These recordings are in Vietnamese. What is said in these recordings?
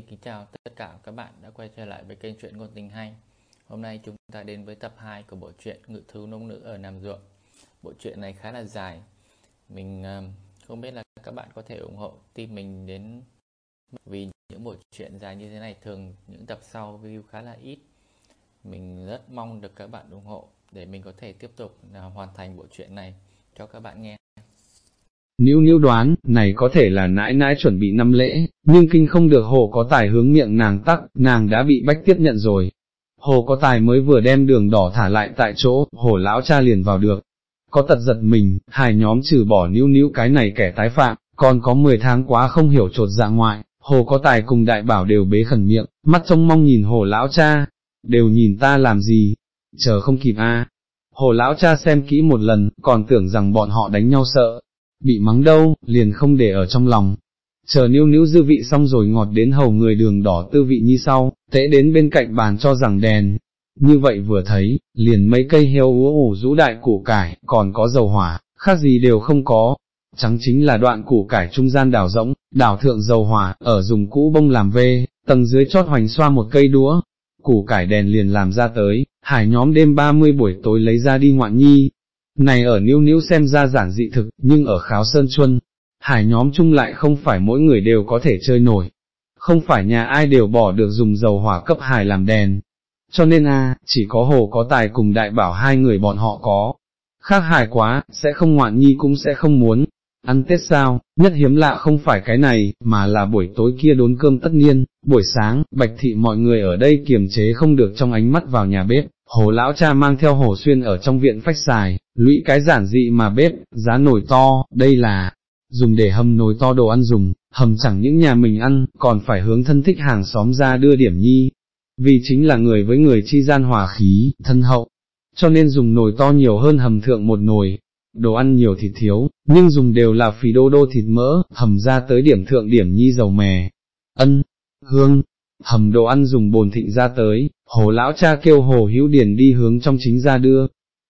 Xin kính chào tất cả các bạn đã quay trở lại với kênh truyện ngôn tình hay. Hôm nay chúng ta đến với tập 2 của bộ truyện Ngự thú nông nữ ở Nam Ruộng. Bộ truyện này khá là dài. Mình ờ, không biết là các bạn có thể ủng hộ team mình đến vì những bộ truyện dài như thế này thường những tập sau view khá là ít. Mình rất mong được các bạn ủng hộ để mình có thể tiếp tục ờ, hoàn thành bộ truyện này cho các bạn nghe. Níu níu đoán, này có thể là nãi nãi chuẩn bị năm lễ, nhưng kinh không được hồ có tài hướng miệng nàng tắc, nàng đã bị bách tiếp nhận rồi. Hồ có tài mới vừa đem đường đỏ thả lại tại chỗ, hồ lão cha liền vào được. Có tật giật mình, hai nhóm trừ bỏ níu níu cái này kẻ tái phạm, còn có 10 tháng quá không hiểu trột dạ ngoại, hồ có tài cùng đại bảo đều bế khẩn miệng, mắt trông mong nhìn hồ lão cha, đều nhìn ta làm gì, chờ không kịp a. Hồ lão cha xem kỹ một lần, còn tưởng rằng bọn họ đánh nhau sợ, bị mắng đâu, liền không để ở trong lòng. Chờ níu níu dư vị xong rồi ngọt đến hầu người đường đỏ tư vị như sau, tễ đến bên cạnh bàn cho rằng đèn. Như vậy vừa thấy, liền mấy cây heo úa ủ rũ đại củ cải, còn có dầu hỏa, khác gì đều không có. Trắng chính là đoạn củ cải trung gian đảo rỗng, đảo thượng dầu hỏa, ở dùng cũ bông làm vê, tầng dưới chót hoành xoa một cây đũa, củ cải đèn liền làm ra tới, hải nhóm đêm 30 buổi tối lấy ra đi ngoạn nhi, này ở níu níu xem ra giản dị thực, nhưng ở kháo sơn chuân, hải nhóm chung lại không phải mỗi người đều có thể chơi nổi, không phải nhà ai đều bỏ được dùng dầu hỏa cấp hải làm đèn, cho nên a chỉ có hồ có tài cùng đại bảo hai người bọn họ có, khác hải quá, sẽ không ngoạn nhi cũng sẽ không muốn, ăn Tết sao, nhất hiếm lạ không phải cái này, mà là buổi tối kia đốn cơm tất niên, buổi sáng, bạch thị mọi người ở đây kiềm chế không được trong ánh mắt vào nhà bếp, hồ lão cha mang theo hồ xuyên ở trong viện phách xài, lũy cái giản dị mà bếp, giá nồi to, đây là, dùng để hầm nồi to đồ ăn dùng, hầm chẳng những nhà mình ăn, còn phải hướng thân thích hàng xóm ra đưa điểm nhi, vì chính là người với người chi gian hòa khí, thân hậu, cho nên dùng nồi to nhiều hơn hầm thượng một nồi, đồ ăn nhiều thịt thiếu, nhưng dùng đều là phì đô đô thịt mỡ, hầm ra tới điểm thượng điểm nhi dầu mè, ân, hương, hầm đồ ăn dùng bồn thịnh ra tới, hồ lão cha kêu hồ hữu điền đi hướng trong chính ra đưa,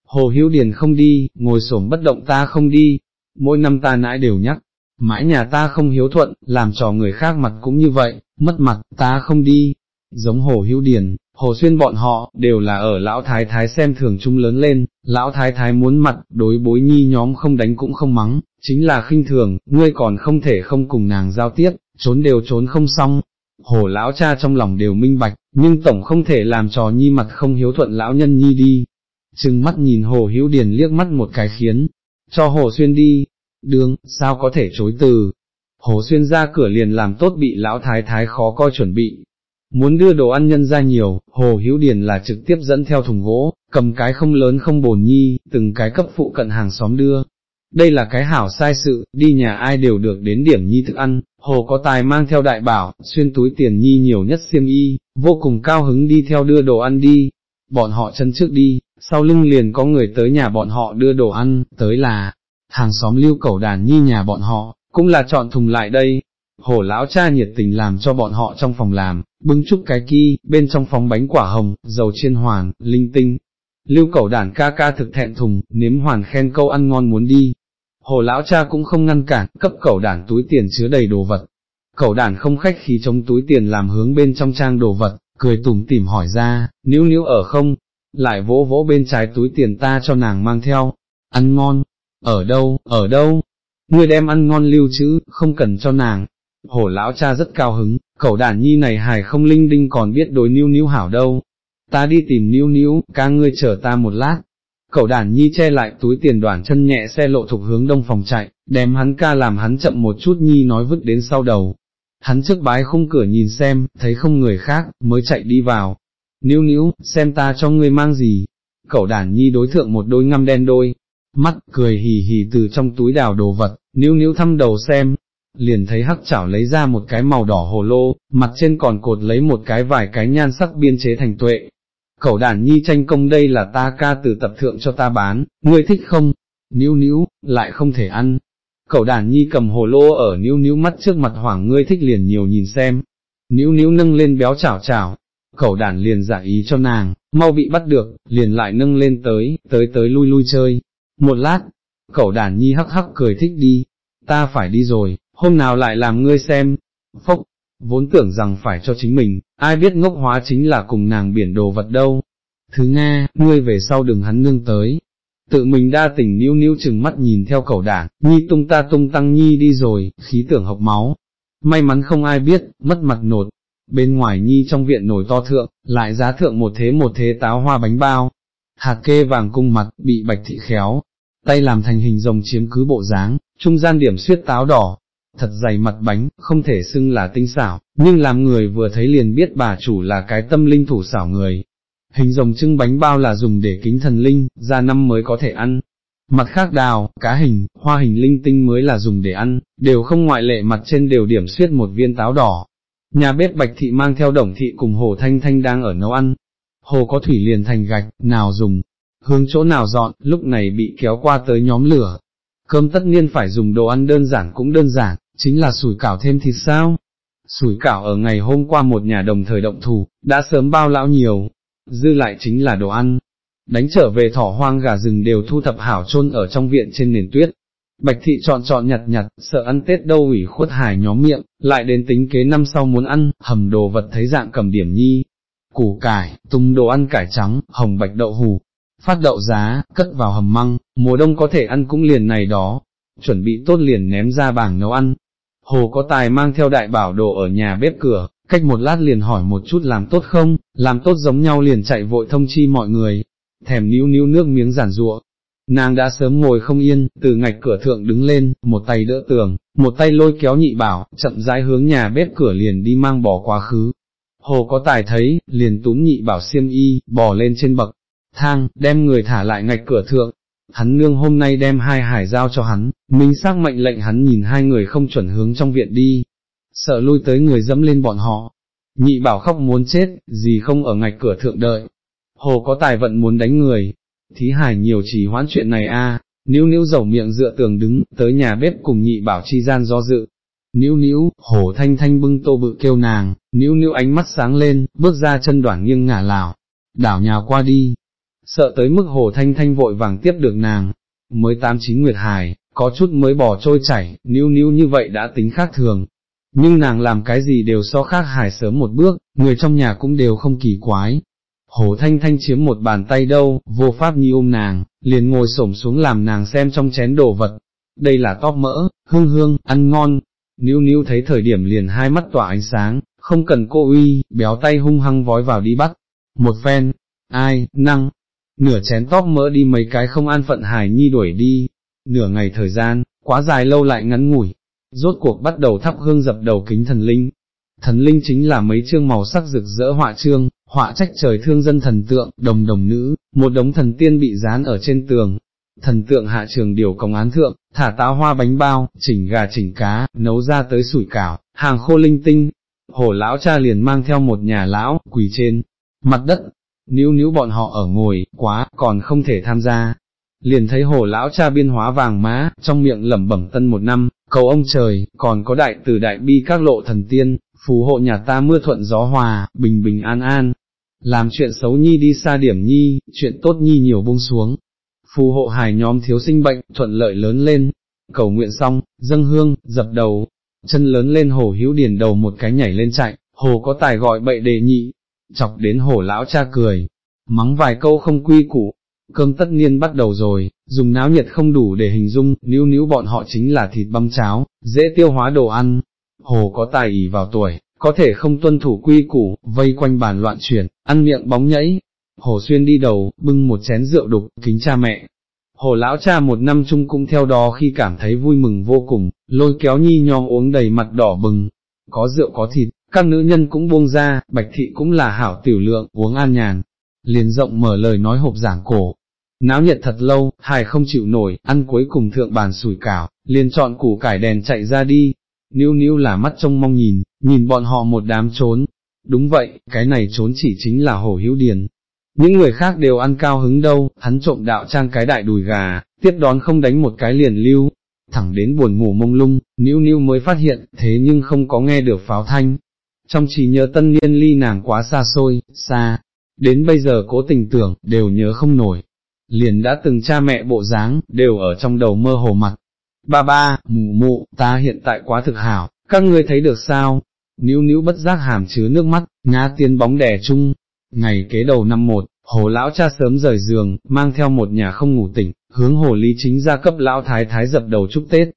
hồ hữu điền không đi, ngồi xổm bất động ta không đi, mỗi năm ta nãi đều nhắc, mãi nhà ta không hiếu thuận, làm trò người khác mặt cũng như vậy, mất mặt, ta không đi, giống hồ hữu điền, hồ xuyên bọn họ, đều là ở lão thái thái xem thường chung lớn lên, lão thái thái muốn mặt, đối bối nhi nhóm không đánh cũng không mắng, chính là khinh thường, ngươi còn không thể không cùng nàng giao tiếp, trốn đều trốn không xong, hồ lão cha trong lòng đều minh bạch, nhưng tổng không thể làm trò nhi mặt không hiếu thuận lão nhân nhi đi. Trừng mắt nhìn hồ hữu điền liếc mắt một cái khiến, cho hồ xuyên đi, đương, sao có thể chối từ. Hồ xuyên ra cửa liền làm tốt bị lão thái thái khó coi chuẩn bị. Muốn đưa đồ ăn nhân ra nhiều, hồ hữu điền là trực tiếp dẫn theo thùng gỗ, cầm cái không lớn không bồn nhi, từng cái cấp phụ cận hàng xóm đưa, đây là cái hảo sai sự, đi nhà ai đều được đến điểm nhi thức ăn, hồ có tài mang theo đại bảo, xuyên túi tiền nhi nhiều nhất xiêm y, vô cùng cao hứng đi theo đưa đồ ăn đi, bọn họ chân trước đi, sau lưng liền có người tới nhà bọn họ đưa đồ ăn, tới là, hàng xóm lưu cẩu đàn nhi nhà bọn họ, cũng là chọn thùng lại đây. Hồ lão cha nhiệt tình làm cho bọn họ trong phòng làm, bưng chút cái ki, bên trong phòng bánh quả hồng, dầu chiên hoàn, linh tinh. Lưu cẩu đàn ca ca thực thẹn thùng, nếm hoàn khen câu ăn ngon muốn đi, Hồ lão cha cũng không ngăn cản, cấp cẩu đản túi tiền chứa đầy đồ vật. Cẩu đản không khách khí chống túi tiền làm hướng bên trong trang đồ vật, cười tủm tỉm hỏi ra, níu níu ở không, lại vỗ vỗ bên trái túi tiền ta cho nàng mang theo, ăn ngon, ở đâu, ở đâu, ngươi đem ăn ngon lưu trữ, không cần cho nàng. Hổ lão cha rất cao hứng, cẩu đản nhi này hài không linh đinh còn biết đối níu níu hảo đâu. Ta đi tìm níu níu, ca ngươi chờ ta một lát, Cậu đàn nhi che lại túi tiền đoàn chân nhẹ xe lộ thục hướng đông phòng chạy, đem hắn ca làm hắn chậm một chút nhi nói vứt đến sau đầu. Hắn trước bái khung cửa nhìn xem, thấy không người khác, mới chạy đi vào. Níu níu, xem ta cho ngươi mang gì. Cậu đàn nhi đối thượng một đôi ngăm đen đôi, mắt, cười hì hì từ trong túi đào đồ vật, níu níu thăm đầu xem, liền thấy hắc chảo lấy ra một cái màu đỏ hồ lô, mặt trên còn cột lấy một cái vài cái nhan sắc biên chế thành tuệ, Cẩu đàn nhi tranh công đây là ta ca từ tập thượng cho ta bán, ngươi thích không? Níu níu, lại không thể ăn. Cẩu đàn nhi cầm hồ lô ở níu níu mắt trước mặt hoảng ngươi thích liền nhiều nhìn xem. Níu níu nâng lên béo chảo chảo, cẩu đàn liền giả ý cho nàng, mau bị bắt được, liền lại nâng lên tới, tới tới lui lui chơi. Một lát, cẩu đàn nhi hắc hắc cười thích đi, ta phải đi rồi, hôm nào lại làm ngươi xem. Phốc, vốn tưởng rằng phải cho chính mình, ai biết ngốc hóa chính là cùng nàng biển đồ vật đâu. Thứ Nga, ngươi về sau đừng hắn nương tới. Tự mình đa tỉnh níu níu chừng mắt nhìn theo cầu đảng, nhi tung ta tung tăng nhi đi rồi, khí tưởng học máu. May mắn không ai biết, mất mặt nột. Bên ngoài nhi trong viện nổi to thượng, lại giá thượng một thế một thế táo hoa bánh bao. Hạt kê vàng cung mặt, bị bạch thị khéo, tay làm thành hình rồng chiếm cứ bộ dáng, trung gian điểm suyết táo đỏ, thật dày mặt bánh, không thể xưng là tinh xảo, nhưng làm người vừa thấy liền biết bà chủ là cái tâm linh thủ xảo người. Hình rồng trưng bánh bao là dùng để kính thần linh, ra năm mới có thể ăn. Mặt khác đào, cá hình, hoa hình linh tinh mới là dùng để ăn, đều không ngoại lệ mặt trên đều điểm xuyết một viên táo đỏ. Nhà bếp bạch thị mang theo đồng thị cùng hồ thanh thanh đang ở nấu ăn. Hồ có thủy liền thành gạch, nào dùng, hướng chỗ nào dọn, lúc này bị kéo qua tới nhóm lửa. Cơm tất nhiên phải dùng đồ ăn đơn giản cũng đơn giản, chính là sủi cảo thêm thịt sao. Sủi cảo ở ngày hôm qua một nhà đồng thời động thủ, đã sớm bao lão nhiều, dư lại chính là đồ ăn. Đánh trở về thỏ hoang gà rừng đều thu thập hảo chôn ở trong viện trên nền tuyết. Bạch thị chọn chọn nhặt nhặt, sợ ăn Tết đâu ủy khuất hài nhóm miệng, lại đến tính kế năm sau muốn ăn, hầm đồ vật thấy dạng cầm điểm nhi. Củ cải, tung đồ ăn cải trắng, hồng bạch đậu hù, phát đậu giá, cất vào hầm măng, mùa đông có thể ăn cũng liền này đó, chuẩn bị tốt liền ném ra bảng nấu ăn. Hồ có tài mang theo đại bảo đồ ở nhà bếp cửa, cách một lát liền hỏi một chút làm tốt không, làm tốt giống nhau liền chạy vội thông chi mọi người, thèm níu níu nước miếng giản rụa. Nàng đã sớm ngồi không yên, từ ngạch cửa thượng đứng lên, một tay đỡ tường, một tay lôi kéo nhị bảo, chậm rãi hướng nhà bếp cửa liền đi mang bỏ quá khứ. Hồ có tài thấy, liền túm nhị bảo xiêm y, bỏ lên trên bậc, thang, đem người thả lại ngạch cửa thượng. Hắn nương hôm nay đem hai hải giao cho hắn, minh xác mệnh lệnh hắn nhìn hai người không chuẩn hướng trong viện đi, sợ lui tới người dẫm lên bọn họ. Nhị bảo khóc muốn chết, gì không ở ngạch cửa thượng đợi. Hồ có tài vận muốn đánh người. Thí hải nhiều chỉ hoãn chuyện này a. À, níu níu dầu miệng dựa tường đứng, tới nhà bếp cùng nhị bảo chi gian do dự. Níu níu, hổ thanh thanh bưng tô bự kêu nàng, níu níu ánh mắt sáng lên, bước ra chân đoạn nghiêng ngả lào, đảo nhào qua đi, sợ tới mức hồ thanh thanh vội vàng tiếp được nàng, mới tám chín nguyệt hài, có chút mới bỏ trôi chảy, níu níu như vậy đã tính khác thường. Nhưng nàng làm cái gì đều so khác hài sớm một bước, người trong nhà cũng đều không kỳ quái. Hồ thanh thanh chiếm một bàn tay đâu, vô pháp nhi ôm nàng, liền ngồi xổm xuống làm nàng xem trong chén đồ vật. Đây là tóc mỡ, hương hương, ăn ngon. Níu níu thấy thời điểm liền hai mắt tỏa ánh sáng, không cần cô uy, béo tay hung hăng vói vào đi bắt. Một phen, ai, năng, nửa chén tóc mỡ đi mấy cái không an phận hài nhi đuổi đi, nửa ngày thời gian, quá dài lâu lại ngắn ngủi, rốt cuộc bắt đầu thắp hương dập đầu kính thần linh. Thần linh chính là mấy chương màu sắc rực rỡ họa trương, họa trách trời thương dân thần tượng, đồng đồng nữ, một đống thần tiên bị dán ở trên tường. Thần tượng hạ trường điều công án thượng, thả táo hoa bánh bao, chỉnh gà chỉnh cá, nấu ra tới sủi cảo, hàng khô linh tinh. Hổ lão cha liền mang theo một nhà lão, quỳ trên, mặt đất, níu níu bọn họ ở ngồi, quá, còn không thể tham gia. Liền thấy hồ lão cha biên hóa vàng má, trong miệng lẩm bẩm tân một năm, cầu ông trời, còn có đại từ đại bi các lộ thần tiên, phù hộ nhà ta mưa thuận gió hòa, bình bình an an. Làm chuyện xấu nhi đi xa điểm nhi, chuyện tốt nhi nhiều buông xuống. Phù hộ hài nhóm thiếu sinh bệnh, thuận lợi lớn lên. Cầu nguyện xong, dâng hương, dập đầu, chân lớn lên hồ hữu điền đầu một cái nhảy lên chạy, hồ có tài gọi bậy đề nhị, chọc đến hổ lão cha cười, mắng vài câu không quy củ, cơm tất niên bắt đầu rồi, dùng náo nhiệt không đủ để hình dung, níu níu bọn họ chính là thịt băm cháo, dễ tiêu hóa đồ ăn, hồ có tài ỷ vào tuổi, có thể không tuân thủ quy củ, vây quanh bàn loạn chuyển, ăn miệng bóng nhẫy. hồ xuyên đi đầu, bưng một chén rượu đục, kính cha mẹ. Hồ lão cha một năm chung cũng theo đó khi cảm thấy vui mừng vô cùng, lôi kéo nhi nho uống đầy mặt đỏ bừng, có rượu có thịt, các nữ nhân cũng buông ra, bạch thị cũng là hảo tiểu lượng, uống an nhàn, liền rộng mở lời nói hộp giảng cổ. Náo nhiệt thật lâu, hài không chịu nổi, ăn cuối cùng thượng bàn sủi cảo, liền chọn củ cải đèn chạy ra đi, níu níu là mắt trông mong nhìn, nhìn bọn họ một đám trốn. Đúng vậy, cái này trốn chỉ chính là hổ hữu điền. Những người khác đều ăn cao hứng đâu, hắn trộm đạo trang cái đại đùi gà, tiếp đón không đánh một cái liền lưu, thẳng đến buồn ngủ mông lung, níu níu mới phát hiện, thế nhưng không có nghe được pháo thanh, trong trí nhớ tân niên ly nàng quá xa xôi, xa, đến bây giờ cố tình tưởng, đều nhớ không nổi, liền đã từng cha mẹ bộ dáng, đều ở trong đầu mơ hồ mặt. Ba ba, mụ mụ, ta hiện tại quá thực hảo, các ngươi thấy được sao? níu níu bất giác hàm chứa nước mắt, ngã tiến bóng đè chung. Ngày kế đầu năm một, hồ lão cha sớm rời giường, mang theo một nhà không ngủ tỉnh, hướng hồ lý chính ra cấp lão thái thái dập đầu chúc Tết.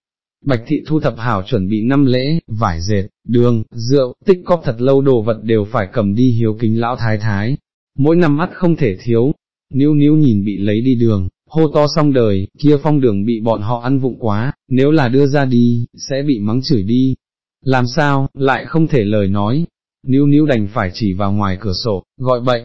Bạch thị thu thập hảo chuẩn bị năm lễ, vải dệt, đường, rượu, tích cóp thật lâu đồ vật đều phải cầm đi hiếu kính lão thái thái. Mỗi năm mắt không thể thiếu, níu níu nhìn bị lấy đi đường, hô to xong đời, kia phong đường bị bọn họ ăn vụng quá, nếu là đưa ra đi, sẽ bị mắng chửi đi. Làm sao, lại không thể lời nói, níu níu đành phải chỉ vào ngoài cửa sổ, gọi bệnh.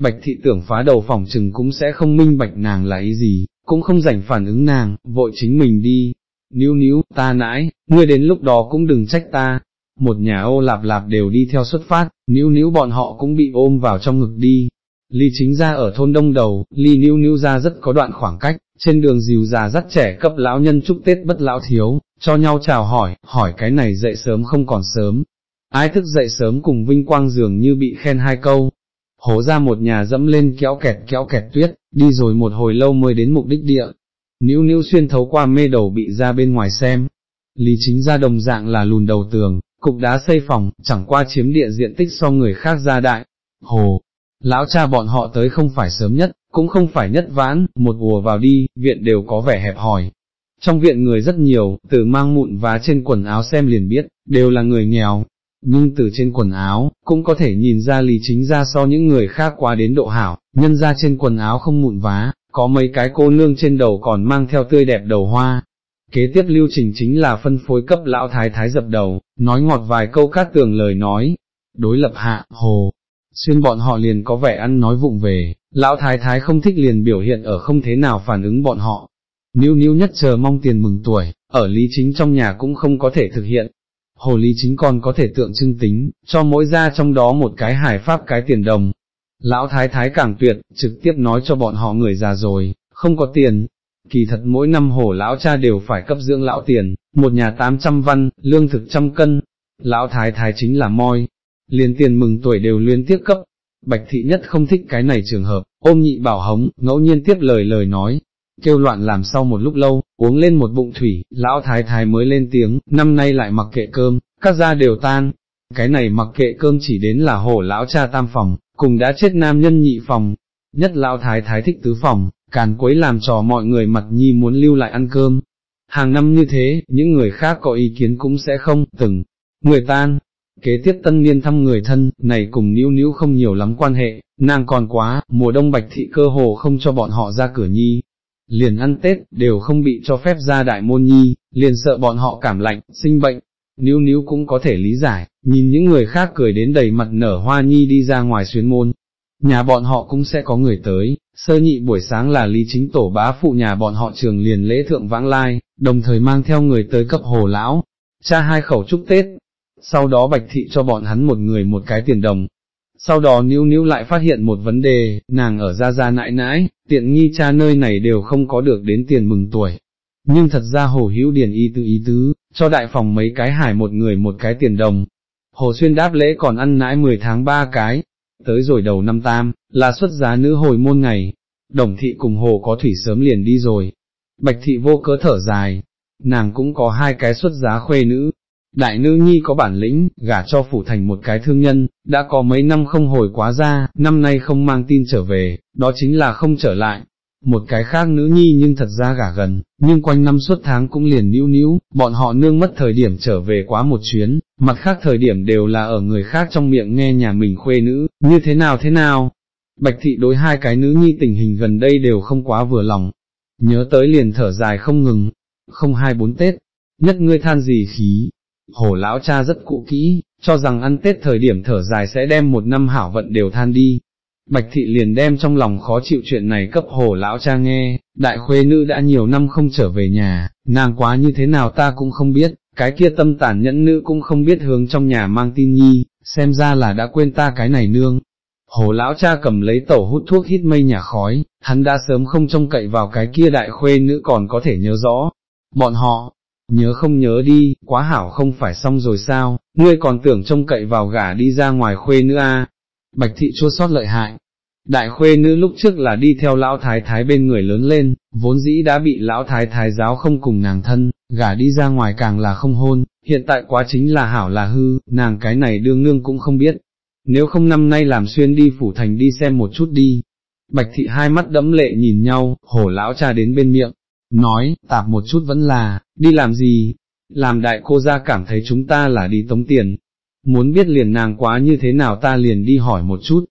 Bạch thị tưởng phá đầu phòng trừng cũng sẽ không minh bạch nàng là ý gì, cũng không rảnh phản ứng nàng, vội chính mình đi. Níu níu, ta nãi, ngươi đến lúc đó cũng đừng trách ta. Một nhà ô lạp lạp đều đi theo xuất phát, níu níu bọn họ cũng bị ôm vào trong ngực đi, Ly chính ra ở thôn đông đầu, ly níu níu ra rất có đoạn khoảng cách, trên đường dìu già dắt trẻ cấp lão nhân chúc Tết bất lão thiếu, cho nhau chào hỏi, hỏi cái này dậy sớm không còn sớm. Ai thức dậy sớm cùng vinh quang dường như bị khen hai câu, hố ra một nhà dẫm lên kéo kẹt kéo kẹt tuyết, đi rồi một hồi lâu mới đến mục đích địa. Níu níu xuyên thấu qua mê đầu bị ra bên ngoài xem. Lý chính ra đồng dạng là lùn đầu tường, cục đá xây phòng, chẳng qua chiếm địa diện tích so người khác ra đại. Hồ, Lão cha bọn họ tới không phải sớm nhất, cũng không phải nhất vãn, một ùa vào đi, viện đều có vẻ hẹp hòi. Trong viện người rất nhiều, từ mang mụn vá trên quần áo xem liền biết, đều là người nghèo, nhưng từ trên quần áo, cũng có thể nhìn ra lý chính ra so những người khác quá đến độ hảo, nhân ra trên quần áo không mụn vá, có mấy cái cô nương trên đầu còn mang theo tươi đẹp đầu hoa. Kế tiếp lưu trình chính là phân phối cấp lão thái thái dập đầu, nói ngọt vài câu cát tường lời nói, đối lập hạ, hồ, xuyên bọn họ liền có vẻ ăn nói vụng về, lão thái thái không thích liền biểu hiện ở không thế nào phản ứng bọn họ. Níu níu nhất chờ mong tiền mừng tuổi, ở lý chính trong nhà cũng không có thể thực hiện. Hồ lý chính còn có thể tượng trưng tính, cho mỗi gia trong đó một cái hải pháp cái tiền đồng. Lão thái thái càng tuyệt, trực tiếp nói cho bọn họ người già rồi, không có tiền. Kỳ thật mỗi năm hổ lão cha đều phải cấp dưỡng lão tiền, một nhà 800 văn, lương thực trăm cân. Lão thái thái chính là moi, liền tiền mừng tuổi đều liên tiếp cấp. Bạch thị nhất không thích cái này trường hợp, ôm nhị bảo hống, ngẫu nhiên tiếp lời lời nói, kêu loạn làm sau một lúc lâu, uống lên một bụng thủy, lão thái thái mới lên tiếng, năm nay lại mặc kệ cơm, các gia đều tan, cái này mặc kệ cơm chỉ đến là hổ lão cha tam phòng, cùng đã chết nam nhân nhị phòng, nhất lão thái thái thích tứ phòng, càn quấy làm trò mọi người mặt nhi muốn lưu lại ăn cơm. Hàng năm như thế, những người khác có ý kiến cũng sẽ không, từng, người tan, Kế tiếp tân niên thăm người thân, này cùng níu níu không nhiều lắm quan hệ, nàng còn quá, mùa đông bạch thị cơ hồ không cho bọn họ ra cửa nhi. Liền ăn Tết, đều không bị cho phép ra đại môn nhi, liền sợ bọn họ cảm lạnh, sinh bệnh. Níu níu cũng có thể lý giải, nhìn những người khác cười đến đầy mặt nở hoa nhi đi ra ngoài xuyến môn. Nhà bọn họ cũng sẽ có người tới, sơ nhị buổi sáng là lý chính tổ bá phụ nhà bọn họ trường liền lễ thượng vãng lai, đồng thời mang theo người tới cấp hồ lão, cha hai khẩu chúc Tết, sau đó bạch thị cho bọn hắn một người một cái tiền đồng. Sau đó níu níu lại phát hiện một vấn đề, nàng ở ra ra nãi nãi, tiện nghi cha nơi này đều không có được đến tiền mừng tuổi. Nhưng thật ra hồ hữu điền y tư ý tứ, cho đại phòng mấy cái hải một người một cái tiền đồng. Hồ xuyên đáp lễ còn ăn nãi 10 tháng 3 cái, tới rồi đầu năm tam, là xuất giá nữ hồi môn ngày, đồng thị cùng hồ có thủy sớm liền đi rồi. Bạch thị vô cớ thở dài, nàng cũng có hai cái xuất giá khuê nữ, Đại nữ nhi có bản lĩnh, gả cho phủ thành một cái thương nhân, đã có mấy năm không hồi quá ra, năm nay không mang tin trở về, đó chính là không trở lại. Một cái khác nữ nhi nhưng thật ra gả gần, nhưng quanh năm suốt tháng cũng liền níu níu, bọn họ nương mất thời điểm trở về quá một chuyến, mặt khác thời điểm đều là ở người khác trong miệng nghe nhà mình khuê nữ, như thế nào thế nào. Bạch thị đối hai cái nữ nhi tình hình gần đây đều không quá vừa lòng, nhớ tới liền thở dài không ngừng, không hai bốn Tết, nhất ngươi than gì khí, hổ lão cha rất cụ kỹ, cho rằng ăn Tết thời điểm thở dài sẽ đem một năm hảo vận đều than đi. Bạch thị liền đem trong lòng khó chịu chuyện này cấp hồ lão cha nghe, đại khuê nữ đã nhiều năm không trở về nhà, nàng quá như thế nào ta cũng không biết, cái kia tâm tàn nhẫn nữ cũng không biết hướng trong nhà mang tin nhi, xem ra là đã quên ta cái này nương. Hồ lão cha cầm lấy tẩu hút thuốc hít mây nhà khói, hắn đã sớm không trông cậy vào cái kia đại khuê nữ còn có thể nhớ rõ. Bọn họ, nhớ không nhớ đi, quá hảo không phải xong rồi sao, ngươi còn tưởng trông cậy vào gả đi ra ngoài khuê nữa a Bạch thị chua sót lợi hại. Đại khuê nữ lúc trước là đi theo lão thái thái bên người lớn lên, vốn dĩ đã bị lão thái thái giáo không cùng nàng thân, gả đi ra ngoài càng là không hôn, hiện tại quá chính là hảo là hư, nàng cái này đương nương cũng không biết, nếu không năm nay làm xuyên đi phủ thành đi xem một chút đi. Bạch thị hai mắt đẫm lệ nhìn nhau, hổ lão cha đến bên miệng, nói, tạp một chút vẫn là, đi làm gì, làm đại cô ra cảm thấy chúng ta là đi tống tiền, muốn biết liền nàng quá như thế nào ta liền đi hỏi một chút.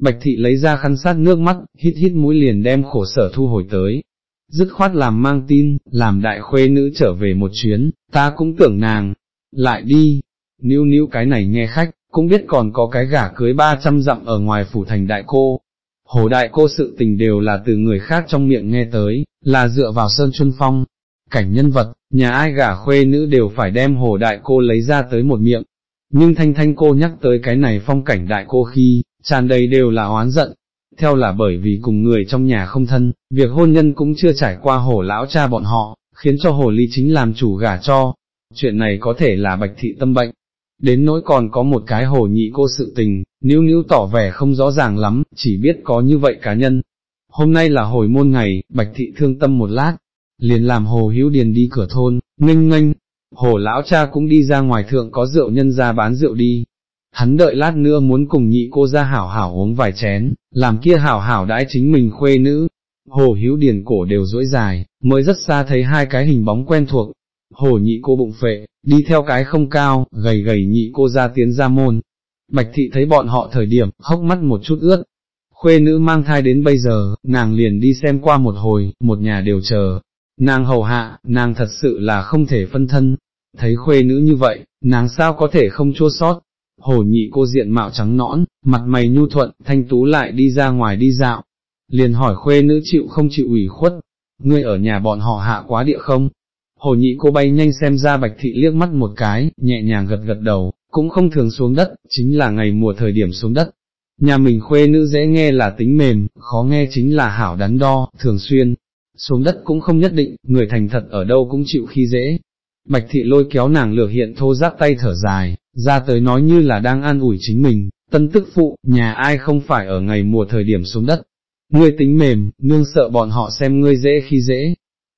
Bạch thị lấy ra khăn sát nước mắt, hít hít mũi liền đem khổ sở thu hồi tới. Dứt khoát làm mang tin, làm đại khuê nữ trở về một chuyến, ta cũng tưởng nàng, lại đi, níu níu cái này nghe khách, cũng biết còn có cái gả cưới 300 dặm ở ngoài phủ thành đại cô. Hồ đại cô sự tình đều là từ người khác trong miệng nghe tới, là dựa vào sơn chuân phong. Cảnh nhân vật, nhà ai gả khuê nữ đều phải đem hồ đại cô lấy ra tới một miệng. Nhưng thanh thanh cô nhắc tới cái này phong cảnh đại cô khi, tràn đầy đều là oán giận. Theo là bởi vì cùng người trong nhà không thân, việc hôn nhân cũng chưa trải qua hổ lão cha bọn họ, khiến cho hồ ly chính làm chủ gả cho. Chuyện này có thể là bạch thị tâm bệnh, đến nỗi còn có một cái hồ nhị cô sự tình, níu níu tỏ vẻ không rõ ràng lắm, chỉ biết có như vậy cá nhân. Hôm nay là hồi môn ngày, bạch thị thương tâm một lát, liền làm hồ hữu điền đi cửa thôn, nghênh nghênh, hồ lão cha cũng đi ra ngoài thượng có rượu nhân ra bán rượu đi. Hắn đợi lát nữa muốn cùng nhị cô ra hảo hảo uống vài chén, làm kia hảo hảo đãi chính mình khuê nữ. Hồ hữu điền cổ đều duỗi dài, mới rất xa thấy hai cái hình bóng quen thuộc, hồ nhị cô bụng phệ, đi theo cái không cao, gầy gầy nhị cô ra tiến ra môn. Bạch thị thấy bọn họ thời điểm, hốc mắt một chút ướt. Khuê nữ mang thai đến bây giờ, nàng liền đi xem qua một hồi, một nhà đều chờ. Nàng hầu hạ, nàng thật sự là không thể phân thân. Thấy khuê nữ như vậy, nàng sao có thể không chua sót. Hồ nhị cô diện mạo trắng nõn, mặt mày nhu thuận, thanh tú lại đi ra ngoài đi dạo. Liền hỏi khuê nữ chịu không chịu ủy khuất, ngươi ở nhà bọn họ hạ quá địa không, Hồ nhị cô bay nhanh xem ra bạch thị liếc mắt một cái, nhẹ nhàng gật gật đầu, cũng không thường xuống đất, chính là ngày mùa thời điểm xuống đất. Nhà mình khuê nữ dễ nghe là tính mềm, khó nghe chính là hảo đắn đo, thường xuyên. Xuống đất cũng không nhất định, người thành thật ở đâu cũng chịu khi dễ. Bạch thị lôi kéo nàng lửa hiện thô giác tay thở dài, ra tới nói như là đang an ủi chính mình, tân tức phụ, nhà ai không phải ở ngày mùa thời điểm xuống đất. Ngươi tính mềm, nương sợ bọn họ xem ngươi dễ khi dễ,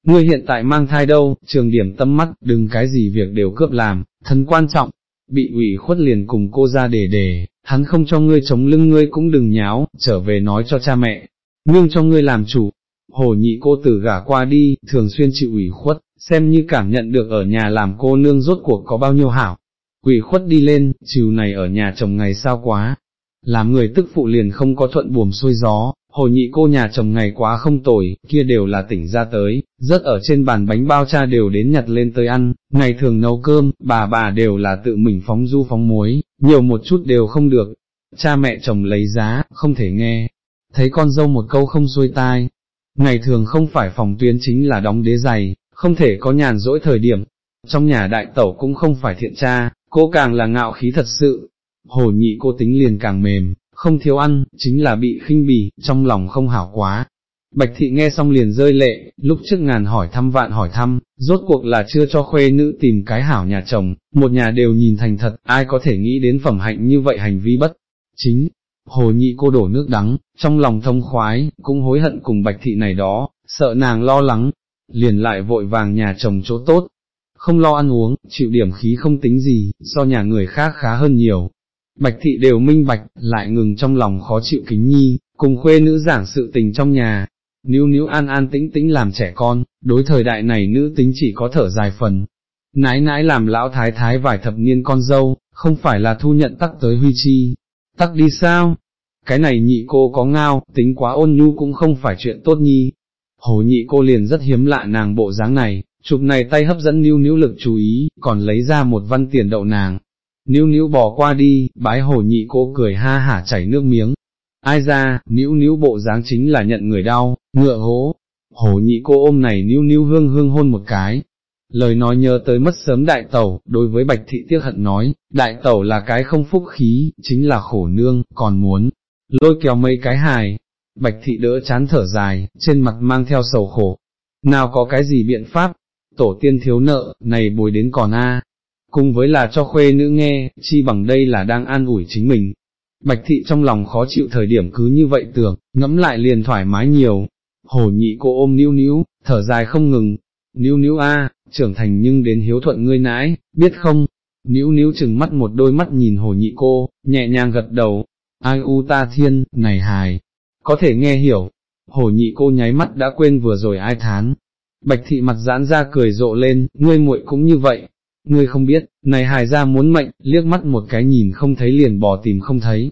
ngươi hiện tại mang thai đâu, trường điểm tâm mắt, đừng cái gì việc đều cướp làm, thân quan trọng, bị ủy khuất liền cùng cô ra đề đề, hắn không cho ngươi chống lưng ngươi cũng đừng nháo, trở về nói cho cha mẹ, nương cho ngươi làm chủ, hồ nhị cô tử gả qua đi, thường xuyên chịu ủy khuất, xem như cảm nhận được ở nhà làm cô nương rốt cuộc có bao nhiêu hảo, quỷ khuất đi lên, chiều này ở nhà chồng ngày sao quá, làm người tức phụ liền không có thuận buồm xuôi gió, hồ nhị cô nhà chồng ngày quá không tồi, kia đều là tỉnh ra tới, rất ở trên bàn bánh bao cha đều đến nhặt lên tới ăn, ngày thường nấu cơm, bà bà đều là tự mình phóng du phóng muối, nhiều một chút đều không được, cha mẹ chồng lấy giá, không thể nghe, thấy con dâu một câu không xuôi tai, ngày thường không phải phòng tuyến chính là đóng đế giày, không thể có nhàn rỗi thời điểm, trong nhà đại tẩu cũng không phải thiện cha, cô càng là ngạo khí thật sự, hồ nhị cô tính liền càng mềm, không thiếu ăn, chính là bị khinh bỉ, trong lòng không hảo quá. Bạch thị nghe xong liền rơi lệ, lúc trước ngàn hỏi thăm vạn hỏi thăm, rốt cuộc là chưa cho khuê nữ tìm cái hảo nhà chồng, một nhà đều nhìn thành thật, ai có thể nghĩ đến phẩm hạnh như vậy hành vi bất. Chính, hồ nhị cô đổ nước đắng, trong lòng thông khoái, cũng hối hận cùng bạch thị này đó, sợ nàng lo lắng, liền lại vội vàng nhà chồng chỗ tốt, không lo ăn uống, chịu điểm khí không tính gì, so nhà người khác khá hơn nhiều, Bạch thị đều minh bạch, lại ngừng trong lòng khó chịu kính nhi, cùng khuê nữ giảng sự tình trong nhà, níu níu an an tĩnh tĩnh làm trẻ con, đối thời đại này nữ tính chỉ có thở dài phần. Nãi nãi làm lão thái thái vài thập niên con dâu, không phải là thu nhận tắc tới huy chi, tắc đi sao? Cái này nhị cô có ngao, tính quá ôn nhu cũng không phải chuyện tốt nhi. Hồ nhị cô liền rất hiếm lạ nàng bộ dáng này, chụp này tay hấp dẫn níu níu lực chú ý, còn lấy ra một văn tiền đậu nàng, níu níu bỏ qua đi, bái hồ nhị cô cười ha hả chảy nước miếng. Ai ra, níu níu bộ dáng chính là nhận người đau, ngựa hố. Hồ nhị cô ôm này níu níu hương hương hôn một cái. Lời nói nhớ tới mất sớm đại tẩu, đối với bạch thị tiếc hận nói, đại tẩu là cái không phúc khí, chính là khổ nương, còn muốn, lôi kéo mấy cái hài. Bạch thị đỡ chán thở dài, trên mặt mang theo sầu khổ. Nào có cái gì biện pháp, tổ tiên thiếu nợ, này bồi đến còn a cùng với là cho khuê nữ nghe, chi bằng đây là đang an ủi chính mình. Bạch thị trong lòng khó chịu thời điểm cứ như vậy tưởng, ngẫm lại liền thoải mái nhiều, hồ nhị cô ôm níu níu, thở dài không ngừng, níu níu a, trưởng thành nhưng đến hiếu thuận ngươi nãi, biết không? Níu níu chừng mắt một đôi mắt nhìn hồ nhị cô, nhẹ nhàng gật đầu, ai u ta thiên, này hài, có thể nghe hiểu, hồ nhị cô nháy mắt đã quên vừa rồi ai thán. Bạch thị mặt giãn ra cười rộ lên, ngươi muội cũng như vậy, ngươi không biết, này hài ra muốn mệnh, liếc mắt một cái nhìn không thấy liền bỏ tìm không thấy.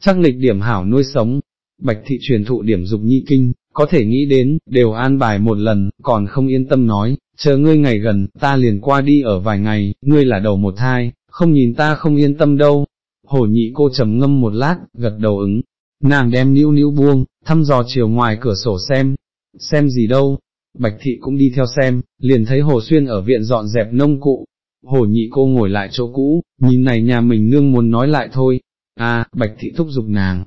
Chắc lịch điểm hảo nuôi sống, bạch thị truyền thụ điểm dục nhi kinh, có thể nghĩ đến, đều an bài một lần, còn không yên tâm nói, chờ ngươi ngày gần, ta liền qua đi ở vài ngày, ngươi là đầu một thai, không nhìn ta không yên tâm đâu. Hổ nhị cô trầm ngâm một lát, gật đầu ứng, nàng đem níu níu buông, thăm dò chiều ngoài cửa sổ xem, xem gì đâu, Bạch thị cũng đi theo xem, liền thấy Hồ Xuyên ở viện dọn dẹp nông cụ, Hồ nhị cô ngồi lại chỗ cũ, nhìn này nhà mình nương muốn nói lại thôi, à, Bạch thị thúc giục nàng.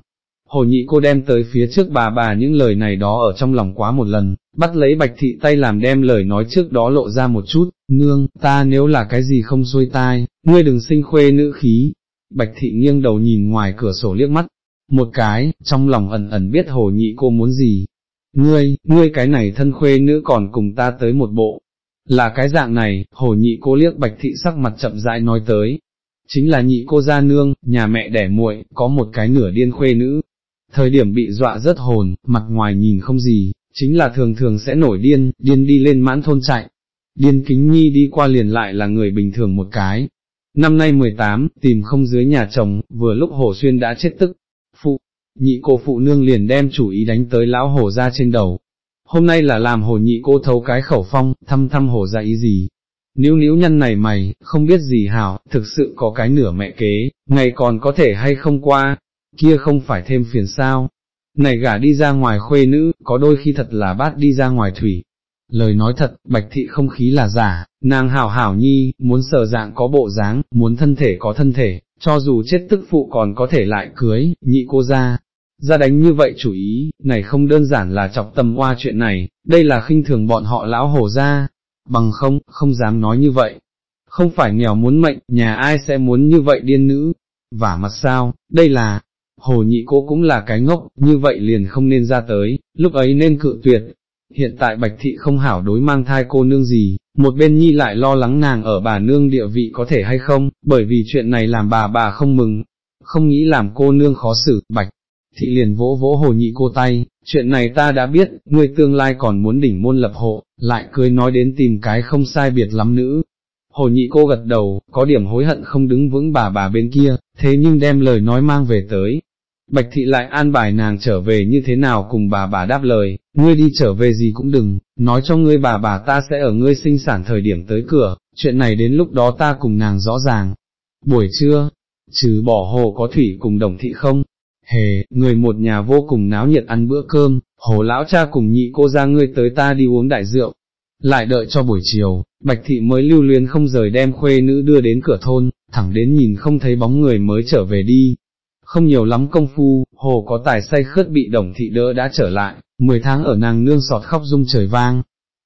Hồ nhị cô đem tới phía trước bà bà những lời này đó ở trong lòng quá một lần, bắt lấy bạch thị tay làm đem lời nói trước đó lộ ra một chút, nương, ta nếu là cái gì không xuôi tai, ngươi đừng sinh khuê nữ khí. Bạch thị nghiêng đầu nhìn ngoài cửa sổ liếc mắt, một cái, trong lòng ẩn ẩn biết hồ nhị cô muốn gì. Ngươi, ngươi cái này thân khuê nữ còn cùng ta tới một bộ. Là cái dạng này, hồ nhị cô liếc bạch thị sắc mặt chậm rãi nói tới. Chính là nhị cô gia nương, nhà mẹ đẻ muội, có một cái nửa điên khuê nữ. Thời điểm bị dọa rất hồn, mặt ngoài nhìn không gì, chính là thường thường sẽ nổi điên, điên đi lên mãn thôn chạy. Điên kính nhi đi qua liền lại là người bình thường một cái. Năm nay 18, tìm không dưới nhà chồng, vừa lúc Hồ Xuyên đã chết tức, nhị cô phụ nương liền đem chủ ý đánh tới lão hồ ra trên đầu. Hôm nay là làm hồ nhị cô thấu cái khẩu phong, thăm thăm hồ ra ý gì. Níu níu nhân này mày, không biết gì hảo, thực sự có cái nửa mẹ kế, ngày còn có thể hay không qua, kia không phải thêm phiền sao. Này gả đi ra ngoài khuê nữ, có đôi khi thật là bát đi ra ngoài thủy. Lời nói thật, bạch thị không khí là giả, nàng hảo hảo nhi, muốn sở dạng có bộ dáng, muốn thân thể có thân thể, cho dù chết tức phụ còn có thể lại cưới, nhị cô ra, ra đánh như vậy chủ ý, này không đơn giản là chọc tầm qua chuyện này, đây là khinh thường bọn họ lão hổ ra, bằng không, không dám nói như vậy. Không phải nghèo muốn mệnh, nhà ai sẽ muốn như vậy điên nữ, vả mặt sao, đây là, hồ nhị cô cũng là cái ngốc, như vậy liền không nên ra tới, lúc ấy nên cự tuyệt. Hiện tại bạch thị không hảo đối mang thai cô nương gì, một bên nhi lại lo lắng nàng ở bà nương địa vị có thể hay không, bởi vì chuyện này làm bà bà không mừng, không nghĩ làm cô nương khó xử, bạch. Thị liền vỗ vỗ hồ nhị cô tay, chuyện này ta đã biết, ngươi tương lai còn muốn đỉnh môn lập hộ, lại cưới nói đến tìm cái không sai biệt lắm nữ. Hồ nhị cô gật đầu, có điểm hối hận không đứng vững bà bà bên kia, thế nhưng đem lời nói mang về tới, Bạch thị lại an bài nàng trở về như thế nào cùng bà bà đáp lời, ngươi đi trở về gì cũng đừng, nói cho ngươi bà bà ta sẽ ở ngươi sinh sản thời điểm tới cửa, chuyện này đến lúc đó ta cùng nàng rõ ràng. Buổi trưa, trừ bỏ hồ có thủy cùng đồng thị không? Hề, người một nhà vô cùng náo nhiệt ăn bữa cơm, hồ lão cha cùng nhị cô ra ngươi tới ta đi uống đại rượu. Lại đợi cho buổi chiều, bạch thị mới lưu luyến không rời đem khuê nữ đưa đến cửa thôn, thẳng đến nhìn không thấy bóng người mới trở về đi, không nhiều lắm công phu, hồ có tài say khớt bị đồng thị đỡ đã trở lại, 10 tháng ở nàng nương sọt khóc rung trời vang,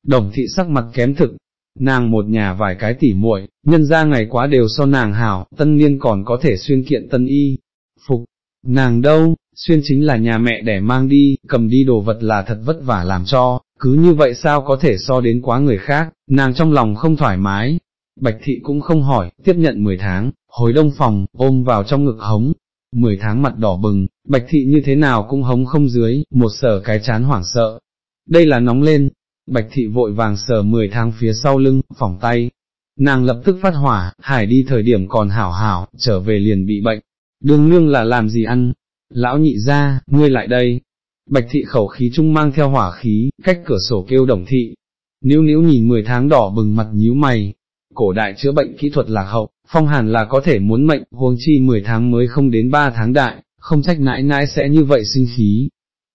đồng thị sắc mặt kém thực, nàng một nhà vài cái tỉ muội, nhân ra ngày quá đều so nàng hảo, tân niên còn có thể xuyên kiện tân y, phục, nàng đâu, xuyên chính là nhà mẹ để mang đi, cầm đi đồ vật là thật vất vả làm cho, cứ như vậy sao có thể so đến quá người khác, nàng trong lòng không thoải mái, bạch thị cũng không hỏi, tiếp nhận 10 tháng, hồi đông phòng, ôm vào trong ngực hống, 10 tháng mặt đỏ bừng, bạch thị như thế nào cũng hống không dưới, một sở cái chán hoảng sợ. Đây là nóng lên, bạch thị vội vàng sờ 10 tháng phía sau lưng, phỏng tay. Nàng lập tức phát hỏa, hải đi thời điểm còn hảo hảo, trở về liền bị bệnh. Đường nương là làm gì ăn? Lão nhị ra, ngươi lại đây. Bạch thị khẩu khí trung mang theo hỏa khí, cách cửa sổ kêu đồng thị. Níu níu nhìn 10 tháng đỏ bừng mặt nhíu mày. Cổ đại chữa bệnh kỹ thuật lạc hậu, phong hàn là có thể muốn mệnh, huống chi 10 tháng mới không đến 3 tháng đại, không trách nãi nãi sẽ như vậy sinh khí.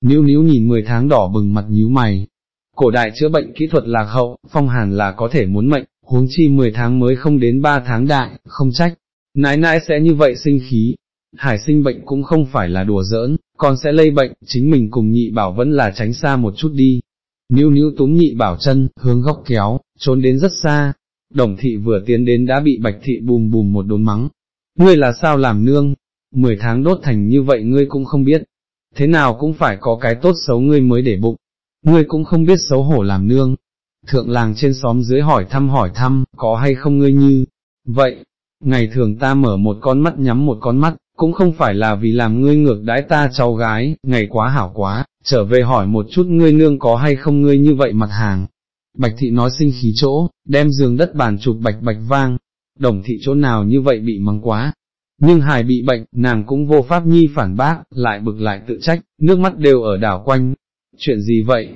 Níu níu nhìn 10 tháng đỏ bừng mặt nhíu mày, cổ đại chữa bệnh kỹ thuật lạc hậu, phong hàn là có thể muốn mệnh, huống chi 10 tháng mới không đến 3 tháng đại, không trách, nãi nãi sẽ như vậy sinh khí. Hải sinh bệnh cũng không phải là đùa giỡn, còn sẽ lây bệnh, chính mình cùng nhị bảo vẫn là tránh xa một chút đi. Níu níu túm nhị bảo chân, hướng góc kéo, trốn đến rất xa, đồng thị vừa tiến đến đã bị bạch thị bùm bùm một đốn mắng. Ngươi là sao làm nương, mười tháng đốt thành như vậy ngươi cũng không biết, thế nào cũng phải có cái tốt xấu ngươi mới để bụng, ngươi cũng không biết xấu hổ làm nương. thượng làng trên xóm dưới hỏi thăm hỏi thăm, có hay không ngươi như, vậy, ngày thường ta mở một con mắt nhắm một con mắt, cũng không phải là vì làm ngươi ngược đãi ta cháu gái, ngày quá hảo quá, trở về hỏi một chút ngươi nương có hay không ngươi như vậy mặt hàng. Bạch thị nói sinh khí chỗ, đem giường đất bàn chụp bạch bạch vang, đồng thị chỗ nào như vậy bị mắng quá. Nhưng hài bị bệnh, nàng cũng vô pháp nhi phản bác, lại bực lại tự trách, nước mắt đều ở đảo quanh. Chuyện gì vậy?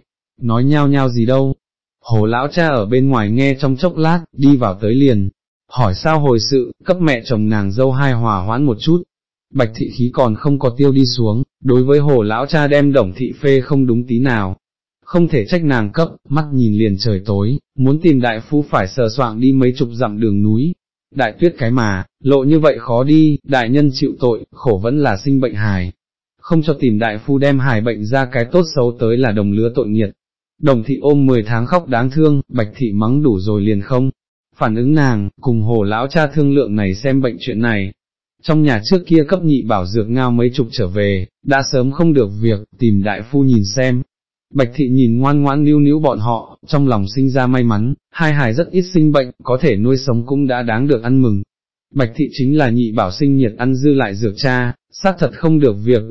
Nói nhao nhao gì đâu? Hồ lão cha ở bên ngoài nghe trong chốc lát, đi vào tới liền, hỏi sao hồi sự, cấp mẹ chồng nàng dâu hai hòa hoãn một chút. Bạch thị khí còn không có tiêu đi xuống, đối với hồ lão cha đem đồng thị phê không đúng tí nào. Không thể trách nàng cấp, mắt nhìn liền trời tối, muốn tìm đại phu phải sờ soạng đi mấy chục dặm đường núi. Đại tuyết cái mà, lộ như vậy khó đi, đại nhân chịu tội, khổ vẫn là sinh bệnh hài. Không cho tìm đại phu đem hài bệnh ra cái tốt xấu tới là đồng lứa tội nghiệt. Đồng thị ôm 10 tháng khóc đáng thương, bạch thị mắng đủ rồi liền không, phản ứng nàng, cùng hồ lão cha thương lượng này xem bệnh chuyện này. Trong nhà trước kia cấp nhị bảo dược ngao mấy chục trở về, đã sớm không được việc, tìm đại phu nhìn xem. Bạch thị nhìn ngoan ngoãn níu níu bọn họ, trong lòng sinh ra may mắn, hai hài rất ít sinh bệnh, có thể nuôi sống cũng đã đáng được ăn mừng. Bạch thị chính là nhị bảo sinh nhiệt ăn dư lại dược cha, xác thật không được việc.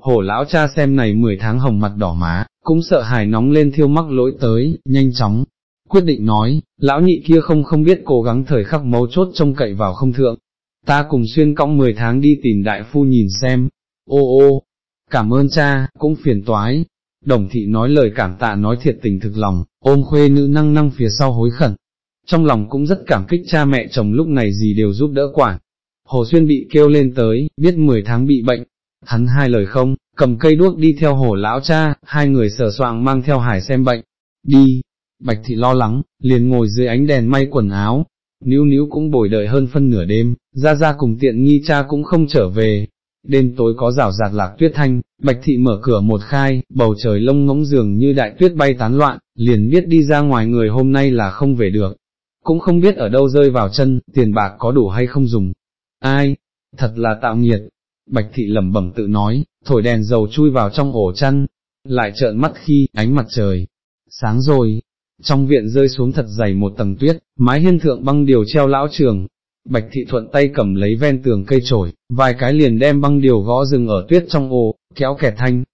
Hổ lão cha xem này 10 tháng hồng mặt đỏ má, cũng sợ hài nóng lên thiêu mắc lỗi tới, nhanh chóng, quyết định nói, lão nhị kia không không biết cố gắng thời khắc mấu chốt trông cậy vào không thượng, ta cùng xuyên cõng 10 tháng đi tìm đại phu nhìn xem, ô ô, cảm ơn cha, cũng phiền toái, đồng thị nói lời cảm tạ nói thiệt tình thực lòng, ôm khuê nữ năng năng phía sau hối khẩn, trong lòng cũng rất cảm kích cha mẹ chồng lúc này gì đều giúp đỡ quản. Hồ Xuyên bị kêu lên tới, biết 10 tháng bị bệnh, hắn hai lời không, cầm cây đuốc đi theo hồ lão cha, hai người sờ soạng mang theo hải xem bệnh, đi, Bạch thị lo lắng, liền ngồi dưới ánh đèn may quần áo, níu níu cũng bồi đợi hơn phân nửa đêm, ra ra cùng tiện nghi cha cũng không trở về. Đêm tối có rào rạt lạc tuyết thanh, bạch thị mở cửa một khai, bầu trời lông ngỗng dường như đại tuyết bay tán loạn, liền biết đi ra ngoài người hôm nay là không về được. Cũng không biết ở đâu rơi vào chân, tiền bạc có đủ hay không dùng. Ai? Thật là tạo nghiệt. Bạch thị lẩm bẩm tự nói, thổi đèn dầu chui vào trong ổ chăn, lại trợn mắt khi, ánh mặt trời. Sáng rồi, trong viện rơi xuống thật dày một tầng tuyết, mái hiên thượng băng điều treo lão trường, bạch thị thuận tay cầm lấy ven tường cây trổi, vài cái liền đem băng điều gõ rừng ở tuyết trong ồ, kéo kẹt thanh.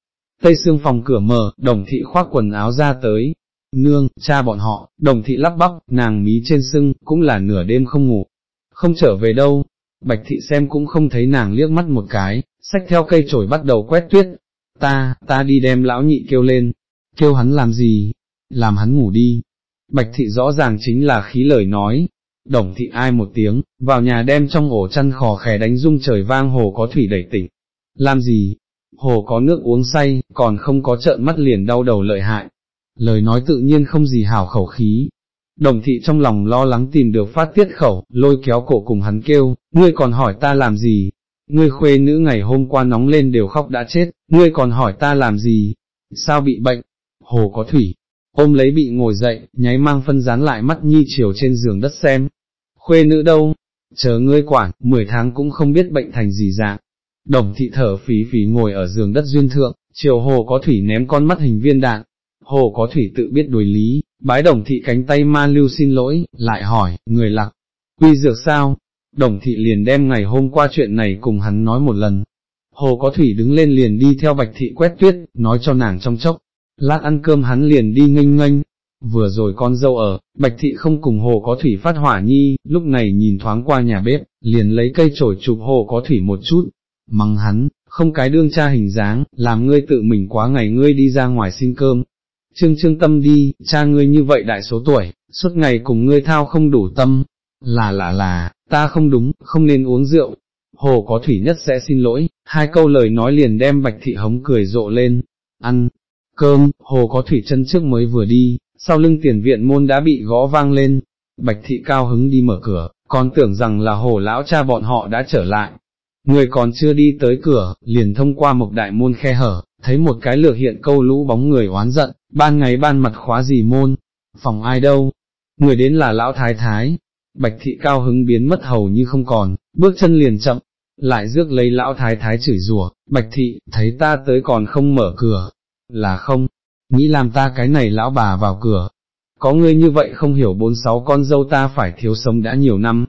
Tây xương phòng cửa mở, đồng thị khoác quần áo ra tới, nương, cha bọn họ, đồng thị lắp bắp, nàng mí trên sưng, cũng là nửa đêm không ngủ, không trở về đâu, bạch thị xem cũng không thấy nàng liếc mắt một cái, xách theo cây trổi bắt đầu quét tuyết, ta, ta đi đem lão nhị kêu lên, kêu hắn làm gì, làm hắn ngủ đi. Bạch thị rõ ràng chính là khí lời nói, đồng thị ai một tiếng, vào nhà đem trong ổ chăn khò khè đánh rung trời vang hồ có thủy đẩy tỉnh. Làm gì? Hồ có nước uống say, còn không có trợn mắt liền đau đầu lợi hại. Lời nói tự nhiên không gì hảo khẩu khí. Đồng thị trong lòng lo lắng tìm được phát tiết khẩu, lôi kéo cổ cùng hắn kêu, ngươi còn hỏi ta làm gì? Ngươi khuê nữ ngày hôm qua nóng lên đều khóc đã chết, ngươi còn hỏi ta làm gì? Sao bị bệnh? Hồ có thủy, ôm lấy bị ngồi dậy, nháy mang phân dán lại mắt nhi chiều trên giường đất xem. Khuê nữ đâu? Chờ ngươi quản, 10 tháng cũng không biết bệnh thành gì dạng. Đồng thị thở phí phí ngồi ở giường đất duyên thượng, chiều hồ có thủy ném con mắt hình viên đạn. Hồ có thủy tự biết đối lý, bái đồng thị cánh tay ma lưu xin lỗi, lại hỏi, người lặc, quy dược sao? Đồng thị liền đem ngày hôm qua chuyện này cùng hắn nói một lần. Hồ có thủy đứng lên liền đi theo bạch thị quét tuyết, nói cho nàng trong chốc, lát ăn cơm hắn liền đi nghênh nghênh, vừa rồi con dâu ở, bạch thị không cùng hồ có thủy phát hỏa nhi, lúc này nhìn thoáng qua nhà bếp, liền lấy cây chổi chụp hồ có thủy một chút, mắng hắn, không cái đương cha hình dáng, làm ngươi tự mình quá ngày ngươi đi ra ngoài xin cơm. Trương trương tâm đi, cha ngươi như vậy đại số tuổi, suốt ngày cùng ngươi thao không đủ tâm, là là là, ta không đúng, không nên uống rượu. Hồ có thủy nhất sẽ xin lỗi, hai câu lời nói liền đem bạch thị hống cười rộ lên, ăn, Cơm, hồ có thủy chân trước mới vừa đi, sau lưng tiền viện môn đã bị gõ vang lên, bạch thị cao hứng đi mở cửa, còn tưởng rằng là hồ lão cha bọn họ đã trở lại. Người còn chưa đi tới cửa, liền thông qua một đại môn khe hở, thấy một cái lược hiện câu lũ bóng người oán giận, ban ngày ban mặt khóa gì môn, phòng ai đâu, người đến là lão thái thái, bạch thị cao hứng biến mất hầu như không còn, bước chân liền chậm, lại rước lấy lão thái thái chửi rủa, bạch thị, thấy ta tới còn không mở cửa, là không, nghĩ làm ta cái này lão bà vào cửa, có ngươi như vậy không hiểu bốn sáu con dâu ta phải thiếu sống đã nhiều năm.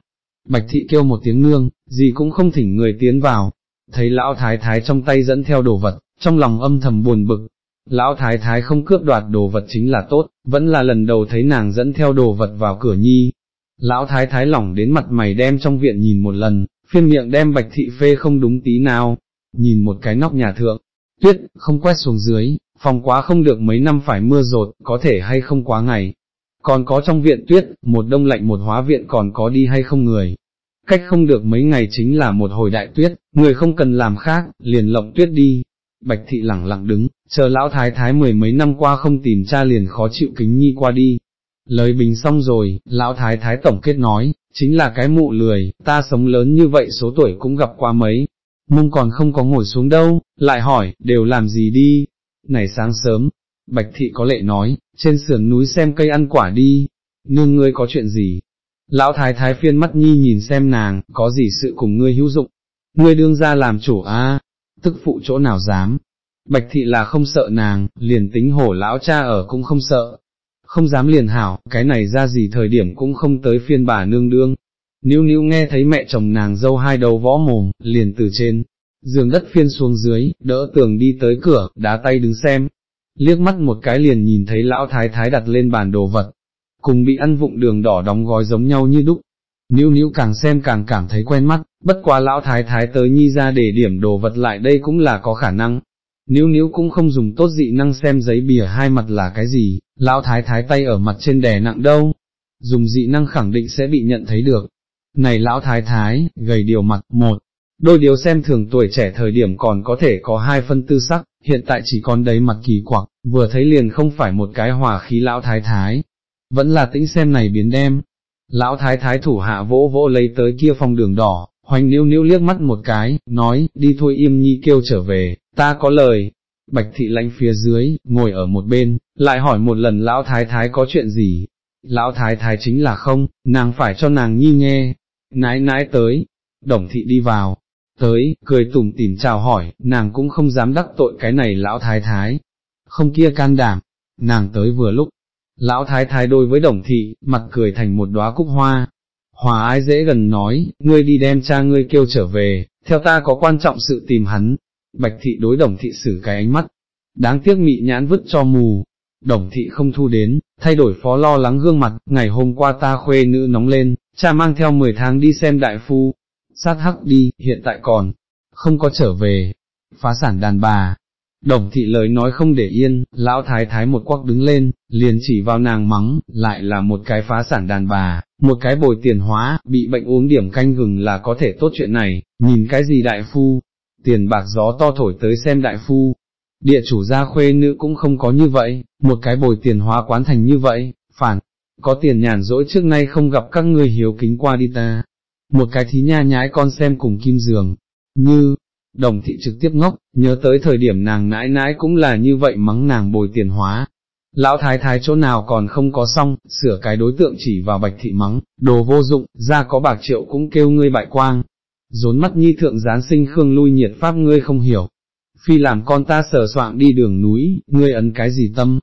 Bạch thị kêu một tiếng nương, gì cũng không thỉnh người tiến vào, thấy lão thái thái trong tay dẫn theo đồ vật, trong lòng âm thầm buồn bực. Lão thái thái không cướp đoạt đồ vật chính là tốt, vẫn là lần đầu thấy nàng dẫn theo đồ vật vào cửa nhi. Lão thái thái lỏng đến mặt mày đem trong viện nhìn một lần, phiên miệng đem bạch thị phê không đúng tí nào, nhìn một cái nóc nhà thượng, tuyết, không quét xuống dưới, phòng quá không được mấy năm phải mưa rột, có thể hay không quá ngày. Còn có trong viện tuyết, một đông lạnh một hóa viện còn có đi hay không người. Cách không được mấy ngày chính là một hồi đại tuyết, người không cần làm khác, liền lộng tuyết đi. Bạch thị lẳng lặng đứng, chờ lão thái thái mười mấy năm qua không tìm cha liền khó chịu kính nhi qua đi. Lời bình xong rồi, lão thái thái tổng kết nói, chính là cái mụ lười, ta sống lớn như vậy số tuổi cũng gặp qua mấy, mông còn không có ngồi xuống đâu, lại hỏi, đều làm gì đi, này sáng sớm, Bạch Thị có lệ nói, trên sườn núi xem cây ăn quả đi, nương ngươi có chuyện gì? Lão thái thái phiên mắt nhi nhìn xem nàng, có gì sự cùng ngươi hữu dụng? Ngươi đương ra làm chủ a, tức phụ chỗ nào dám? Bạch Thị là không sợ nàng, liền tính hổ lão cha ở cũng không sợ. Không dám liền hảo, cái này ra gì thời điểm cũng không tới phiên bà nương đương, Níu níu nghe thấy mẹ chồng nàng dâu hai đầu võ mồm, liền từ trên, giường đất phiên xuống dưới, đỡ tường đi tới cửa, đá tay đứng xem, liếc mắt một cái liền nhìn thấy lão thái thái đặt lên bàn đồ vật, cùng bị ăn vụng đường đỏ đóng gói giống nhau như đúc. Níu níu càng xem càng cảm thấy quen mắt, bất quá lão thái thái tới nhi ra để điểm đồ vật lại đây cũng là có khả năng. Níu níu cũng không dùng tốt dị năng xem giấy bìa hai mặt là cái gì, lão thái thái tay ở mặt trên đè nặng đâu. Dùng dị năng khẳng định sẽ bị nhận thấy được, này lão thái thái, gầy điều mặt, một, đôi điều xem thường tuổi trẻ thời điểm còn có thể có hai phân tư sắc, hiện tại chỉ còn đấy mặt kỳ quặc, vừa thấy liền không phải một cái hòa khí lão thái thái, vẫn là tĩnh xem này biến đem. Lão thái thái thủ hạ vỗ vỗ lấy tới kia phòng đường đỏ, hoành níu níu liếc mắt một cái, nói, đi thôi im nhi kêu trở về, ta có lời. Bạch thị lãnh phía dưới, ngồi ở một bên, lại hỏi một lần lão thái thái có chuyện gì. Lão thái thái chính là không, nàng phải cho nàng nhi nghe, nái nái tới, đồng thị đi vào, tới, cười tủm tỉm chào hỏi, nàng cũng không dám đắc tội cái này lão thái thái, không kia can đảm, nàng tới vừa lúc, lão thái thái đôi với đồng thị, mặt cười thành một đóa cúc hoa, hòa ai dễ gần nói, ngươi đi đem cha ngươi kêu trở về, theo ta có quan trọng sự tìm hắn, bạch thị đối đồng thị xử cái ánh mắt, đáng tiếc mị nhãn vứt cho mù, đồng thị không thu đến, thay đổi phó lo lắng gương mặt, ngày hôm qua ta khuê nữ nóng lên, cha mang theo 10 tháng đi xem đại phu, sát hắc đi, hiện tại còn, không có trở về, phá sản đàn bà. Đồng thị lời nói không để yên, lão thái thái một quắc đứng lên, liền chỉ vào nàng mắng, lại là một cái phá sản đàn bà, một cái bồi tiền hóa, bị bệnh uống điểm canh gừng là có thể tốt chuyện này, nhìn cái gì đại phu, tiền bạc gió to thổi tới xem đại phu, địa chủ gia khuê nữ cũng không có như vậy, một cái bồi tiền hóa quán thành như vậy, phản, có tiền nhàn rỗi trước nay không gặp các ngươi hiếu kính qua đi ta, một cái thí nha nhái con xem cùng kim giường, như, đồng thị trực tiếp ngốc, nhớ tới thời điểm nàng nãi nãi cũng là như vậy mắng nàng bồi tiền hóa. Lão thái thái chỗ nào còn không có xong, sửa cái đối tượng chỉ vào bạch thị mắng, đồ vô dụng, ra có bạc triệu cũng kêu ngươi bại quang. Rốn mắt nhi thượng gián sinh khương lui nhiệt pháp ngươi không hiểu. Phi làm con ta sờ soạng đi đường núi, ngươi ấn cái gì tâm,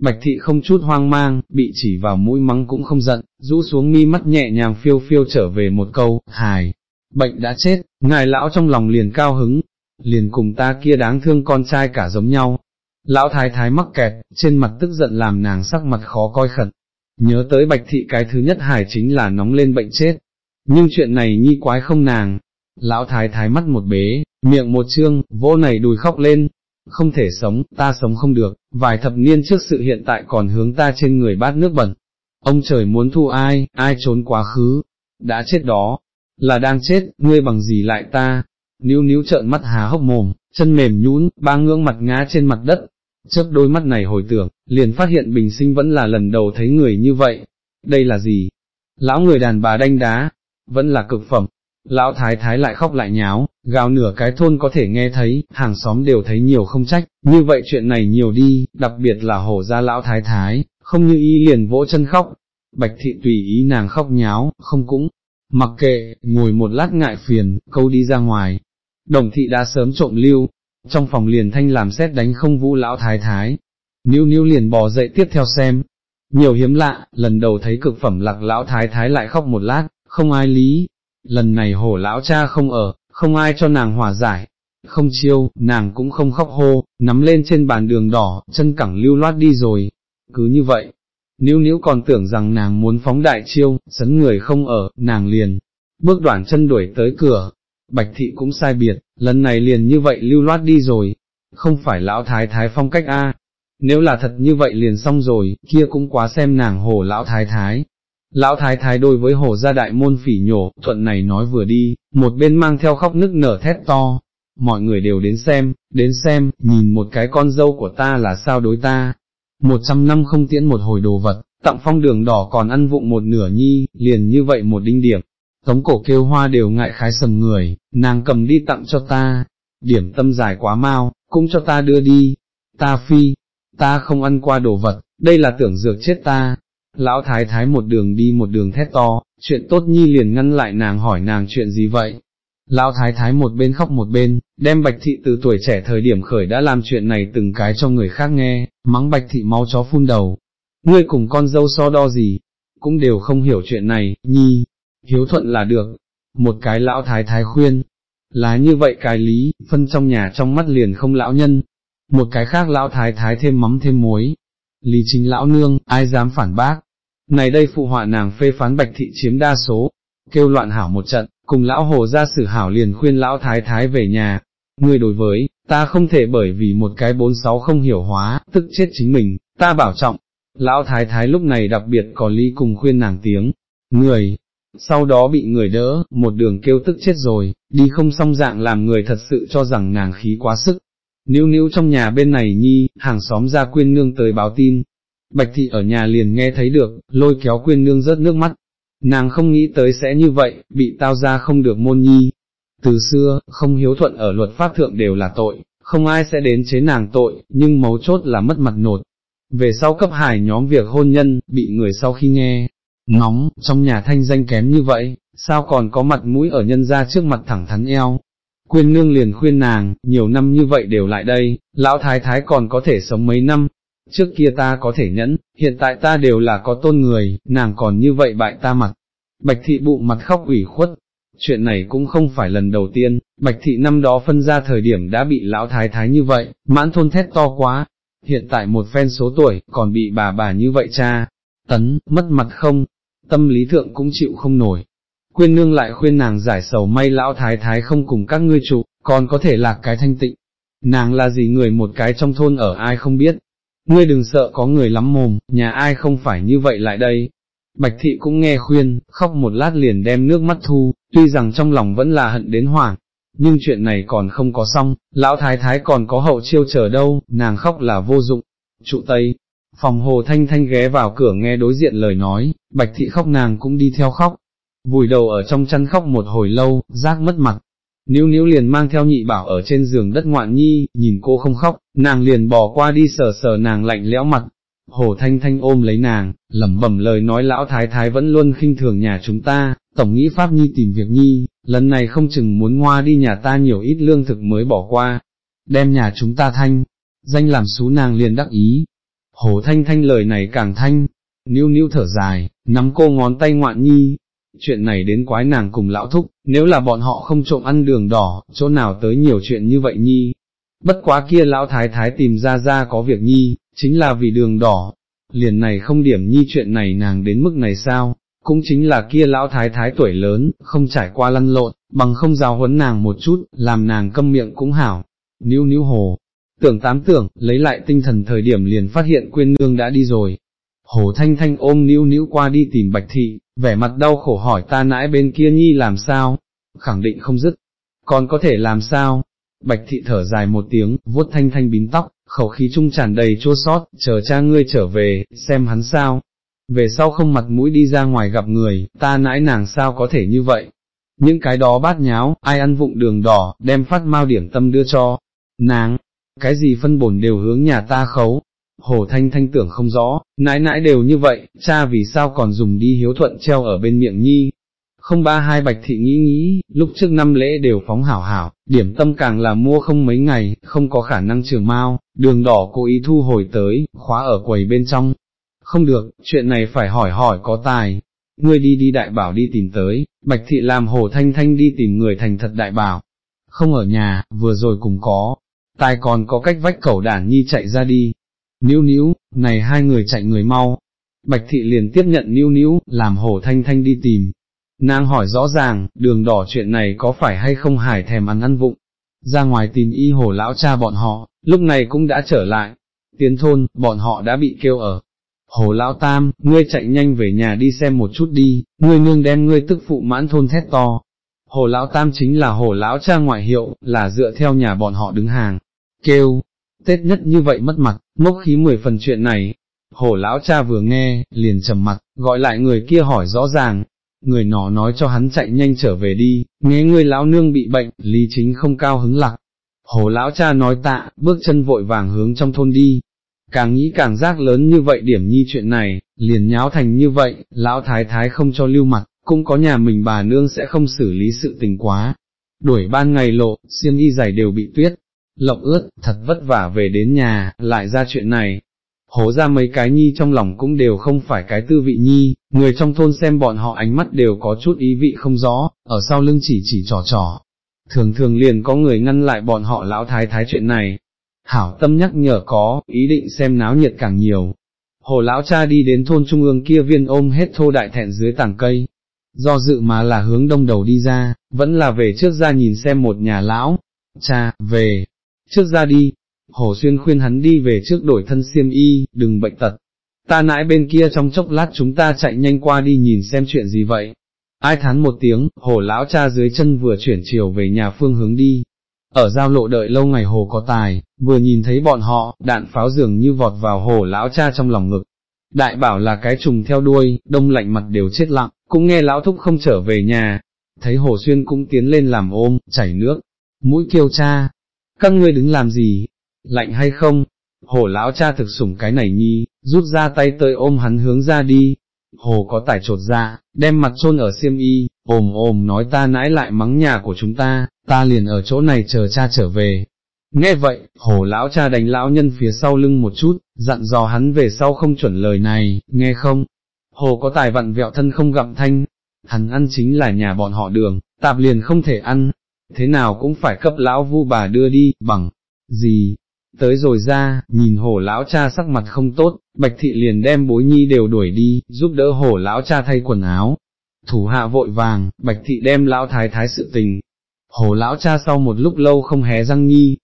Bạch thị không chút hoang mang, bị chỉ vào mũi mắng cũng không giận, rũ xuống mi mắt nhẹ nhàng phiêu phiêu trở về một câu, hài, bệnh đã chết, ngài lão trong lòng liền cao hứng, liền cùng ta kia đáng thương con trai cả giống nhau. Lão thái thái mắc kẹt, trên mặt tức giận làm nàng sắc mặt khó coi khẩn. Nhớ tới bạch thị cái thứ nhất hài chính là nóng lên bệnh chết. Nhưng chuyện này nhi quái không nàng. Lão thái thái mắt một bế, miệng một trương, vô này đùi khóc lên, không thể sống, ta sống không được, vài thập niên trước sự hiện tại còn hướng ta trên người bát nước bẩn. Ông trời muốn thu ai, ai trốn quá khứ, đã chết đó, là đang chết, ngươi bằng gì lại ta, níu níu trợn mắt há hốc mồm, chân mềm nhún, ba ngưỡng mặt ngã trên mặt đất, chớp đôi mắt này hồi tưởng, liền phát hiện bình sinh vẫn là lần đầu thấy người như vậy, đây là gì? Lão người đàn bà đanh đá, vẫn là cực phẩm, Lão thái thái lại khóc lại nháo, gào nửa cái thôn có thể nghe thấy, hàng xóm đều thấy nhiều không trách, như vậy chuyện này nhiều đi, đặc biệt là hổ ra lão thái thái, không như y liền vỗ chân khóc, bạch thị tùy ý nàng khóc nháo, không cũng, mặc kệ, ngồi một lát ngại phiền, câu đi ra ngoài, đồng thị đã sớm trộm lưu, trong phòng liền thanh làm xét đánh không vũ lão thái thái, níu níu liền bò dậy tiếp theo xem, nhiều hiếm lạ, lần đầu thấy cực phẩm lạc lão thái thái lại khóc một lát, không ai lý, lần này hổ lão cha không ở, không ai cho nàng hòa giải, không chiêu, nàng cũng không khóc hô, nắm lên trên bàn đường đỏ, chân cẳng lưu loát đi rồi, cứ như vậy, níu níu còn tưởng rằng nàng muốn phóng đại chiêu, sấn người không ở, nàng liền, bước đoạn chân đuổi tới cửa, bạch thị cũng sai biệt, lần này liền như vậy lưu loát đi rồi, không phải lão thái thái phong cách A, nếu là thật như vậy liền xong rồi, kia cũng quá xem nàng hồ lão thái thái. Lão thái thái đối với hồ gia đại môn phỉ nhổ, thuận này nói vừa đi, một bên mang theo khóc nức nở thét to, mọi người đều đến xem, đến xem, nhìn một cái con dâu của ta là sao đối ta. Một trăm năm không tiễn một hồi đồ vật, tặng phong đường đỏ còn ăn vụng một nửa nhi, liền như vậy một đinh điểm. Tống cổ kêu hoa đều ngại khái sầm người, nàng cầm đi tặng cho ta, điểm tâm dài quá mau, cũng cho ta đưa đi. Ta phi, ta không ăn qua đồ vật, đây là tưởng dược chết ta. Lão thái thái một đường đi một đường thét to, chuyện tốt nhi liền ngăn lại nàng hỏi nàng chuyện gì vậy. Lão thái thái một bên khóc một bên, đem bạch thị từ tuổi trẻ thời điểm khởi đã làm chuyện này từng cái cho người khác nghe, mắng bạch thị máu chó phun đầu. Ngươi cùng con dâu so đo gì, cũng đều không hiểu chuyện này, nhi, hiếu thuận là được. Một cái lão thái thái khuyên, là như vậy cái lý, phân trong nhà trong mắt liền không lão nhân, một cái khác lão thái thái thêm mắm thêm muối, lý chính lão nương, ai dám phản bác, này đây phụ họa nàng phê phán bạch thị chiếm đa số, kêu loạn hảo một trận, cùng lão hồ ra xử hảo liền khuyên lão thái thái về nhà, người đối với, ta không thể bởi vì một cái bốn sáu không hiểu hóa, tức chết chính mình, ta bảo trọng, lão thái thái lúc này đặc biệt có lý cùng khuyên nàng tiếng, người, sau đó bị người đỡ, một đường kêu tức chết rồi, đi không xong dạng làm người thật sự cho rằng nàng khí quá sức, Níu níu trong nhà bên này nhi, hàng xóm ra quyên nương tới báo tin. Bạch thị ở nhà liền nghe thấy được, lôi kéo quyên nương rớt nước mắt. Nàng không nghĩ tới sẽ như vậy, bị tao ra không được môn nhi. Từ xưa, không hiếu thuận ở luật pháp thượng đều là tội, không ai sẽ đến chế nàng tội, nhưng mấu chốt là mất mặt nột. Về sau cấp hải nhóm việc hôn nhân, bị người sau khi nghe, ngóng, trong nhà thanh danh kém như vậy, sao còn có mặt mũi ở nhân ra trước mặt thẳng thắn eo, Quyên nương liền khuyên nàng, nhiều năm như vậy đều lại đây, lão thái thái còn có thể sống mấy năm, trước kia ta có thể nhẫn, hiện tại ta đều là có tôn người, nàng còn như vậy bại ta mặt. Bạch thị bụng mặt khóc ủy khuất, chuyện này cũng không phải lần đầu tiên, bạch thị năm đó phân ra thời điểm đã bị lão thái thái như vậy, mãn thôn thét to quá, hiện tại một phen số tuổi, còn bị bà bà như vậy cha, tấn, mất mặt không, tâm lý thượng cũng chịu không nổi, quyên nương lại khuyên nàng giải sầu may lão thái thái không cùng các ngươi trụ, còn có thể là cái thanh tịnh. Nàng là gì người một cái trong thôn ở ai không biết. Ngươi đừng sợ có người lắm mồm, nhà ai không phải như vậy lại đây. Bạch thị cũng nghe khuyên, khóc một lát liền đem nước mắt thu, tuy rằng trong lòng vẫn là hận đến hoảng, nhưng chuyện này còn không có xong, lão thái thái còn có hậu chiêu chờ đâu, nàng khóc là vô dụng. Trụ Tây, phòng hồ thanh thanh ghé vào cửa nghe đối diện lời nói, bạch thị khóc nàng cũng đi theo khóc, vùi đầu ở trong chăn khóc một hồi lâu, giác mất mặt. Níu níu liền mang theo nhị bảo ở trên giường đất ngoạn nhi, nhìn cô không khóc, nàng liền bỏ qua đi sờ sờ nàng lạnh lẽo mặt. Hồ Thanh Thanh ôm lấy nàng, lẩm bẩm lời nói lão thái thái vẫn luôn khinh thường nhà chúng ta, tổng nghĩ pháp nhi tìm việc nhi, lần này không chừng muốn ngoa đi nhà ta nhiều ít lương thực mới bỏ qua, đem nhà chúng ta thanh, danh làm xú nàng liền đắc ý. Hồ Thanh Thanh lời này càng thanh, níu níu thở dài, nắm cô ngón tay ngoạn nhi, chuyện này đến quái nàng cùng lão thúc, nếu là bọn họ không trộm ăn đường đỏ, chỗ nào tới nhiều chuyện như vậy nhi. Bất quá kia lão thái thái tìm ra ra có việc nhi, chính là vì đường đỏ, liền này không điểm nhi chuyện này nàng đến mức này sao, cũng chính là kia lão thái thái tuổi lớn, không trải qua lăn lộn, bằng không giáo huấn nàng một chút, làm nàng câm miệng cũng hảo, níu níu hồ. Tưởng tám tưởng, lấy lại tinh thần thời điểm liền phát hiện quyên nương đã đi rồi, Hồ Thanh Thanh ôm níu níu qua đi tìm Bạch Thị, vẻ mặt đau khổ hỏi ta nãi bên kia nhi làm sao, khẳng định không dứt, còn có thể làm sao, Bạch Thị thở dài một tiếng, vuốt Thanh Thanh bím tóc, khẩu khí trung tràn đầy chua sót, chờ cha ngươi trở về, xem hắn sao, về sau không mặt mũi đi ra ngoài gặp người, ta nãi nàng sao có thể như vậy, những cái đó bát nháo, ai ăn vụng đường đỏ, đem phát mau điểm tâm đưa cho, nàng, cái gì phân bổn đều hướng nhà ta khấu, Hồ Thanh Thanh tưởng không rõ, nãi nãi đều như vậy, cha vì sao còn dùng đi hiếu thuận treo ở bên miệng nhi. Không ba hai bạch thị nghĩ nghĩ, lúc trước năm lễ đều phóng hảo hảo, điểm tâm càng là mua không mấy ngày, không có khả năng trường mau, đường đỏ cố ý thu hồi tới, khóa ở quầy bên trong. không được, chuyện này phải hỏi hỏi có tài. Ngươi đi đi đại bảo đi tìm tới, bạch thị làm hồ thanh thanh đi tìm người thành thật đại bảo. Không ở nhà, vừa rồi cùng có, tài còn có cách vách cẩu đản nhi chạy ra đi. Níu níu, này hai người chạy người mau. Bạch thị liền tiếp nhận níu níu, làm hồ thanh thanh đi tìm. Nàng hỏi rõ ràng, đường đỏ chuyện này có phải hay không hải thèm ăn ăn vụng. Ra ngoài tìm y hồ lão cha bọn họ, lúc này cũng đã trở lại. Tiến thôn, bọn họ đã bị kêu ở, Hồ Lão Tam, ngươi chạy nhanh về nhà đi xem một chút đi, ngươi nương đem ngươi tức phụ mãn thôn thét to. Hồ Lão Tam chính là Hồ Lão cha ngoại hiệu, là dựa theo nhà bọn họ đứng hàng. Kêu, Tết nhất như vậy mất mặt, mốc khí mười phần chuyện này. Hồ Lão cha vừa nghe, liền trầm mặt, gọi lại người kia hỏi rõ ràng. Người nó nói cho hắn chạy nhanh trở về đi, nghe người lão nương bị bệnh, lý chính không cao hứng lạc. Hồ lão cha nói tạ, bước chân vội vàng hướng trong thôn đi, càng nghĩ càng giác lớn như vậy điểm nhi chuyện này, liền nháo thành như vậy, lão thái thái không cho lưu mặt, cũng có nhà mình bà nương sẽ không xử lý sự tình quá. Đuổi ban ngày lộ, xiêm y giày đều bị tuyết, lộng ướt, thật vất vả về đến nhà, lại ra chuyện này. Hố ra mấy cái nhi trong lòng cũng đều không phải cái tư vị nhi, người trong thôn xem bọn họ ánh mắt đều có chút ý vị không rõ, ở sau lưng chỉ chỉ trò trò. Thường thường liền có người ngăn lại bọn họ lão thái thái chuyện này, hảo tâm nhắc nhở có, ý định xem náo nhiệt càng nhiều. Hồ lão cha đi đến thôn trung ương kia viên ôm hết thô đại thẹn dưới tảng cây, do dự mà là hướng đông đầu đi ra, vẫn là về trước ra nhìn xem một nhà lão, cha, về, trước ra đi, Hồ Xuyên khuyên hắn đi về trước đổi thân xiêm y, đừng bệnh tật, ta nãi bên kia trong chốc lát chúng ta chạy nhanh qua đi nhìn xem chuyện gì vậy. Ai thán một tiếng, hồ lão cha dưới chân vừa chuyển chiều về nhà phương hướng đi, ở giao lộ đợi lâu ngày hồ có tài, vừa nhìn thấy bọn họ, đạn pháo dường như vọt vào hồ lão cha trong lòng ngực. Đại bảo là cái trùng theo đuôi, đông lạnh mặt đều chết lặng, cũng nghe lão thúc không trở về nhà. Thấy hồ xuyên cũng tiến lên làm ôm, chảy nước, mũi kêu cha. Các ngươi đứng làm gì? Lạnh hay không? Hồ lão cha thực sủng cái này nhi, rút ra tay tới ôm hắn hướng ra đi. Hồ có tải trột ra, đem mặt chôn ở xiêm y, ồm ồm nói ta nãi lại mắng nhà của chúng ta, ta liền ở chỗ này chờ cha trở về. Nghe vậy, hồ lão cha đánh lão nhân phía sau lưng một chút, dặn dò hắn về sau không chuẩn lời này, nghe không? Hồ có tài vặn vẹo thân không gặm thanh, hắn ăn chính là nhà bọn họ đường, tạp liền không thể ăn, thế nào cũng phải cấp lão vu bà đưa đi, bằng, gì? Tới rồi ra, nhìn hổ lão cha sắc mặt không tốt, bạch thị liền đem bối nhi đều đuổi đi, giúp đỡ hổ lão cha thay quần áo. Thủ hạ vội vàng, bạch thị đem lão thái thái sự tình, hổ lão cha sau một lúc lâu không hé răng nhi,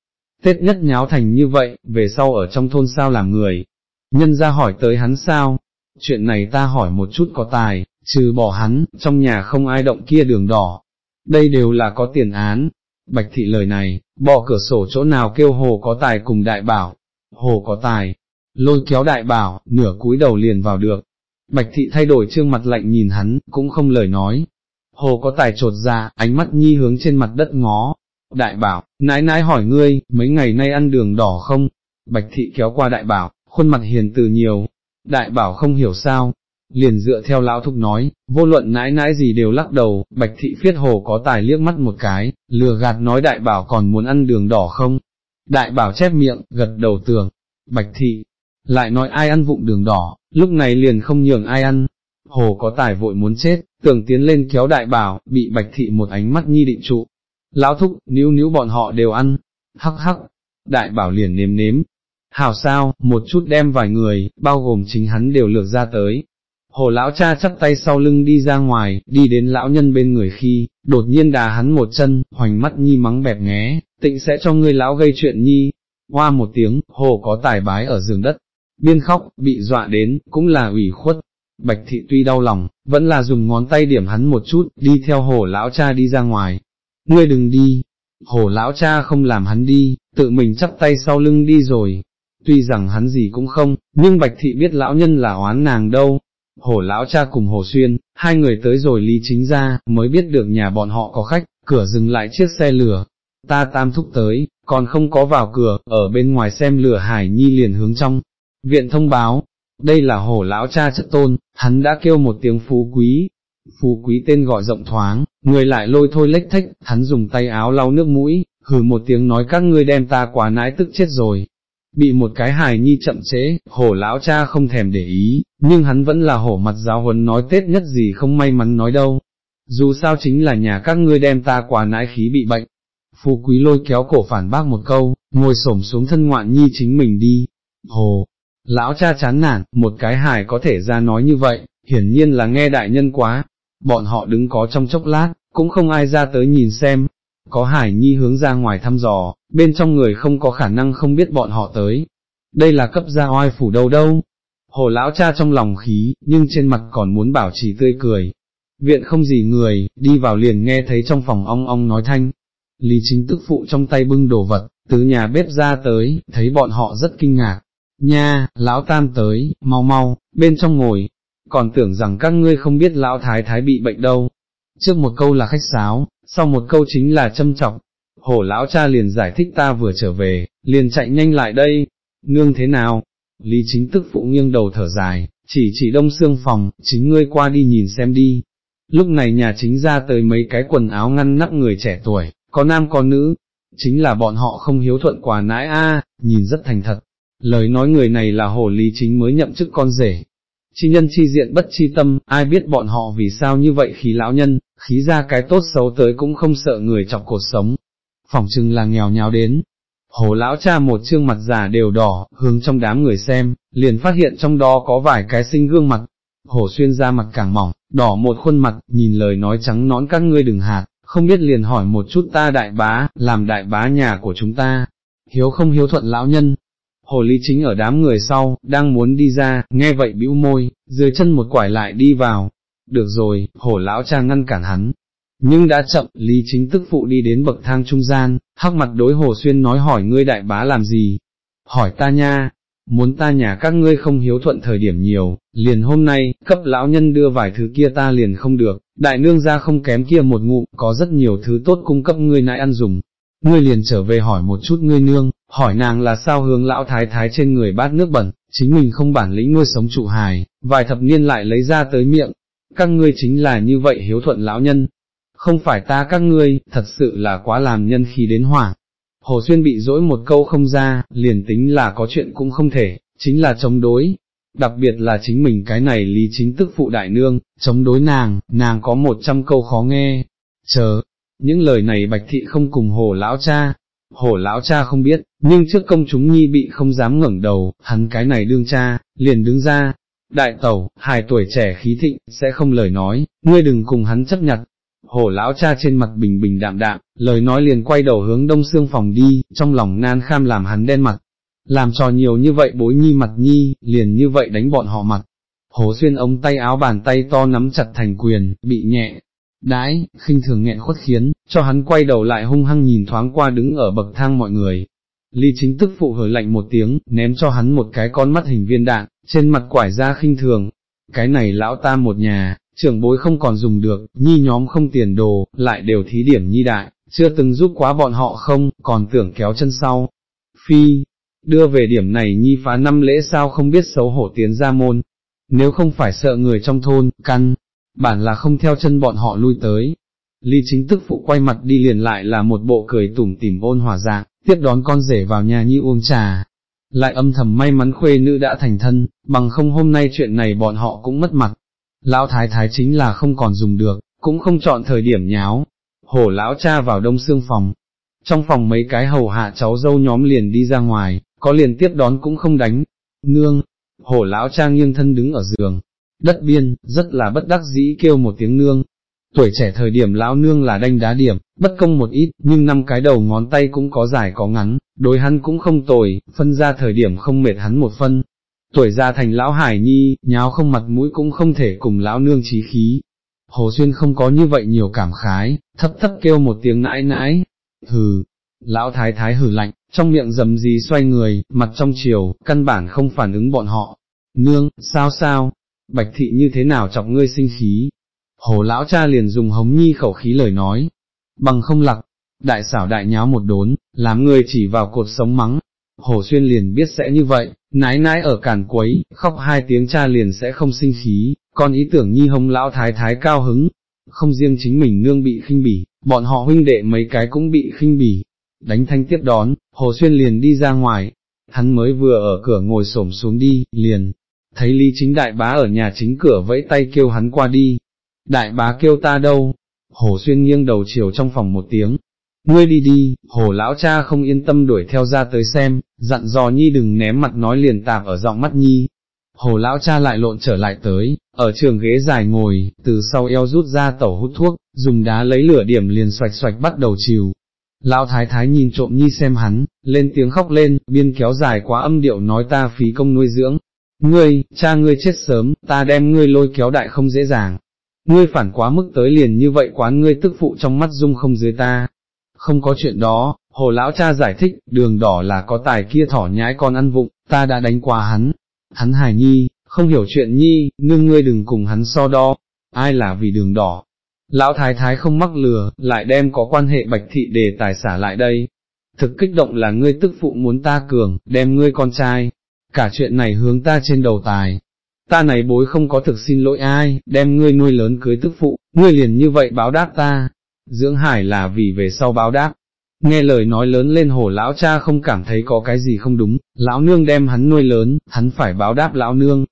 Tết nhất nháo thành như vậy, về sau ở trong thôn sao làm người. Nhân ra hỏi tới hắn sao, chuyện này ta hỏi một chút có tài, trừ bỏ hắn, trong nhà không ai động kia đường đỏ. Đây đều là có tiền án. Bạch thị lời này, bỏ cửa sổ chỗ nào kêu hồ có tài cùng đại bảo. Hồ có tài, lôi kéo đại bảo, nửa cúi đầu liền vào được. Bạch thị thay đổi trương mặt lạnh nhìn hắn, cũng không lời nói, Hồ có tài trột ra, ánh mắt nhi hướng trên mặt đất ngó. Đại bảo, nãi nãi hỏi ngươi, mấy ngày nay ăn đường đỏ không? Bạch thị kéo qua đại bảo, khuôn mặt hiền từ nhiều. Đại bảo không hiểu sao, liền dựa theo lão thúc nói, vô luận nãi nãi gì đều lắc đầu, bạch thị phiết hồ có tài liếc mắt một cái, lừa gạt nói đại bảo còn muốn ăn đường đỏ không? Đại bảo chép miệng, gật đầu tường, bạch thị, lại nói ai ăn vụng đường đỏ, lúc này liền không nhường ai ăn, hồ có tài vội muốn chết, tưởng tiến lên kéo đại bảo, bị bạch thị một ánh mắt nhi định trụ. Lão thúc, níu níu bọn họ đều ăn, hắc hắc, đại bảo liền nếm nếm. Hảo sao, một chút đem vài người, bao gồm chính hắn đều lược ra tới. Hồ lão cha chắp tay sau lưng đi ra ngoài, đi đến lão nhân bên người khi, đột nhiên đà hắn một chân, hoành mắt nhi mắng bẹp nghé, tịnh sẽ cho ngươi lão gây chuyện nhi. Hoa một tiếng, hồ có tài bái ở giường đất, biên khóc, bị dọa đến, cũng là ủy khuất, Bạch thị tuy đau lòng, vẫn là dùng ngón tay điểm hắn một chút, đi theo hồ lão cha đi ra ngoài. Ngươi đừng đi, hồ lão cha không làm hắn đi, tự mình chắp tay sau lưng đi rồi. Tuy rằng hắn gì cũng không, nhưng bạch thị biết lão nhân là oán nàng đâu. Hồ lão cha cùng hồ xuyên, hai người tới rồi lý chính ra, mới biết được nhà bọn họ có khách, cửa dừng lại chiếc xe lửa. Ta tam thúc tới, còn không có vào cửa, ở bên ngoài xem lửa hải nhi liền hướng trong. Viện thông báo, đây là hổ lão cha chất tôn, hắn đã kêu một tiếng phú quý, phú quý tên gọi rộng thoáng, người lại lôi thôi lếch thách, hắn dùng tay áo lau nước mũi, hừ một tiếng nói các ngươi đem ta quá nãi tức chết rồi bị một cái hài nhi chậm chế, hổ lão cha không thèm để ý, nhưng hắn vẫn là hổ mặt giáo huấn nói Tết nhất gì không may mắn nói đâu. Dù sao chính là nhà các ngươi đem ta quá nãi khí bị bệnh. Phú quý lôi kéo cổ phản bác một câu, ngồi xổm xuống thân ngoạn nhi chính mình đi. Hồ, lão cha chán nản, một cái hài có thể ra nói như vậy, hiển nhiên là nghe đại nhân quá. Bọn họ đứng có trong chốc lát, cũng không ai ra tới nhìn xem, có hải nhi hướng ra ngoài thăm dò, bên trong người không có khả năng không biết bọn họ tới. Đây là cấp gia oai phủ đâu đâu. Hồ lão cha trong lòng khí, nhưng trên mặt còn muốn bảo trì tươi cười. Viện không gì người, đi vào liền nghe thấy trong phòng ong ong nói thanh. Lý chính tức phụ trong tay bưng đồ vật, từ nhà bếp ra tới, thấy bọn họ rất kinh ngạc. Nha, lão tam tới, mau mau, bên trong ngồi, còn tưởng rằng các ngươi không biết lão thái thái bị bệnh đâu. Trước một câu là khách sáo, sau một câu chính là châm trọng, hổ lão cha liền giải thích ta vừa trở về, liền chạy nhanh lại đây, nương thế nào, lý chính tức phụ nghiêng đầu thở dài, chỉ chỉ đông xương phòng, chính ngươi qua đi nhìn xem đi. Lúc này nhà chính ra tới mấy cái quần áo ngăn nắp người trẻ tuổi, có nam có nữ, chính là bọn họ không hiếu thuận quả nãi a, nhìn rất thành thật. Lời nói người này là hồ lý chính mới nhậm chức con rể, chi nhân chi diện bất chi tâm, ai biết bọn họ vì sao như vậy khí lão nhân, khí ra cái tốt xấu tới cũng không sợ người chọc cột sống, phỏng chừng là nghèo nhào đến. Hồ lão cha một trương mặt già đều đỏ, hướng trong đám người xem, liền phát hiện trong đó có vài cái sinh gương mặt. Hồ xuyên ra mặt càng mỏng, đỏ một khuôn mặt, nhìn lời nói trắng nõn các ngươi đừng hạt, không biết liền hỏi một chút ta đại bá, làm đại bá nhà của chúng ta. Hiếu không hiếu thuận lão nhân, Hồ Lý Chính ở đám người sau, đang muốn đi ra, nghe vậy bĩu môi, dưới chân một quải lại đi vào. Được rồi, hồ lão cha ngăn cản hắn. Nhưng đã chậm, Lý Chính tức phụ đi đến bậc thang trung gian, hắc mặt đối Hồ Xuyên nói hỏi ngươi đại bá làm gì? Hỏi ta nha, muốn ta nhà các ngươi không hiếu thuận thời điểm nhiều, liền hôm nay, cấp lão nhân đưa vài thứ kia ta liền không được, đại nương ra không kém kia một ngụm, có rất nhiều thứ tốt cung cấp ngươi nãy ăn dùng, ngươi liền trở về hỏi một chút ngươi nương, hỏi nàng là sao hướng lão thái thái trên người bát nước bẩn, chính mình không bản lĩnh nuôi sống trụ hài, vài thập niên lại lấy ra tới miệng, các ngươi chính là như vậy hiếu thuận lão nhân, không phải ta các ngươi, thật sự là quá làm nhân khi đến hỏa. Hồ Xuyên bị dỗi một câu không ra, liền tính là có chuyện cũng không thể, chính là chống đối, đặc biệt là chính mình cái này lý chính tức phụ đại nương, chống đối nàng, nàng có một trăm câu khó nghe, chờ, những lời này bạch thị không cùng hồ lão cha, hồ lão cha không biết, nhưng trước công chúng nhi bị không dám ngẩng đầu, hắn cái này đương cha, liền đứng ra, đại tẩu, hài tuổi trẻ khí thịnh, sẽ không lời nói, ngươi đừng cùng hắn chấp nhặt. Hổ lão cha trên mặt bình bình đạm đạm, lời nói liền quay đầu hướng đông xương phòng đi, trong lòng nan kham làm hắn đen mặt, làm trò nhiều như vậy bối nhi mặt nhi, liền như vậy đánh bọn họ mặt. Hổ xuyên ống tay áo bàn tay to nắm chặt thành quyền, bị nhẹ, đãi, khinh thường nghẹn khuất khiến, cho hắn quay đầu lại hung hăng nhìn thoáng qua đứng ở bậc thang mọi người. Lý chính tức phụ hở lạnh một tiếng, ném cho hắn một cái con mắt hình viên đạn, trên mặt quải ra khinh thường. Cái này lão ta một nhà, trưởng bối không còn dùng được, nhi nhóm không tiền đồ, lại đều thí điểm nhi đại, chưa từng giúp quá bọn họ không, còn tưởng kéo chân sau. Phi, đưa về điểm này nhi phá năm lễ sao không biết xấu hổ tiến ra môn, nếu không phải sợ người trong thôn, căn, bản là không theo chân bọn họ lui tới. Lý chính tức phụ quay mặt đi liền lại là một bộ cười tủm tỉm ôn hòa dạng, tiếp đón con rể vào nhà như uống trà. Lại âm thầm may mắn khuê nữ đã thành thân, bằng không hôm nay chuyện này bọn họ cũng mất mặt. Lão thái thái chính là không còn dùng được, cũng không chọn thời điểm nháo. Hổ lão cha vào đông xương phòng. Trong phòng mấy cái hầu hạ cháu dâu nhóm liền đi ra ngoài, có liền tiếp đón cũng không đánh. Nương, hổ lão cha nghiêng thân đứng ở giường, đất biên, rất là bất đắc dĩ kêu một tiếng nương. Tuổi trẻ thời điểm lão nương là đanh đá điểm, bất công một ít, nhưng năm cái đầu ngón tay cũng có dài có ngắn, đối hắn cũng không tồi, phân ra thời điểm không mệt hắn một phân. Tuổi ra thành lão hải nhi, nháo không mặt mũi cũng không thể cùng lão nương trí khí. Hồ Xuyên không có như vậy nhiều cảm khái, thấp thấp kêu một tiếng nãi nãi, hừ, lão thái thái hử lạnh, trong miệng dầm gì xoay người, mặt trong chiều, căn bản không phản ứng bọn họ. Nương, sao sao, bạch thị như thế nào chọc ngươi sinh khí. Hồ lão cha liền dùng hống nhi khẩu khí lời nói, bằng không lặc, đại xảo đại nháo một đốn, làm người chỉ vào cột sống mắng. Hồ xuyên liền biết sẽ như vậy, nái nái ở càn quấy, khóc hai tiếng cha liền sẽ không sinh khí, còn ý tưởng nhi hống lão thái thái cao hứng, không riêng chính mình nương bị khinh bỉ, bọn họ huynh đệ mấy cái cũng bị khinh bỉ. Đánh thanh tiếp đón, Hồ Xuyên liền đi ra ngoài, hắn mới vừa ở cửa ngồi xổm xuống đi, liền, thấy Lý Chính Đại Bá ở nhà chính cửa vẫy tay kêu hắn qua đi, Đại Bá kêu ta đâu, Hồ Xuyên nghiêng đầu chiều trong phòng một tiếng, ngươi đi đi, Hồ Lão Cha không yên tâm đuổi theo ra tới xem, dặn dò Nhi đừng ném mặt nói liền tạp ở giọng mắt Nhi. Hồ Lão Cha lại lộn trở lại tới, ở trường ghế dài ngồi, từ sau eo rút ra tẩu hút thuốc, dùng đá lấy lửa điểm liền xoạch xoạch bắt đầu chiều, Lão thái thái nhìn trộm nhi xem hắn, lên tiếng khóc lên, biên kéo dài quá âm điệu nói ta phí công nuôi dưỡng. Ngươi, cha ngươi chết sớm, ta đem ngươi lôi kéo đại không dễ dàng. Ngươi phản quá mức tới liền như vậy quán ngươi tức phụ trong mắt dung không dưới ta. Không có chuyện đó, hồ lão cha giải thích, đường đỏ là có tài kia thỏ nhái con ăn vụng, ta đã đánh qua hắn. Hắn hài nhi, không hiểu chuyện nhi, nương ngươi đừng cùng hắn so đo. Ai là vì đường đỏ, Lão thái thái không mắc lừa, lại đem có quan hệ bạch thị đề tài xả lại đây. Thực kích động là ngươi tức phụ muốn ta cường, đem ngươi con trai, cả chuyện này hướng ta trên đầu tài. Ta này bối không có thực xin lỗi ai, đem ngươi nuôi lớn cưới tức phụ, ngươi liền như vậy báo đáp ta. Dưỡng hải là vì về sau báo đáp. Nghe lời nói lớn lên hổ lão cha không cảm thấy có cái gì không đúng, lão nương đem hắn nuôi lớn, hắn phải báo đáp lão nương.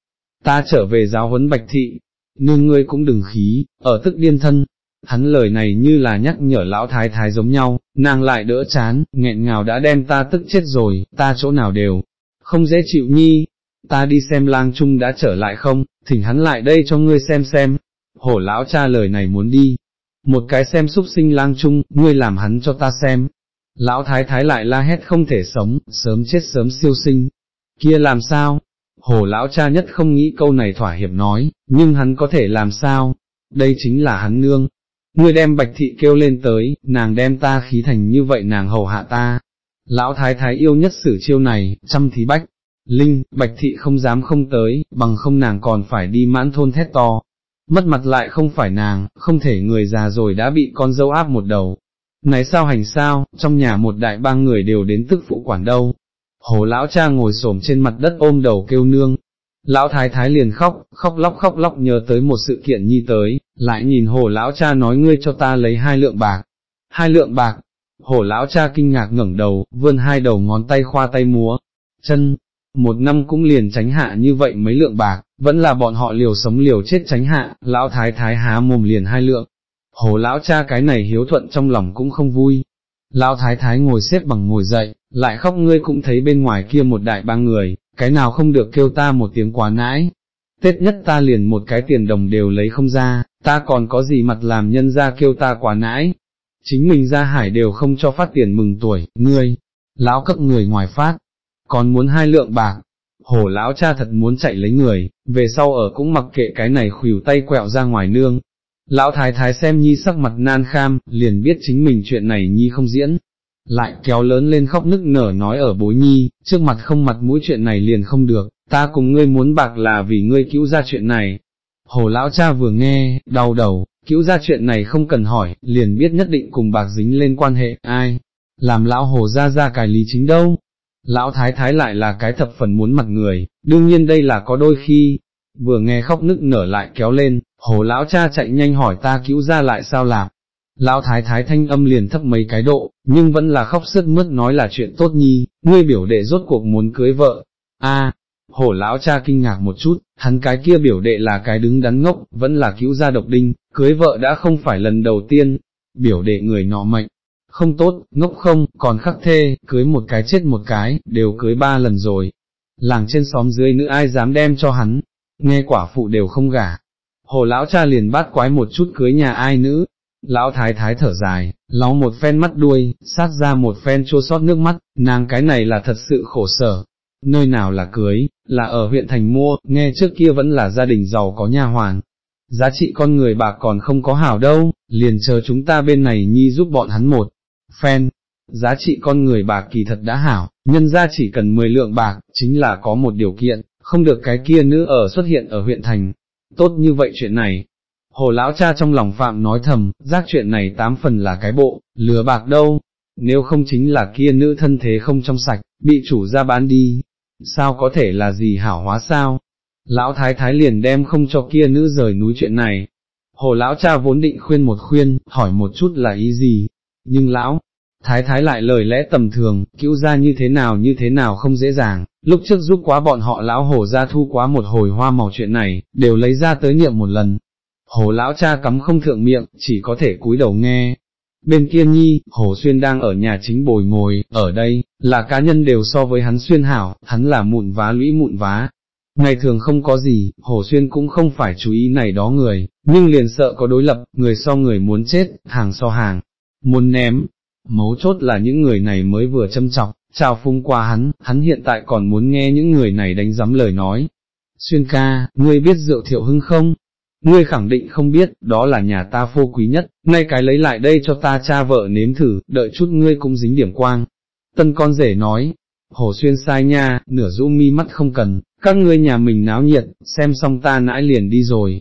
Ta trở về giáo huấn bạch thị, nương ngươi cũng đừng khí, ở tức điên thân. Hắn lời này như là nhắc nhở lão thái thái giống nhau, nàng lại đỡ chán, nghẹn ngào đã đem ta tức chết rồi, ta chỗ nào đều, không dễ chịu nhi, ta đi xem lang trung đã trở lại không, thỉnh hắn lại đây cho ngươi xem xem, hổ lão cha lời này muốn đi, một cái xem xúc sinh lang trung, ngươi làm hắn cho ta xem, lão thái thái lại la hét không thể sống, sớm chết sớm siêu sinh, kia làm sao, hồ lão cha nhất không nghĩ câu này thỏa hiệp nói, nhưng hắn có thể làm sao, đây chính là hắn nương. Ngươi đem bạch thị kêu lên tới, nàng đem ta khí thành như vậy nàng hầu hạ ta. Lão thái thái yêu nhất sử chiêu này, chăm thí bách, linh, bạch thị không dám không tới, bằng không nàng còn phải đi mãn thôn thét to. Mất mặt lại không phải nàng, không thể người già rồi đã bị con dâu áp một đầu. Này sao hành sao, trong nhà một đại ba người đều đến tức phụ quản đâu, Hồ lão cha ngồi xổm trên mặt đất ôm đầu kêu nương. Lão thái thái liền khóc, khóc lóc khóc lóc nhớ tới một sự kiện nhi tới, lại nhìn hồ lão cha nói ngươi cho ta lấy hai lượng bạc. Hai lượng bạc, hồ lão cha kinh ngạc ngẩng đầu, vươn hai đầu ngón tay khoa tay múa, chân, một năm cũng liền tránh hạ như vậy mấy lượng bạc, vẫn là bọn họ liều sống liều chết tránh hạ, lão thái thái há mồm liền hai lượng. Hồ lão cha cái này hiếu thuận trong lòng cũng không vui. Lão thái thái ngồi xếp bằng ngồi dậy, lại khóc ngươi cũng thấy bên ngoài kia một đại ba người, cái nào không được kêu ta một tiếng quá nãi. Tết nhất ta liền một cái tiền đồng đều lấy không ra, ta còn có gì mặt làm nhân ra kêu ta quá nãi. Chính mình ra hải đều không cho phát tiền mừng tuổi, ngươi, lão cấp người ngoài phát, còn muốn hai lượng bạc. Hổ lão cha thật muốn chạy lấy người, về sau ở cũng mặc kệ cái này khuỷu tay quẹo ra ngoài nương. Lão thái thái xem nhi sắc mặt nan kham, liền biết chính mình chuyện này nhi không diễn, lại kéo lớn lên khóc nức nở nói ở bối nhi, trước mặt không mặt mũi chuyện này liền không được, ta cùng ngươi muốn bạc là vì ngươi cứu ra chuyện này. Hồ lão cha vừa nghe, đau đầu, cứu ra chuyện này không cần hỏi, liền biết nhất định cùng bạc dính lên quan hệ, ai, làm lão hồ ra ra cài lý chính đâu. Lão thái thái lại là cái thập phần muốn mặt người, đương nhiên đây là có đôi khi, vừa nghe khóc nức nở lại kéo lên, hồ lão cha chạy nhanh hỏi ta cứu ra lại sao làm, Lão thái thái thanh âm liền thấp mấy cái độ, nhưng vẫn là khóc sướt mướt nói là chuyện tốt nhi, ngươi biểu đệ rốt cuộc muốn cưới vợ. A, hổ lão cha kinh ngạc một chút, hắn cái kia biểu đệ là cái đứng đắn ngốc, vẫn là cứu gia độc đinh, cưới vợ đã không phải lần đầu tiên, biểu đệ người nọ mệnh, không tốt, ngốc không, còn khắc thê, cưới một cái chết một cái, đều cưới ba lần rồi. Làng trên xóm dưới nữ ai dám đem cho hắn, nghe quả phụ đều không gả. Hồ lão cha liền bắt quái một chút cưới nhà ai nữ, Lão thái thái thở dài, lau một phen mắt đuôi, sát ra một phen chua sót nước mắt, nàng cái này là thật sự khổ sở. Nơi nào là cưới, là ở huyện thành mua, nghe trước kia vẫn là gia đình giàu có nhà hoàng. Giá trị con người bạc còn không có hảo đâu, liền chờ chúng ta bên này nhi giúp bọn hắn một. Phen, giá trị con người bạc kỳ thật đã hảo, nhân ra chỉ cần 10 lượng bạc, chính là có một điều kiện, không được cái kia nữ ở xuất hiện ở huyện thành. Tốt như vậy chuyện này, Hồ lão cha trong lòng phạm nói thầm, giác chuyện này tám phần là cái bộ, lừa bạc đâu, nếu không chính là kia nữ thân thế không trong sạch, bị chủ ra bán đi, sao có thể là gì hảo hóa sao? Lão thái thái liền đem không cho kia nữ rời núi chuyện này. Hồ lão cha vốn định khuyên một khuyên, hỏi một chút là ý gì, nhưng lão Thái thái lại lời lẽ tầm thường, cứu ra như thế nào như thế nào không dễ dàng, lúc trước giúp quá bọn họ lão hổ ra thu quá một hồi hoa màu chuyện này, đều lấy ra tới niệm một lần. Hổ lão cha cắm không thượng miệng, chỉ có thể cúi đầu nghe. Bên kia nhi, hổ xuyên đang ở nhà chính bồi ngồi, ở đây, là cá nhân đều so với hắn xuyên hảo, hắn là mụn vá lũy mụn vá, Ngày thường không có gì, Hồ Xuyên cũng không phải chú ý này đó người, nhưng liền sợ có đối lập, người so người muốn chết, hàng so hàng, muốn ném. Mấu chốt là những người này mới vừa châm chọc, chào phung qua hắn, hắn hiện tại còn muốn nghe những người này đánh giấm lời nói. Xuyên ca, ngươi biết rượu thiệu hưng không? Ngươi khẳng định không biết, đó là nhà ta phô quý nhất, nay cái lấy lại đây cho ta cha vợ nếm thử, đợi chút ngươi cũng dính điểm quang. Tân con rể nói, Hồ Xuyên sai nha, nửa rũ mi mắt không cần, các ngươi nhà mình náo nhiệt, xem xong ta nãi liền đi rồi.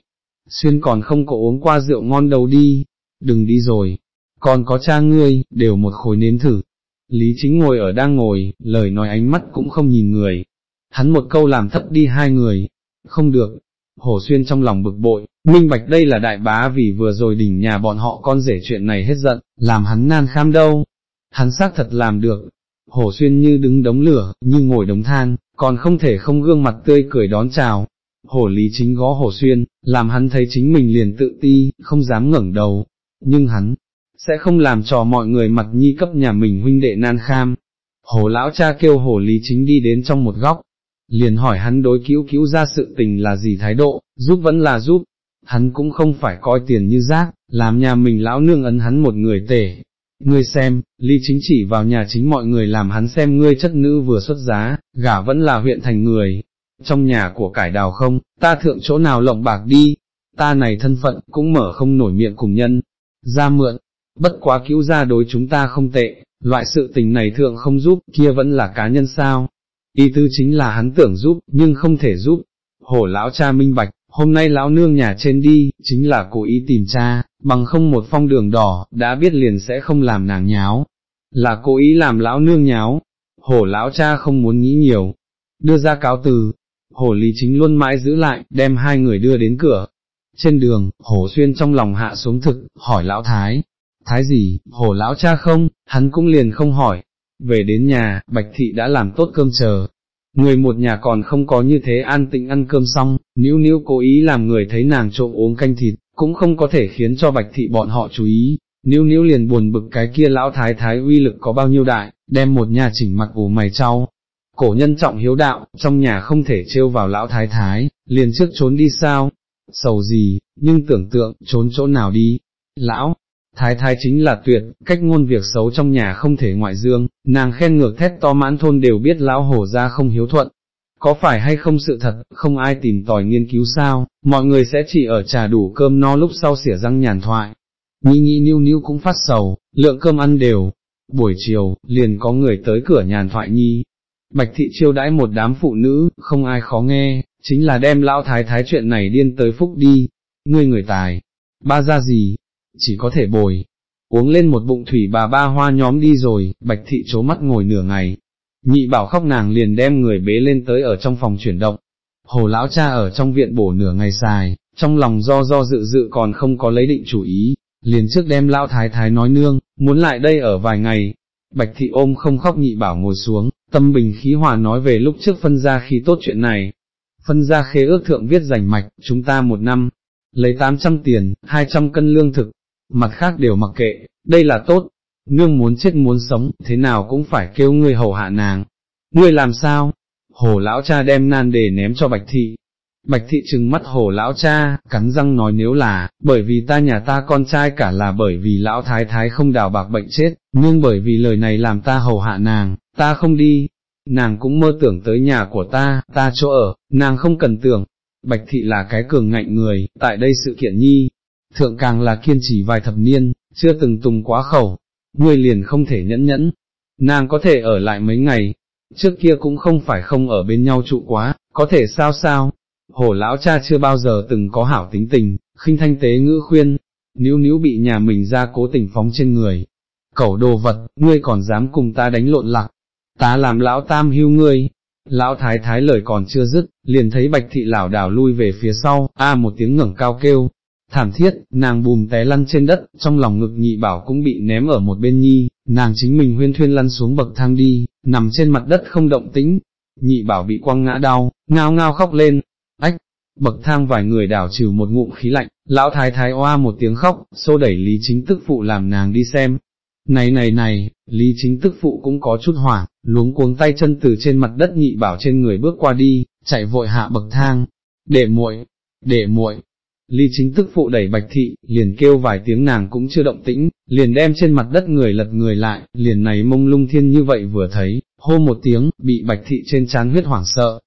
Xuyên còn không có uống qua rượu ngon đâu đi, đừng đi rồi, còn có cha ngươi, đều một khối nếm thử. Lý chính ngồi ở đang ngồi, lời nói ánh mắt cũng không nhìn người. Hắn một câu làm thấp đi hai người, không được. Hồ Xuyên trong lòng bực bội, minh bạch đây là đại bá vì vừa rồi đỉnh nhà bọn họ con rể chuyện này hết giận, làm hắn nan kham đâu. Hắn xác thật làm được, Hồ Xuyên như đứng đống lửa, như ngồi đống than, còn không thể không gương mặt tươi cười đón chào. Hồ Lý chính gõ Hồ Xuyên, làm hắn thấy chính mình liền tự ti, không dám ngẩng đầu, nhưng hắn, sẽ không làm trò mọi người mặt nhi cấp nhà mình huynh đệ nan kham. Hồ lão cha kêu hồ lý chính đi đến trong một góc, liền hỏi hắn đối cứu cứu ra sự tình là gì thái độ, giúp vẫn là giúp, hắn cũng không phải coi tiền như rác, làm nhà mình lão nương ấn hắn một người tể, Ngươi xem, lý chính chỉ vào nhà chính mọi người làm hắn xem ngươi chất nữ vừa xuất giá, gả vẫn là huyện thành người. Trong nhà của cải đào không, ta thượng chỗ nào lộng bạc đi, ta này thân phận cũng mở không nổi miệng cùng nhân, ra mượn, bất quá cứu ra đối chúng ta không tệ, loại sự tình này thượng không giúp, kia vẫn là cá nhân sao. ý tư chính là hắn tưởng giúp, nhưng không thể giúp. Hổ lão cha minh bạch, hôm nay lão nương nhà trên đi, chính là cố ý tìm cha, bằng không một phong đường đỏ, đã biết liền sẽ không làm nàng nháo, là cố ý làm lão nương nháo, hổ lão cha không muốn nghĩ nhiều, đưa ra cáo từ, hổ lý chính luôn mãi giữ lại, đem hai người đưa đến cửa. Trên đường, hổ xuyên trong lòng hạ xuống thực, hỏi lão thái, thái gì, hổ lão cha không, hắn cũng liền không hỏi. Về đến nhà, Bạch Thị đã làm tốt cơm chờ, Người một nhà còn không có như thế an tĩnh ăn cơm xong, níu níu cố ý làm người thấy nàng trộm uống canh thịt, cũng không có thể khiến cho bạch thị bọn họ chú ý, níu níu liền buồn bực cái kia lão thái thái uy lực có bao nhiêu đại, đem một nhà chỉnh mặt ủ mày trao. Cổ nhân trọng hiếu đạo, trong nhà không thể trêu vào lão thái thái, liền trước trốn đi sao, sầu gì, nhưng tưởng tượng, trốn chỗ nào đi, lão, Thái thái chính là tuyệt, cách ngôn việc xấu trong nhà không thể ngoại dương, nàng khen ngược thét to mãn thôn đều biết lão hổ ra không hiếu thuận. Có phải hay không sự thật, không ai tìm tòi nghiên cứu sao, mọi người sẽ chỉ ở trà đủ cơm no lúc sau xỉa răng nhàn thoại. Nhi Nhi niu niu cũng phát sầu, lượng cơm ăn đều. Buổi chiều, liền có người tới cửa nhàn thoại nhi. Bạch thị chiêu đãi một đám phụ nữ, không ai khó nghe, chính là đem lão thái thái chuyện này điên tới phúc đi. Ngươi người tài, ba ra gì, chỉ có thể bồi. Uống lên một bụng thủy bà ba hoa nhóm đi rồi, bạch thị chố mắt ngồi nửa ngày. Nhị bảo khóc nàng liền đem người bế lên tới ở trong phòng chuyển động. Hồ lão cha ở trong viện bổ nửa ngày xài, trong lòng do do dự dự còn không có lấy định chủ ý, liền trước đem lão thái thái nói nương, muốn lại đây ở vài ngày. Bạch thị ôm không khóc nhị bảo ngồi xuống, tâm bình khí hòa nói về lúc trước phân ra khí tốt chuyện này. Phân ra khế ước thượng viết rành mạch, chúng ta một năm, lấy 800 tiền, 200 cân lương thực, mặt khác đều mặc kệ, đây là tốt, nương muốn chết muốn sống, thế nào cũng phải kêu ngươi hầu hạ nàng. Ngươi làm sao? Hồ lão cha đem nan đề ném cho bạch thị. Bạch thị trừng mắt hồ lão cha, cắn răng nói nếu là, bởi vì ta nhà ta con trai cả là bởi vì lão thái thái không đào bạc bệnh chết, nhưng bởi vì lời này làm ta hầu hạ nàng, ta không đi, nàng cũng mơ tưởng tới nhà của ta, ta chỗ ở, nàng không cần tưởng. Bạch thị là cái cường ngạnh người, tại đây sự kiện nhi, thượng càng là kiên trì vài thập niên, chưa từng tùng quá khẩu, ngươi liền không thể nhẫn nhẫn, nàng có thể ở lại mấy ngày, trước kia cũng không phải không ở bên nhau trụ quá, có thể sao sao, hổ lão cha chưa bao giờ từng có hảo tính tình, khinh thanh tế ngữ khuyên, níu níu bị nhà mình ra cố tình phóng trên người, cẩu đồ vật, ngươi còn dám cùng ta đánh lộn lạc, ta làm lão tam hưu ngươi. Lão thái thái lời còn chưa dứt, liền thấy bạch thị lảo đảo lui về phía sau, a một tiếng ngẩng cao kêu, thảm thiết, nàng bùm té lăn trên đất, trong lòng ngực nhị bảo cũng bị ném ở một bên nhi, nàng chính mình huyên thuyên lăn xuống bậc thang đi, nằm trên mặt đất không động tĩnh, nhị bảo bị quăng ngã đau, ngao ngao khóc lên, ách, bậc thang vài người đảo trừ một ngụm khí lạnh, lão thái thái oa một tiếng khóc, xô đẩy Lý Chính tức phụ làm nàng đi xem. Này này này, Lý Chính tức phụ cũng có chút hoảng, luống cuống tay chân từ trên mặt đất nhị bảo trên người bước qua đi, chạy vội hạ bậc thang, để muội, để muội. Lý chính tức phụ đẩy bạch thị, liền kêu vài tiếng nàng cũng chưa động tĩnh, liền đem trên mặt đất người lật người lại, liền này mông lung thiên như vậy vừa thấy, hô một tiếng, bị bạch thị trên trán huyết hoảng sợ.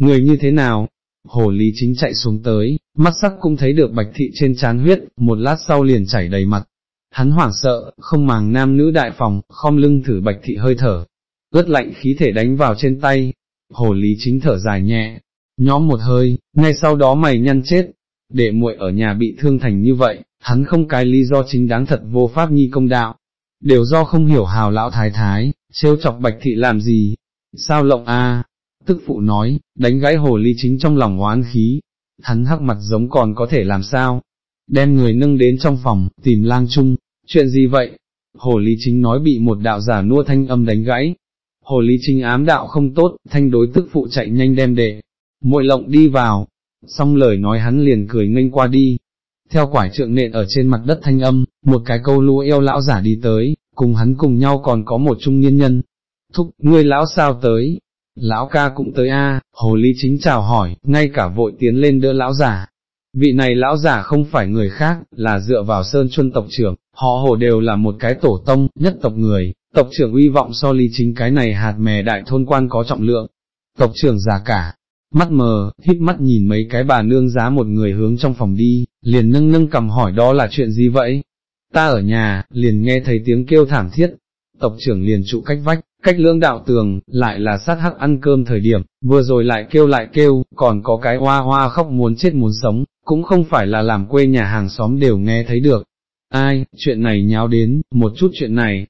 Người như thế nào, Hồ Lý Chính chạy xuống tới, mắt sắc cũng thấy được bạch thị trên chán huyết, một lát sau liền chảy đầy mặt. Hắn hoảng sợ, không màng nam nữ đại phòng, khom lưng thử bạch thị hơi thở, ướt lạnh khí thể đánh vào trên tay. Hồ Lý Chính thở dài nhẹ, nhóm một hơi, ngay sau đó mày nhăn chết, để muội ở nhà bị thương thành như vậy, hắn không cái lý do chính đáng thật vô pháp nhi công đạo. Đều do không hiểu hào lão thái thái, trêu chọc bạch thị làm gì, sao lộng a? tức phụ nói, đánh gãy hồ ly chính trong lòng oán khí, hắn hắc mặt giống còn có thể làm sao, đem người nâng đến trong phòng, tìm lang chung, chuyện gì vậy? Hồ ly chính nói bị một đạo giả nua thanh âm đánh gãy, hồ ly chính ám đạo không tốt, thanh đối tức phụ chạy nhanh đem để, muội lộng đi vào, xong lời nói hắn liền cười nghênh qua đi, theo quải trượng nện ở trên mặt đất thanh âm, một cái câu lúa eo lão giả đi tới, cùng hắn cùng nhau còn có một trung niên nhân, thúc, ngươi lão sao tới, Lão ca cũng tới a, hồ ly chính chào hỏi, ngay cả vội tiến lên đỡ lão giả. Vị này lão giả không phải người khác, là dựa vào sơn chuân tộc trưởng, họ hồ đều là một cái tổ tông, nhất tộc người, tộc trưởng uy vọng so ly chính cái này hạt mè đại thôn quan có trọng lượng. Tộc trưởng già cả, mắt mờ, hít mắt nhìn mấy cái bà nương giá một người hướng trong phòng đi, liền nâng nâng cầm hỏi đó là chuyện gì vậy? Ta ở nhà, liền nghe thấy tiếng kêu thảm thiết, tộc trưởng liền trụ cách vách, cách lưỡng đạo tường, lại là sát hắc ăn cơm thời điểm, vừa rồi lại kêu lại kêu, còn có cái hoa hoa khóc muốn chết muốn sống, cũng không phải là làm quê nhà hàng xóm đều nghe thấy được. Ai, chuyện này nháo đến, một chút chuyện này,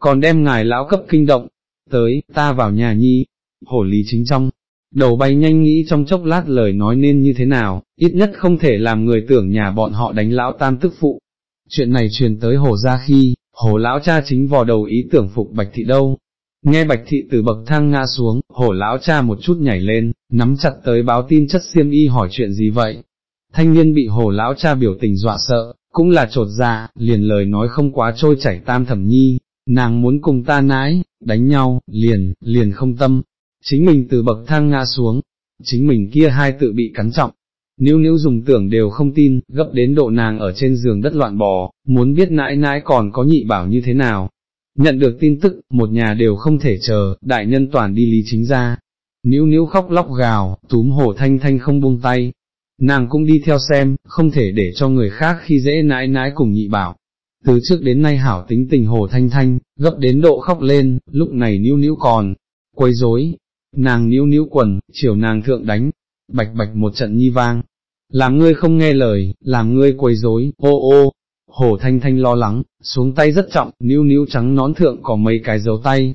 còn đem ngài lão cấp kinh động, tới, ta vào nhà nhi, hổ lý chính trong, đầu bay nhanh nghĩ trong chốc lát lời nói nên như thế nào, ít nhất không thể làm người tưởng nhà bọn họ đánh lão tam tức phụ. Chuyện này truyền tới hồ ra khi, hồ lão cha chính vò đầu ý tưởng phục bạch thị đâu, Nghe bạch thị từ bậc thang ngã xuống, hồ lão cha một chút nhảy lên, nắm chặt tới báo tin chất xiêm y hỏi chuyện gì vậy. Thanh niên bị hồ lão cha biểu tình dọa sợ, cũng là trột dạ, liền lời nói không quá trôi chảy tam thẩm nhi, nàng muốn cùng ta nãi, đánh nhau, liền, liền không tâm, chính mình từ bậc thang ngã xuống, chính mình kia hai tự bị cắn trọng. Nếu nếu dùng tưởng đều không tin, gấp đến độ nàng ở trên giường đất loạn bò, muốn biết nãi nãi còn có nhị bảo như thế nào, Nhận được tin tức, một nhà đều không thể chờ, đại nhân toàn đi lý chính ra. Níu níu khóc lóc gào, túm hổ thanh thanh không buông tay. Nàng cũng đi theo xem, không thể để cho người khác khi dễ nãi nãi cùng nhị bảo. Từ trước đến nay hảo tính tình hồ thanh thanh, gấp đến độ khóc lên, lúc này níu níu còn, quấy rối, nàng níu níu quần, chiều nàng thượng đánh, bạch bạch một trận nhi vang, làm ngươi không nghe lời, làm ngươi quấy rối, ô ô, Hồ Thanh Thanh lo lắng, xuống tay rất trọng, níu níu trắng nón thượng có mấy cái dấu tay.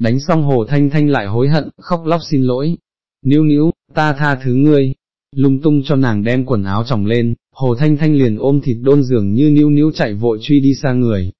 Đánh xong Hồ Thanh Thanh lại hối hận, khóc lóc xin lỗi. Níu níu, ta tha thứ ngươi. Lung tung cho nàng đem quần áo tròng lên, Hồ Thanh Thanh liền ôm thịt đôn giường như níu níu chạy vội truy đi xa người.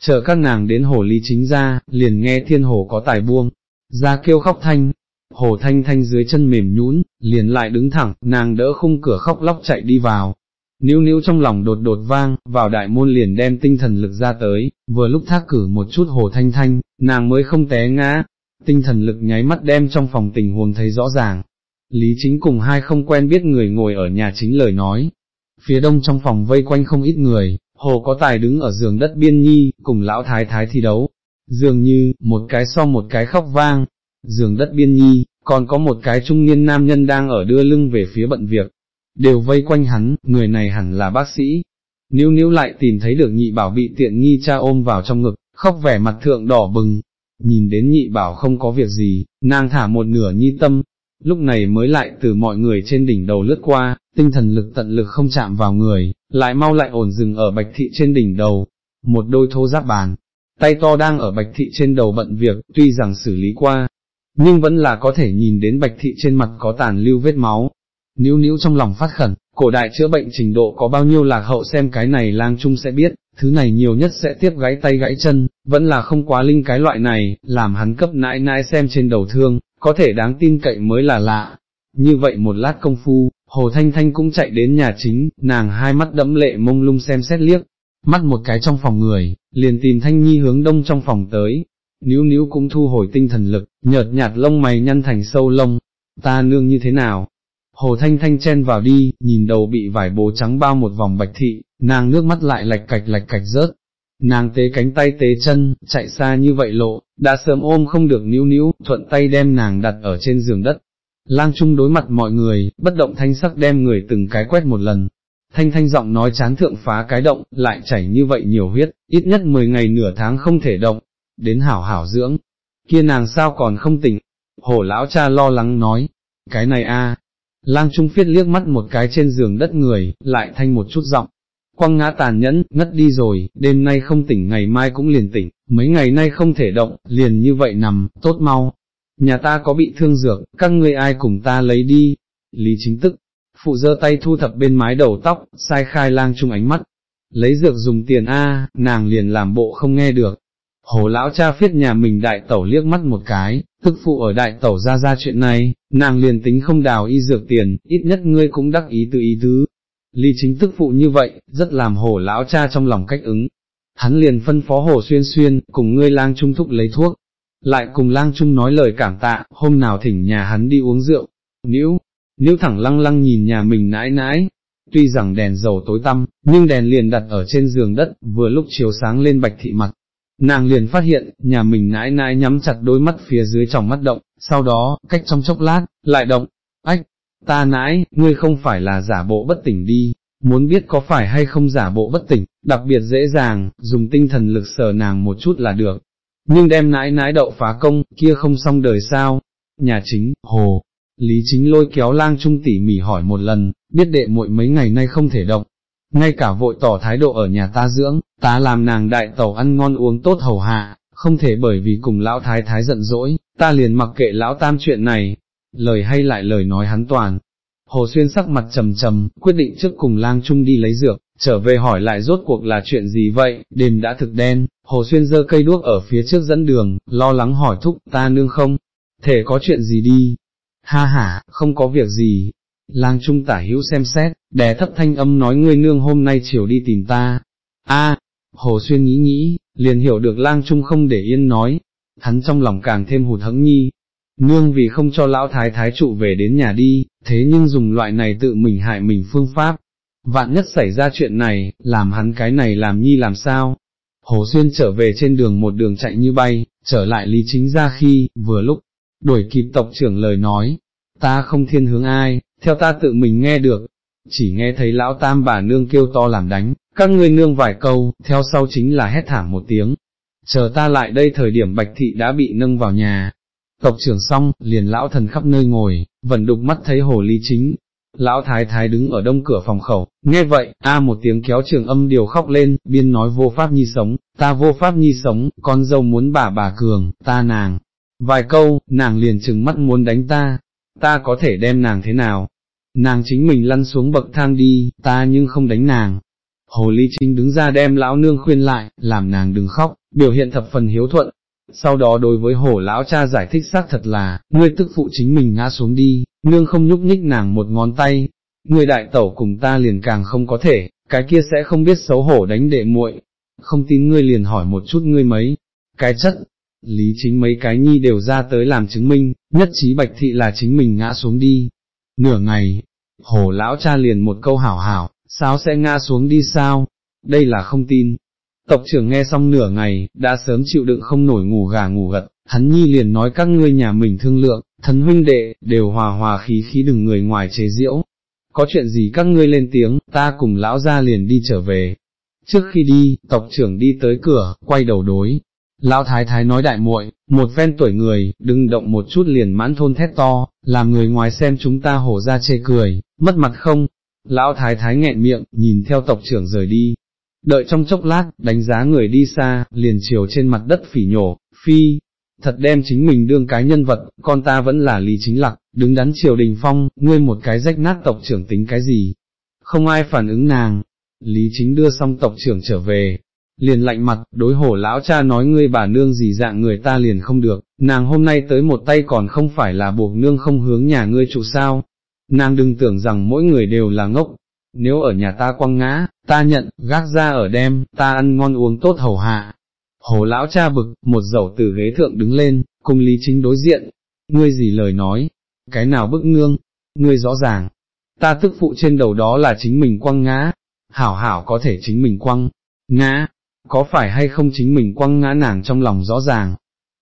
Chờ các nàng đến hồ ly chính ra, liền nghe thiên hồ có tài buông, ra kêu khóc thanh, hồ thanh thanh dưới chân mềm nhũn, liền lại đứng thẳng, nàng đỡ khung cửa khóc lóc chạy đi vào, Níu níu trong lòng đột đột vang, vào đại môn liền đem tinh thần lực ra tới, vừa lúc thác cử một chút hồ thanh thanh, nàng mới không té ngã, tinh thần lực nháy mắt đem trong phòng tình huống thấy rõ ràng. Lý chính cùng hai không quen biết người ngồi ở nhà chính lời nói. Phía đông trong phòng vây quanh không ít người, hồ có tài đứng ở giường đất biên nhi, cùng lão thái thái thi đấu. Dường như, một cái so một cái khóc vang, giường đất biên nhi, còn có một cái trung niên nam nhân đang ở đưa lưng về phía bận việc, đều vây quanh hắn, người này hẳn là bác sĩ. Níu níu lại tìm thấy được nhị bảo bị tiện nghi cha ôm vào trong ngực, khóc vẻ mặt thượng đỏ bừng, nhìn đến nhị bảo không có việc gì, nàng thả một nửa nhi tâm, lúc này mới lại từ mọi người trên đỉnh đầu lướt qua, tinh thần lực tận lực không chạm vào người, lại mau lại ổn dừng ở bạch thị trên đỉnh đầu, một đôi thô giáp bàn, tay to đang ở bạch thị trên đầu bận việc, tuy rằng xử lý qua, nhưng vẫn là có thể nhìn đến bạch thị trên mặt có tàn lưu vết máu, níu níu trong lòng phát khẩn, cổ đại chữa bệnh trình độ có bao nhiêu lạc hậu xem cái này lang trung sẽ biết, thứ này nhiều nhất sẽ tiếp gãy tay gãy chân, vẫn là không quá linh cái loại này, làm hắn cấp nãi nãi xem trên đầu thương, có thể đáng tin cậy mới là lạ. Như vậy một lát công phu, Hồ Thanh Thanh cũng chạy đến nhà chính, nàng hai mắt đẫm lệ mông lung xem xét liếc, mắt một cái trong phòng người, liền tìm Thanh Nhi hướng đông trong phòng tới, níu níu cũng thu hồi tinh thần lực, nhợt nhạt lông mày nhăn thành sâu lông, ta nương như thế nào? Hồ Thanh Thanh chen vào đi, nhìn đầu bị vải bố trắng bao một vòng bạch thị, nàng nước mắt lại lạch cạch lạch cạch rớt. Nàng tế cánh tay tế chân, chạy xa như vậy lộ, đã sớm ôm không được níu níu, thuận tay đem nàng đặt ở trên giường đất. Lang Trung đối mặt mọi người, bất động thanh sắc đem người từng cái quét một lần. Thanh thanh giọng nói chán thượng phá cái động, lại chảy như vậy nhiều huyết, ít nhất 10 ngày nửa tháng không thể động, đến hảo hảo dưỡng. Kia nàng sao còn không tỉnh? Hổ lão cha lo lắng nói, cái này a. Lang Trung phiết liếc mắt một cái trên giường đất người, lại thanh một chút giọng, quăng ngã tàn nhẫn, ngất đi rồi, đêm nay không tỉnh ngày mai cũng liền tỉnh, mấy ngày nay không thể động, liền như vậy nằm, tốt mau. Nhà ta có bị thương dược, các ngươi ai cùng ta lấy đi. Lý chính tức, phụ giơ tay thu thập bên mái đầu tóc, sai khai lang trung ánh mắt. Lấy dược dùng tiền A, nàng liền làm bộ không nghe được. Hồ lão cha phiết nhà mình đại tẩu liếc mắt một cái, tức phụ ở đại tẩu ra ra chuyện này, nàng liền tính không đào y dược tiền, ít nhất ngươi cũng đắc ý từ ý tứ, Ly chính tức phụ như vậy, rất làm hồ lão cha trong lòng cách ứng. Hắn liền phân phó hồ xuyên xuyên, cùng ngươi lang trung thúc lấy thuốc, lại cùng lang trung nói lời cảm tạ, hôm nào thỉnh nhà hắn đi uống rượu, níu, níu thẳng lăng lăng nhìn nhà mình nãi nãi, tuy rằng đèn dầu tối tăm, nhưng đèn liền đặt ở trên giường đất, vừa lúc chiếu sáng lên bạch thị mặt. Nàng liền phát hiện, nhà mình nãi nãi nhắm chặt đôi mắt phía dưới tròng mắt động, sau đó, cách trong chốc lát, lại động, ách, ta nãi, ngươi không phải là giả bộ bất tỉnh đi, muốn biết có phải hay không giả bộ bất tỉnh, đặc biệt dễ dàng, dùng tinh thần lực sờ nàng một chút là được. Nhưng đem nãi nãi đậu phá công, kia không xong đời sao. Nhà chính, hồ, Lý chính lôi kéo lang trung tỉ mỉ hỏi một lần, biết đệ muội mấy ngày nay không thể động. Ngay cả vội tỏ thái độ ở nhà ta dưỡng, ta làm nàng đại tẩu ăn ngon uống tốt hầu hạ, không thể bởi vì cùng lão thái thái giận dỗi, ta liền mặc kệ lão tam chuyện này, lời hay lại lời nói hắn toàn. Hồ Xuyên sắc mặt trầm trầm, quyết định trước cùng lang trung đi lấy dược, trở về hỏi lại rốt cuộc là chuyện gì vậy, đêm đã thực đen, Hồ Xuyên giơ cây đuốc ở phía trước dẫn đường, lo lắng hỏi thúc, ta nương không, thể có chuyện gì đi, ha ha, không có việc gì, lang trung tả hữu xem xét, đè thấp thanh âm nói ngươi nương hôm nay chiều đi tìm ta, a Hồ Xuyên nghĩ nghĩ, liền hiểu được lang trung không để yên nói, hắn trong lòng càng thêm hụt hẫng nhi, nương vì không cho lão thái thái trụ về đến nhà đi, thế nhưng dùng loại này tự mình hại mình phương pháp. Vạn nhất xảy ra chuyện này, làm hắn cái này làm nhi làm sao? Hồ Xuyên trở về trên đường một đường chạy như bay, trở lại lý chính ra khi, vừa lúc, đuổi kịp tộc trưởng lời nói, ta không thiên hướng ai, theo ta tự mình nghe được, chỉ nghe thấy lão tam bà nương kêu to làm đánh, các ngươi nương vài câu, theo sau chính là hét thảm một tiếng. Chờ ta lại đây thời điểm bạch thị đã bị nâng vào nhà, Tộc trưởng xong, liền lão thần khắp nơi ngồi, vẫn đục mắt thấy hồ ly chính. Lão thái thái đứng ở đông cửa phòng khẩu, nghe vậy, a một tiếng kéo trường âm điều khóc lên, biên nói vô pháp nhi sống, ta vô pháp nhi sống, con dâu muốn bà bà cường, ta nàng. Vài câu, nàng liền trừng mắt muốn đánh ta, ta có thể đem nàng thế nào? Nàng chính mình lăn xuống bậc thang đi, ta nhưng không đánh nàng. Hồ ly chính đứng ra đem lão nương khuyên lại, làm nàng đừng khóc, biểu hiện thập phần hiếu thuận, sau đó đối với hổ lão cha giải thích xác thật là, ngươi tức phụ chính mình ngã xuống đi, nương không nhúc nhích nàng một ngón tay, ngươi đại tẩu cùng ta liền càng không có thể, cái kia sẽ không biết xấu hổ đánh đệ muội. không tin ngươi liền hỏi một chút ngươi mấy, cái chất, lý chính mấy cái nhi đều ra tới làm chứng minh, nhất trí bạch thị là chính mình ngã xuống đi. Nửa ngày, hổ lão cha liền một câu hảo hảo, sao sẽ ngã xuống đi sao, đây là không tin, Tộc trưởng nghe xong nửa ngày, đã sớm chịu đựng không nổi ngủ gà ngủ gật, hắn nhi liền nói các ngươi nhà mình thương lượng, thân huynh đệ, đều hòa hòa khí khí đừng người ngoài chế diễu. Có chuyện gì các ngươi lên tiếng, ta cùng lão ra liền đi trở về. Trước khi đi, tộc trưởng đi tới cửa, quay đầu đối. Lão thái thái nói đại muội, một ven tuổi người, đừng động một chút liền mãn thôn thét to, làm người ngoài xem chúng ta hổ ra chê cười, mất mặt không. Lão thái thái nghẹn miệng, nhìn theo tộc trưởng rời đi, Đợi trong chốc lát, đánh giá người đi xa, liền chiều trên mặt đất phỉ nhổ, phi, thật đem chính mình đương cái nhân vật, con ta vẫn là lý chính lặc, đứng đắn triều đình phong, ngươi một cái rách nát tộc trưởng tính cái gì. không ai phản ứng nàng. Lý chính đưa xong tộc trưởng trở về, liền lạnh mặt, đối hổ lão cha nói ngươi bà nương gì dạng người ta liền không được, nàng hôm nay tới một tay còn không phải là buộc nương không hướng nhà ngươi trụ sao, nàng đừng tưởng rằng mỗi người đều là ngốc, nếu ở nhà ta quăng ngã, ta nhận, gác ra ở đem, ta ăn ngon uống tốt hầu hạ. Hổ lão cha bực, một dầu từ ghế thượng đứng lên, cùng Lý Chính đối diện, ngươi gì lời nói, cái nào bức nương, ngươi rõ ràng, ta tức phụ trên đầu đó là chính mình quăng ngã, hảo hảo có thể chính mình quăng, ngã, có phải hay không chính mình quăng ngã nàng trong lòng rõ ràng.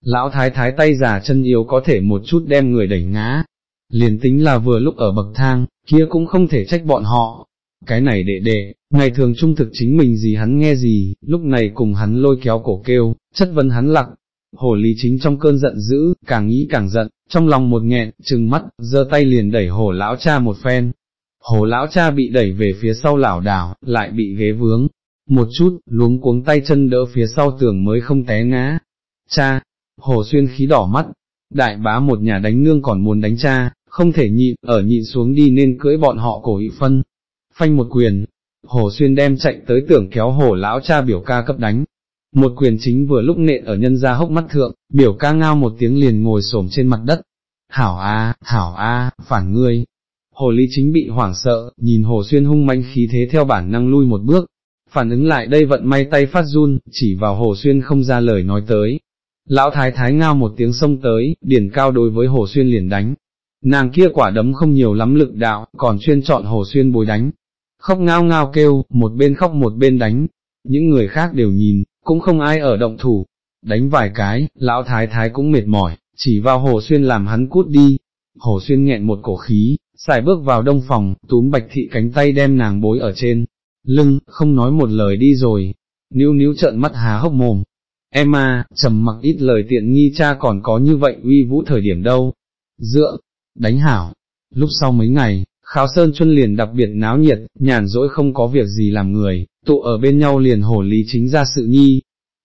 Lão thái thái tay già chân yếu có thể một chút đem người đẩy ngã, liền tính là vừa lúc ở bậc thang, kia cũng không thể trách bọn họ. Cái này đệ đệ, ngày thường trung thực chính mình gì hắn nghe gì, lúc này cùng hắn lôi kéo cổ kêu, chất vấn hắn lặc Hồ lý chính trong cơn giận dữ, càng nghĩ càng giận, trong lòng một nghẹn, trừng mắt, giơ tay liền đẩy hồ lão cha một phen. Hồ lão cha bị đẩy về phía sau lảo đảo, lại bị ghế vướng, một chút, luống cuống tay chân đỡ phía sau tường mới không té ngã. Cha, hồ xuyên khí đỏ mắt, đại bá một nhà đánh nương còn muốn đánh cha, không thể nhịn, ở nhịn xuống đi nên cưỡi bọn họ cổ ị phân. Phanh một quyền, hồ xuyên đem chạy tới tưởng kéo hồ lão cha biểu ca cấp đánh. Một quyền chính vừa lúc nện ở nhân ra hốc mắt thượng, biểu ca ngao một tiếng liền ngồi xổm trên mặt đất. Hảo a, hảo a, phản ngươi. Hồ lý chính bị hoảng sợ, nhìn hồ xuyên hung manh khí thế theo bản năng lui một bước, phản ứng lại đây vận may tay phát run, chỉ vào hồ xuyên không ra lời nói tới. Lão thái thái ngao một tiếng sông tới, điển cao đối với hồ xuyên liền đánh. Nàng kia quả đấm không nhiều lắm lực đạo, còn chuyên chọn hồ xuyên bồi đánh. Khóc ngao ngao kêu, một bên khóc một bên đánh. Những người khác đều nhìn, cũng không ai ở động thủ. Đánh vài cái, lão thái thái cũng mệt mỏi, chỉ vào hồ xuyên làm hắn cút đi. Hồ xuyên nghẹn một cổ khí, xài bước vào đông phòng, túm bạch thị cánh tay đem nàng bối ở trên, lưng, không nói một lời đi rồi, níu níu trợn mắt há hốc mồm. Emma, trầm mặc ít lời tiện nghi cha còn có như vậy uy vũ thời điểm đâu. Dựa, đánh hảo. Lúc sau mấy ngày, Kháo Sơn Chuân liền đặc biệt náo nhiệt, nhàn rỗi không có việc gì làm người, tụ ở bên nhau liền hổ lý chính ra sự nhi.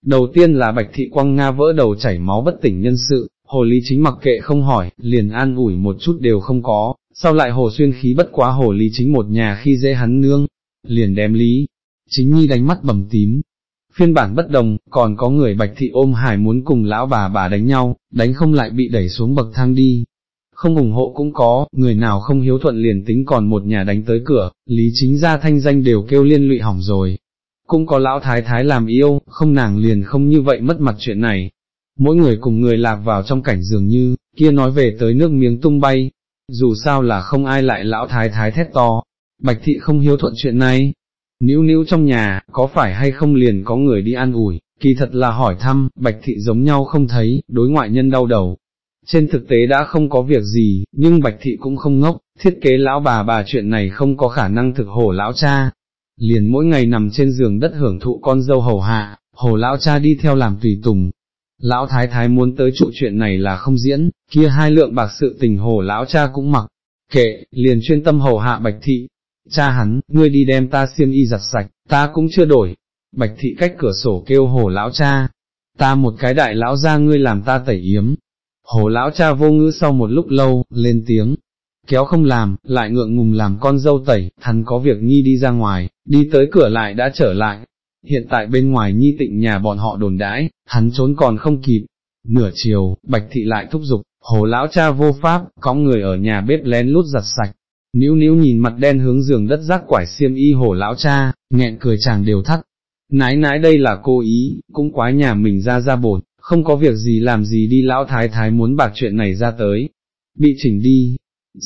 Đầu tiên là Bạch Thị Quang Nga vỡ đầu chảy máu bất tỉnh nhân sự, hồ lý chính mặc kệ không hỏi, liền an ủi một chút đều không có, sau lại hồ xuyên khí bất quá hồ lý chính một nhà khi dễ hắn nương, liền đem lý, chính nhi đánh mắt bầm tím. Phiên bản bất đồng, còn có người bạch thị ôm hải muốn cùng lão bà bà đánh nhau, đánh không lại bị đẩy xuống bậc thang đi. Không ủng hộ cũng có, người nào không hiếu thuận liền tính còn một nhà đánh tới cửa, lý chính gia thanh danh đều kêu liên lụy hỏng rồi. Cũng có lão thái thái làm yêu, không nàng liền không như vậy mất mặt chuyện này. Mỗi người cùng người lạc vào trong cảnh dường như, kia nói về tới nước miếng tung bay, dù sao là không ai lại lão thái thái thét to, Bạch thị không hiếu thuận chuyện này, níu níu trong nhà, có phải hay không liền có người đi an ủi, kỳ thật là hỏi thăm, bạch thị giống nhau không thấy, đối ngoại nhân đau đầu. Trên thực tế đã không có việc gì, nhưng bạch thị cũng không ngốc, thiết kế lão bà bà chuyện này không có khả năng thực hổ lão cha. Liền mỗi ngày nằm trên giường đất hưởng thụ con dâu hầu hạ, hổ lão cha đi theo làm tùy tùng. Lão thái thái muốn tới trụ chuyện này là không diễn, kia hai lượng bạc sự tình hổ lão cha cũng mặc, kệ, liền chuyên tâm hầu hạ bạch thị, cha hắn, ngươi đi đem ta xiêm y giặt sạch, ta cũng chưa đổi. Bạch thị cách cửa sổ kêu hồ lão cha, ta một cái đại lão ra ngươi làm ta tẩy yếm. Hồ lão cha vô ngữ sau một lúc lâu, lên tiếng, kéo không làm, lại ngượng ngùng làm con dâu tẩy, hắn có việc nhi đi ra ngoài, đi tới cửa lại đã trở lại. Hiện tại bên ngoài nhi tịnh nhà bọn họ đồn đãi, hắn trốn còn không kịp. Nửa chiều, bạch thị lại thúc giục, hồ lão cha vô pháp, có người ở nhà bếp lén lút giặt sạch, Níu níu nhìn mặt đen hướng giường đất rác quải xiêm y hổ lão cha, nghẹn cười chàng đều thắt. Nái nái đây là cô ý, cũng quái nhà mình ra ra bột, không có việc gì làm gì đi lão thái thái muốn bạc chuyện này ra tới. Bị chỉnh đi,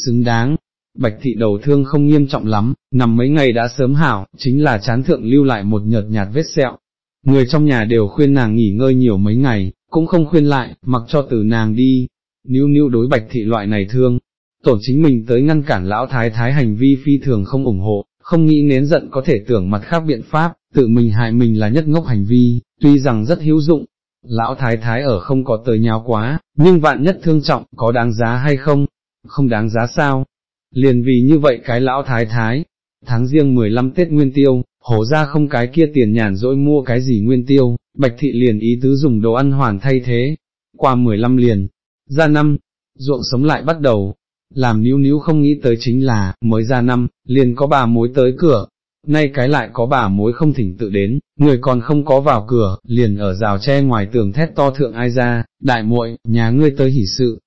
xứng đáng, bạch thị đầu thương không nghiêm trọng lắm, nằm mấy ngày đã sớm hảo, chính là chán thượng lưu lại một nhợt nhạt vết sẹo. Người trong nhà đều khuyên nàng nghỉ ngơi nhiều mấy ngày, cũng không khuyên lại, mặc cho từ nàng đi. Níu níu đối bạch thị loại này thương, tổn chính mình tới ngăn cản lão thái thái hành vi phi thường không ủng hộ, không nghĩ nén giận có thể tưởng mặt khác biện pháp, tự mình hại mình là nhất ngốc hành vi, tuy rằng rất hữu dụng. Lão thái thái ở không có tới nháo quá, nhưng vạn nhất thương trọng, có đáng giá hay không? Không đáng giá sao? Liền vì như vậy cái lão thái thái, tháng riêng 15 Tết Nguyên Tiêu, hổ ra không cái kia tiền nhàn dỗi mua cái gì Nguyên Tiêu, Bạch Thị liền ý tứ dùng đồ ăn hoàn thay thế. Qua 15 liền, ra năm, ruộng sống lại bắt đầu, làm níu níu không nghĩ tới chính là, mới ra năm, liền có bà mối tới cửa, nay cái lại có bà mối không thỉnh tự đến, người còn không có vào cửa, liền ở rào tre ngoài tường thét to thượng ai ra, đại muội, nhà ngươi tới hỉ sự.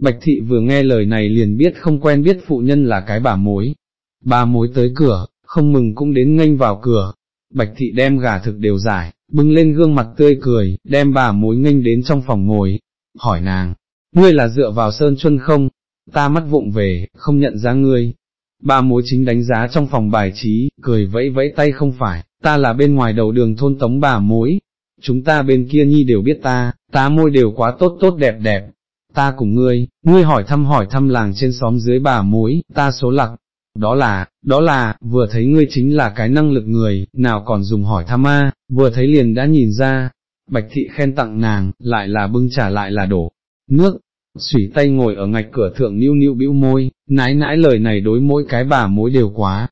Bạch thị vừa nghe lời này liền biết không quen biết phụ nhân là cái bà mối. Bà mối tới cửa, không mừng cũng đến nghênh vào cửa. Bạch thị đem gà thực đều giải, bưng lên gương mặt tươi cười, đem bà mối nghênh đến trong phòng ngồi. Hỏi nàng, ngươi là dựa vào sơn chuân không? Ta mắt vụng về, không nhận ra ngươi, Ba mối chính đánh giá trong phòng bài trí, cười vẫy vẫy tay không phải, ta là bên ngoài đầu đường thôn tống bà mối. Chúng ta bên kia nhi đều biết ta, ta môi đều quá tốt tốt đẹp đẹp. Ta cùng ngươi, ngươi hỏi thăm hỏi thăm làng trên xóm dưới bà mối, ta số lặc. Đó là, đó là, vừa thấy ngươi chính là cái năng lực người, nào còn dùng hỏi thăm a, vừa thấy liền đã nhìn ra. Bạch thị khen tặng nàng, lại là bưng trả lại là đổ. Nước, Sủy tay ngồi ở ngạch cửa thượng níu níu bĩu môi, nãi nãi lời này đối mỗi cái bà mối đều quá.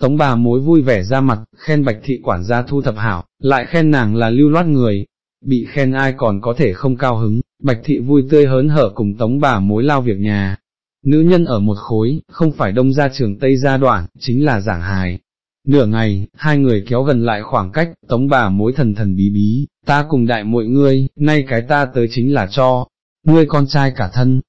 Tống bà mối vui vẻ ra mặt, khen bạch thị quản gia thu thập hảo, lại khen nàng là lưu loát người. Bị khen ai còn có thể không cao hứng, bạch thị vui tươi hớn hở cùng tống bà mối lao việc nhà. Nữ nhân ở một khối, không phải đông ra trường Tây gia đoạn, chính là giảng hài. Nửa ngày, hai người kéo gần lại khoảng cách, tống bà mối thần thần bí bí, ta cùng đại muội ngươi, nay cái ta tới chính là cho, ngươi con trai cả thân,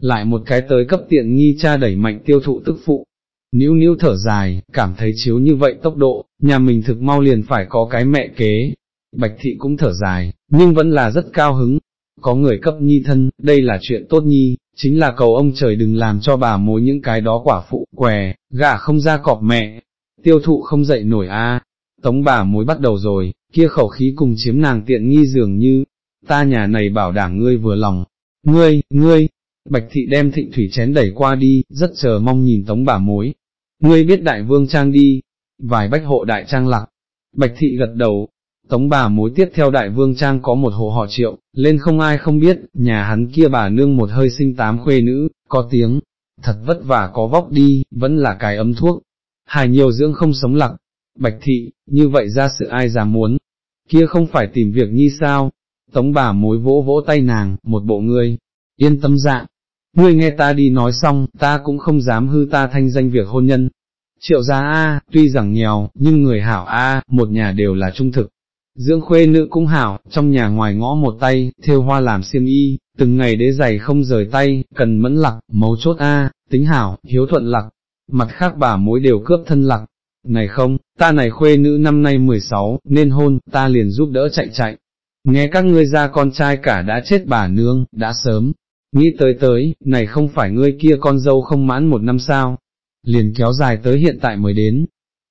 lại một cái tới cấp tiện nghi cha đẩy mạnh tiêu thụ tức phụ. Níu níu thở dài, cảm thấy chiếu như vậy tốc độ, nhà mình thực mau liền phải có cái mẹ kế. Bạch thị cũng thở dài, nhưng vẫn là rất cao hứng. Có người cấp nhi thân, đây là chuyện tốt nhi, chính là cầu ông trời đừng làm cho bà mối những cái đó quả phụ, què, gà không ra cọp mẹ, tiêu thụ không dậy nổi a. Tống bà mối bắt đầu rồi, kia khẩu khí cùng chiếm nàng tiện nghi dường như, ta nhà này bảo đảm ngươi vừa lòng, Ngươi, ngươi, Bạch thị đem thịnh thủy chén đẩy qua đi, rất chờ mong nhìn tống bà mối. Ngươi biết đại vương trang đi, vài bách hộ đại trang lạc. Bạch thị gật đầu, tống bà mối tiếp theo đại vương trang có một hộ họ triệu, lên không ai không biết, nhà hắn kia bà nương một hơi sinh tám khuê nữ, có tiếng, thật vất vả có vóc đi, vẫn là cái ấm thuốc. Hài nhiều dưỡng không sống lặng, bạch thị, như vậy ra sự ai dám muốn, kia không phải tìm việc nhi sao, Tống bà mối vỗ vỗ tay nàng, một bộ ngươi, yên tâm dạng, ngươi nghe ta đi nói xong, ta cũng không dám hư ta thanh danh việc hôn nhân. Triệu gia A, tuy rằng nghèo, nhưng người hảo A, một nhà đều là trung thực. Dưỡng khuê nữ cũng hảo, trong nhà ngoài ngõ một tay, thêu hoa làm xiêm y, từng ngày đế giày không rời tay, cần mẫn lặc, mấu chốt A, tính hảo, hiếu thuận lặc. Mặt khác bà mối đều cướp thân lặc. Này không, ta này khuê nữ năm nay 16, nên hôn, ta liền giúp đỡ chạy chạy, nghe các ngươi ra con trai cả đã chết bà nương, đã sớm, nghĩ tới tới, này không phải ngươi kia con dâu không mãn một năm sao, liền kéo dài tới hiện tại mới đến.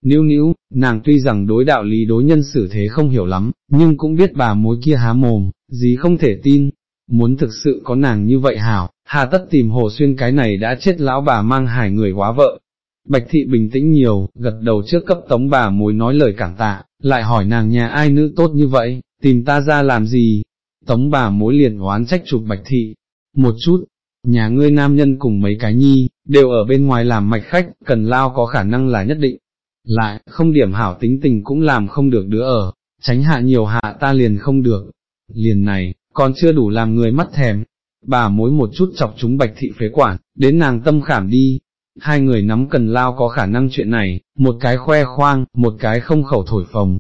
Níu níu, nàng tuy rằng đối đạo lý đối nhân xử thế không hiểu lắm, nhưng cũng biết bà mối kia há mồm, gì không thể tin, muốn thực sự có nàng như vậy hảo, hà tất tìm hồ xuyên cái này đã chết lão bà mang hài người quá vợ. Bạch thị bình tĩnh nhiều, gật đầu trước cấp tống bà mối nói lời cảm tạ, lại hỏi nàng nhà ai nữ tốt như vậy, tìm ta ra làm gì? Tống bà mối liền oán trách chụp bạch thị, một chút, nhà ngươi nam nhân cùng mấy cái nhi, đều ở bên ngoài làm mạch khách, cần lao có khả năng là nhất định. Lại, không điểm hảo tính tình cũng làm không được đứa ở, tránh hạ nhiều hạ ta liền không được. Liền này, còn chưa đủ làm người mắt thèm. Bà mối một chút chọc chúng bạch thị phế quản, đến nàng tâm khảm đi. Hai người nắm cần lao có khả năng chuyện này, một cái khoe khoang, một cái không khẩu thổi phồng,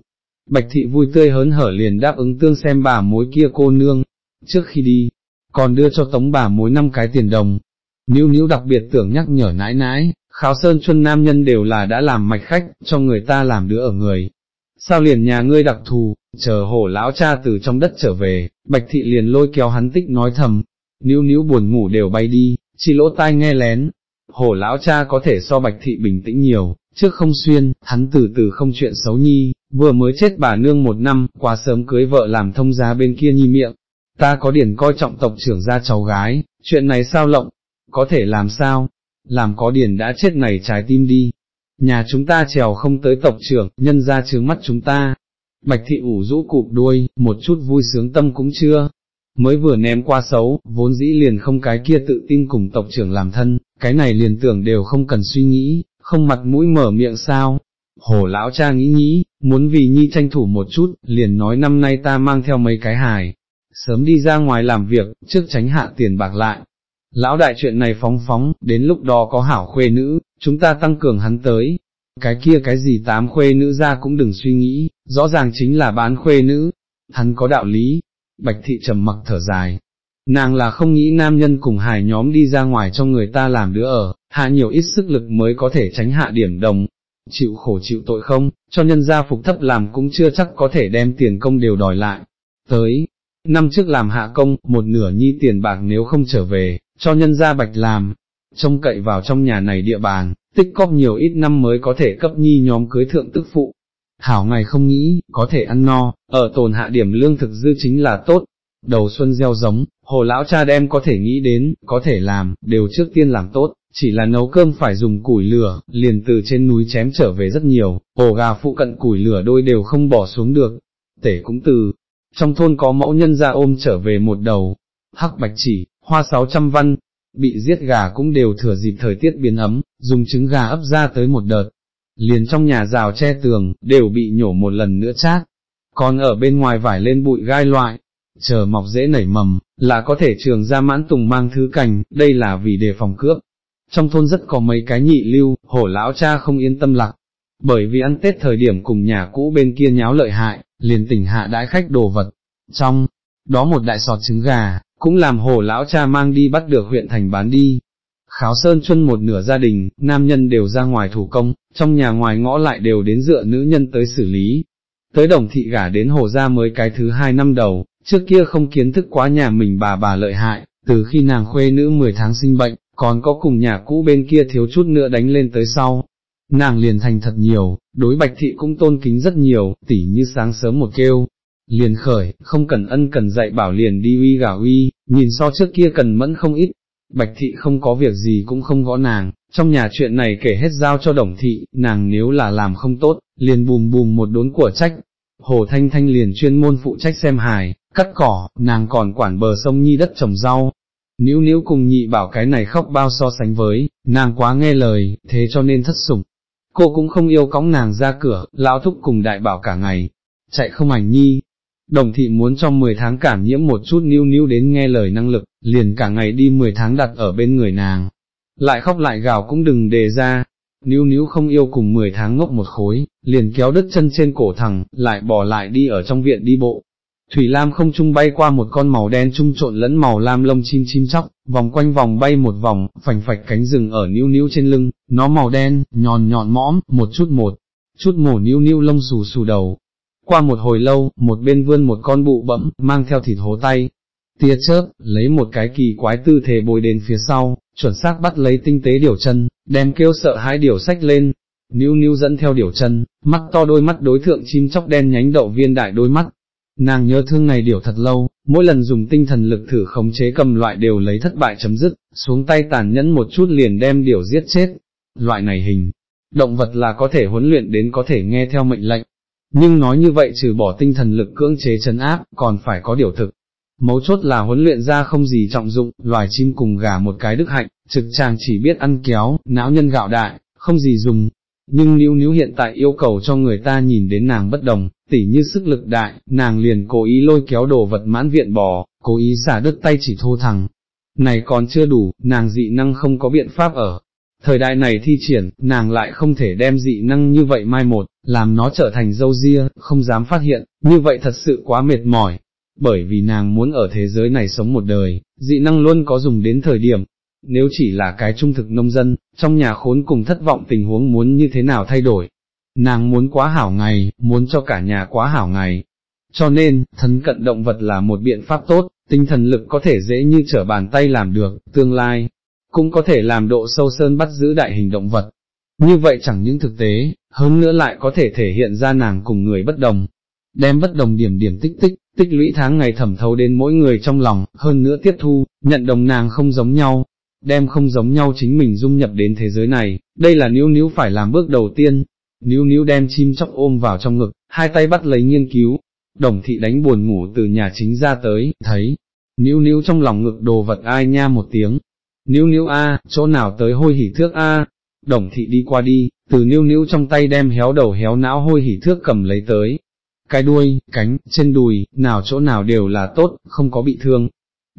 Bạch thị vui tươi hớn hở liền đáp ứng tương xem bà mối kia cô nương, trước khi đi, còn đưa cho tống bà mối năm cái tiền đồng. Níu níu đặc biệt tưởng nhắc nhở nãi nãi, kháo sơn chuân nam nhân đều là đã làm mạch khách, cho người ta làm đứa ở người. Sao liền nhà ngươi đặc thù, chờ hổ lão cha từ trong đất trở về, bạch thị liền lôi kéo hắn tích nói thầm, níu níu buồn ngủ đều bay đi, chỉ lỗ tai nghe lén. Hổ lão cha có thể so bạch thị bình tĩnh nhiều, trước không xuyên, hắn từ từ không chuyện xấu nhi, vừa mới chết bà nương một năm, quá sớm cưới vợ làm thông gia bên kia nhi miệng, ta có điển coi trọng tộc trưởng ra cháu gái, chuyện này sao lộng, có thể làm sao, làm có điển đã chết này trái tim đi, nhà chúng ta trèo không tới tộc trưởng, nhân ra trướng mắt chúng ta, bạch thị ủ rũ cụp đuôi, một chút vui sướng tâm cũng chưa, mới vừa ném qua xấu, vốn dĩ liền không cái kia tự tin cùng tộc trưởng làm thân, cái này liền tưởng đều không cần suy nghĩ, không mặt mũi mở miệng sao, Hồ lão cha nghĩ nghĩ, muốn vì nhi tranh thủ một chút, liền nói năm nay ta mang theo mấy cái hài, sớm đi ra ngoài làm việc, trước tránh hạ tiền bạc lại. lão đại chuyện này phóng phóng, đến lúc đó có hảo khuê nữ, chúng ta tăng cường hắn tới. Cái kia cái gì tám khuê nữ ra cũng đừng suy nghĩ, rõ ràng chính là bán khuê nữ, hắn có đạo lý. Bạch thị trầm mặc thở dài, nàng là không nghĩ nam nhân cùng hài nhóm đi ra ngoài cho người ta làm đứa ở, hạ nhiều ít sức lực mới có thể tránh hạ điểm đồng, chịu khổ chịu tội không, cho nhân gia phục thấp làm cũng chưa chắc có thể đem tiền công đều đòi lại. Tới, năm trước làm hạ công, một nửa nhi tiền bạc nếu không trở về, cho nhân gia bạch làm, trông cậy vào trong nhà này địa bàn, tích cóp nhiều ít năm mới có thể cấp nhi nhóm cưới thượng tức phụ. Hảo ngày không nghĩ, có thể ăn no, ở tồn hạ điểm lương thực dư chính là tốt, đầu xuân gieo giống, hồ lão cha đem có thể nghĩ đến, có thể làm, đều trước tiên làm tốt, chỉ là nấu cơm phải dùng củi lửa, liền từ trên núi chém trở về rất nhiều, ổ gà phụ cận củi lửa đôi đều không bỏ xuống được, tể cũng từ, trong thôn có mẫu nhân ra ôm trở về một đầu, hắc bạch chỉ, hoa sáu trăm văn, bị giết gà cũng đều thừa dịp thời tiết biến ấm, dùng trứng gà ấp ra tới một đợt, liền trong nhà rào che tường, đều bị nhổ một lần nữa chát, còn ở bên ngoài vải lên bụi gai loại, chờ mọc dễ nảy mầm, là có thể trường ra mãn tùng mang thứ cành, đây là vì đề phòng cướp. Trong thôn rất có mấy cái nhị lưu, hổ lão cha không yên tâm lạc, bởi vì ăn Tết thời điểm cùng nhà cũ bên kia nháo lợi hại, liền tỉnh hạ đãi khách đồ vật. Trong, đó một đại sọt trứng gà, cũng làm hổ lão cha mang đi bắt được huyện thành bán đi. Kháo sơn chuân một nửa gia đình, nam nhân đều ra ngoài thủ công, trong nhà ngoài ngõ lại đều đến dựa nữ nhân tới xử lý. Tới đồng thị gả đến hồ gia mới cái thứ hai năm đầu, trước kia không kiến thức quá nhà mình bà bà lợi hại, từ khi nàng khuê nữ 10 tháng sinh bệnh, còn có cùng nhà cũ bên kia thiếu chút nữa đánh lên tới sau. Nàng liền thành thật nhiều, đối bạch thị cũng tôn kính rất nhiều, tỉ như sáng sớm một kêu, liền khởi, không cần ân cần dạy bảo liền đi uy gà uy, nhìn so trước kia cần mẫn không ít, bạch thị không có việc gì cũng không gõ nàng, trong nhà chuyện này kể hết giao cho đồng thị, nàng nếu là làm không tốt, liền bùm bùm một đốn của trách, hồ thanh thanh liền chuyên môn phụ trách xem hài, cắt cỏ, nàng còn quản bờ sông nhi đất trồng rau. Níu níu cùng nhị bảo cái này khóc bao so sánh với, nàng quá nghe lời, thế cho nên thất sủng. Cô cũng không yêu cõng nàng ra cửa, lão thúc cùng đại bảo cả ngày, chạy không ảnh nhi. Đồng thị muốn cho 10 tháng cảm nhiễm một chút níu níu đến nghe lời năng lực, liền cả ngày đi 10 tháng đặt ở bên người nàng. Lại khóc lại gào cũng đừng đề ra, níu níu không yêu cùng 10 tháng ngốc một khối, liền kéo đứt chân trên cổ thẳng, lại bỏ lại đi ở trong viện đi bộ, Thủy lam không trung bay qua một con màu đen trung trộn lẫn màu lam lông chim chim chóc, vòng quanh vòng bay một vòng, phành phạch cánh rừng ở níu níu trên lưng, nó màu đen, nhọn nhọn mõm, một chút một, chút mổ níu níu lông xù xù đầu. Qua một hồi lâu, một bên vươn một con bụ bẫm, mang theo thịt hố tay, tia chớp, lấy một cái kỳ quái tư thế bồi đến phía sau, chuẩn xác bắt lấy tinh tế điểu chân, đem kêu sợ hãi điểu sách lên, níu níu dẫn theo điểu chân, mắt to đôi mắt đối thượng chim chóc đen nhánh đậu viên đại đôi mắt, Nàng nhớ thương này điều thật lâu, mỗi lần dùng tinh thần lực thử khống chế cầm loại đều lấy thất bại chấm dứt, xuống tay tàn nhẫn một chút liền đem điều giết chết. Loại này hình, động vật là có thể huấn luyện đến có thể nghe theo mệnh lệnh. Nhưng nói như vậy trừ bỏ tinh thần lực cưỡng chế chấn áp, còn phải có điều thực. Mấu chốt là huấn luyện ra không gì trọng dụng, loài chim cùng gà một cái đức hạnh, trực chàng chỉ biết ăn kéo, não nhân gạo đại, không gì dùng. Nhưng níu níu hiện tại yêu cầu cho người ta nhìn đến nàng bất đồng, tỉ như sức lực đại, nàng liền cố ý lôi kéo đồ vật mãn viện bò, cố ý xả đứt tay chỉ thô thằng. Này còn chưa đủ, nàng dị năng không có biện pháp ở. Thời đại này thi triển, nàng lại không thể đem dị năng như vậy mai một, làm nó trở thành dâu ria, không dám phát hiện, như vậy thật sự quá mệt mỏi. Bởi vì nàng muốn ở thế giới này sống một đời, dị năng luôn có dùng đến thời điểm. Nếu chỉ là cái trung thực nông dân, trong nhà khốn cùng thất vọng tình huống muốn như thế nào thay đổi, nàng muốn quá hảo ngày, muốn cho cả nhà quá hảo ngày. Cho nên, thân cận động vật là một biện pháp tốt, tinh thần lực có thể dễ như trở bàn tay làm được, tương lai, cũng có thể làm độ sâu sơn bắt giữ đại hình động vật. Như vậy chẳng những thực tế, hơn nữa lại có thể thể hiện ra nàng cùng người bất đồng, đem bất đồng điểm điểm tích tích, tích lũy tháng ngày thẩm thấu đến mỗi người trong lòng, hơn nữa tiếp thu, nhận đồng nàng không giống nhau, đem không giống nhau chính mình dung nhập đến thế giới này, đây là níu níu phải làm bước đầu tiên, níu níu đem chim chóc ôm vào trong ngực, hai tay bắt lấy nghiên cứu, đồng thị đánh buồn ngủ từ nhà chính ra tới, thấy, níu níu trong lòng ngực đồ vật ai nha một tiếng, níu níu a, chỗ nào tới hôi hỉ thước a, đồng thị đi qua đi, từ níu níu trong tay đem héo đầu héo não hôi hỉ thước cầm lấy tới, cái đuôi, cánh, trên đùi, nào chỗ nào đều là tốt, không có bị thương.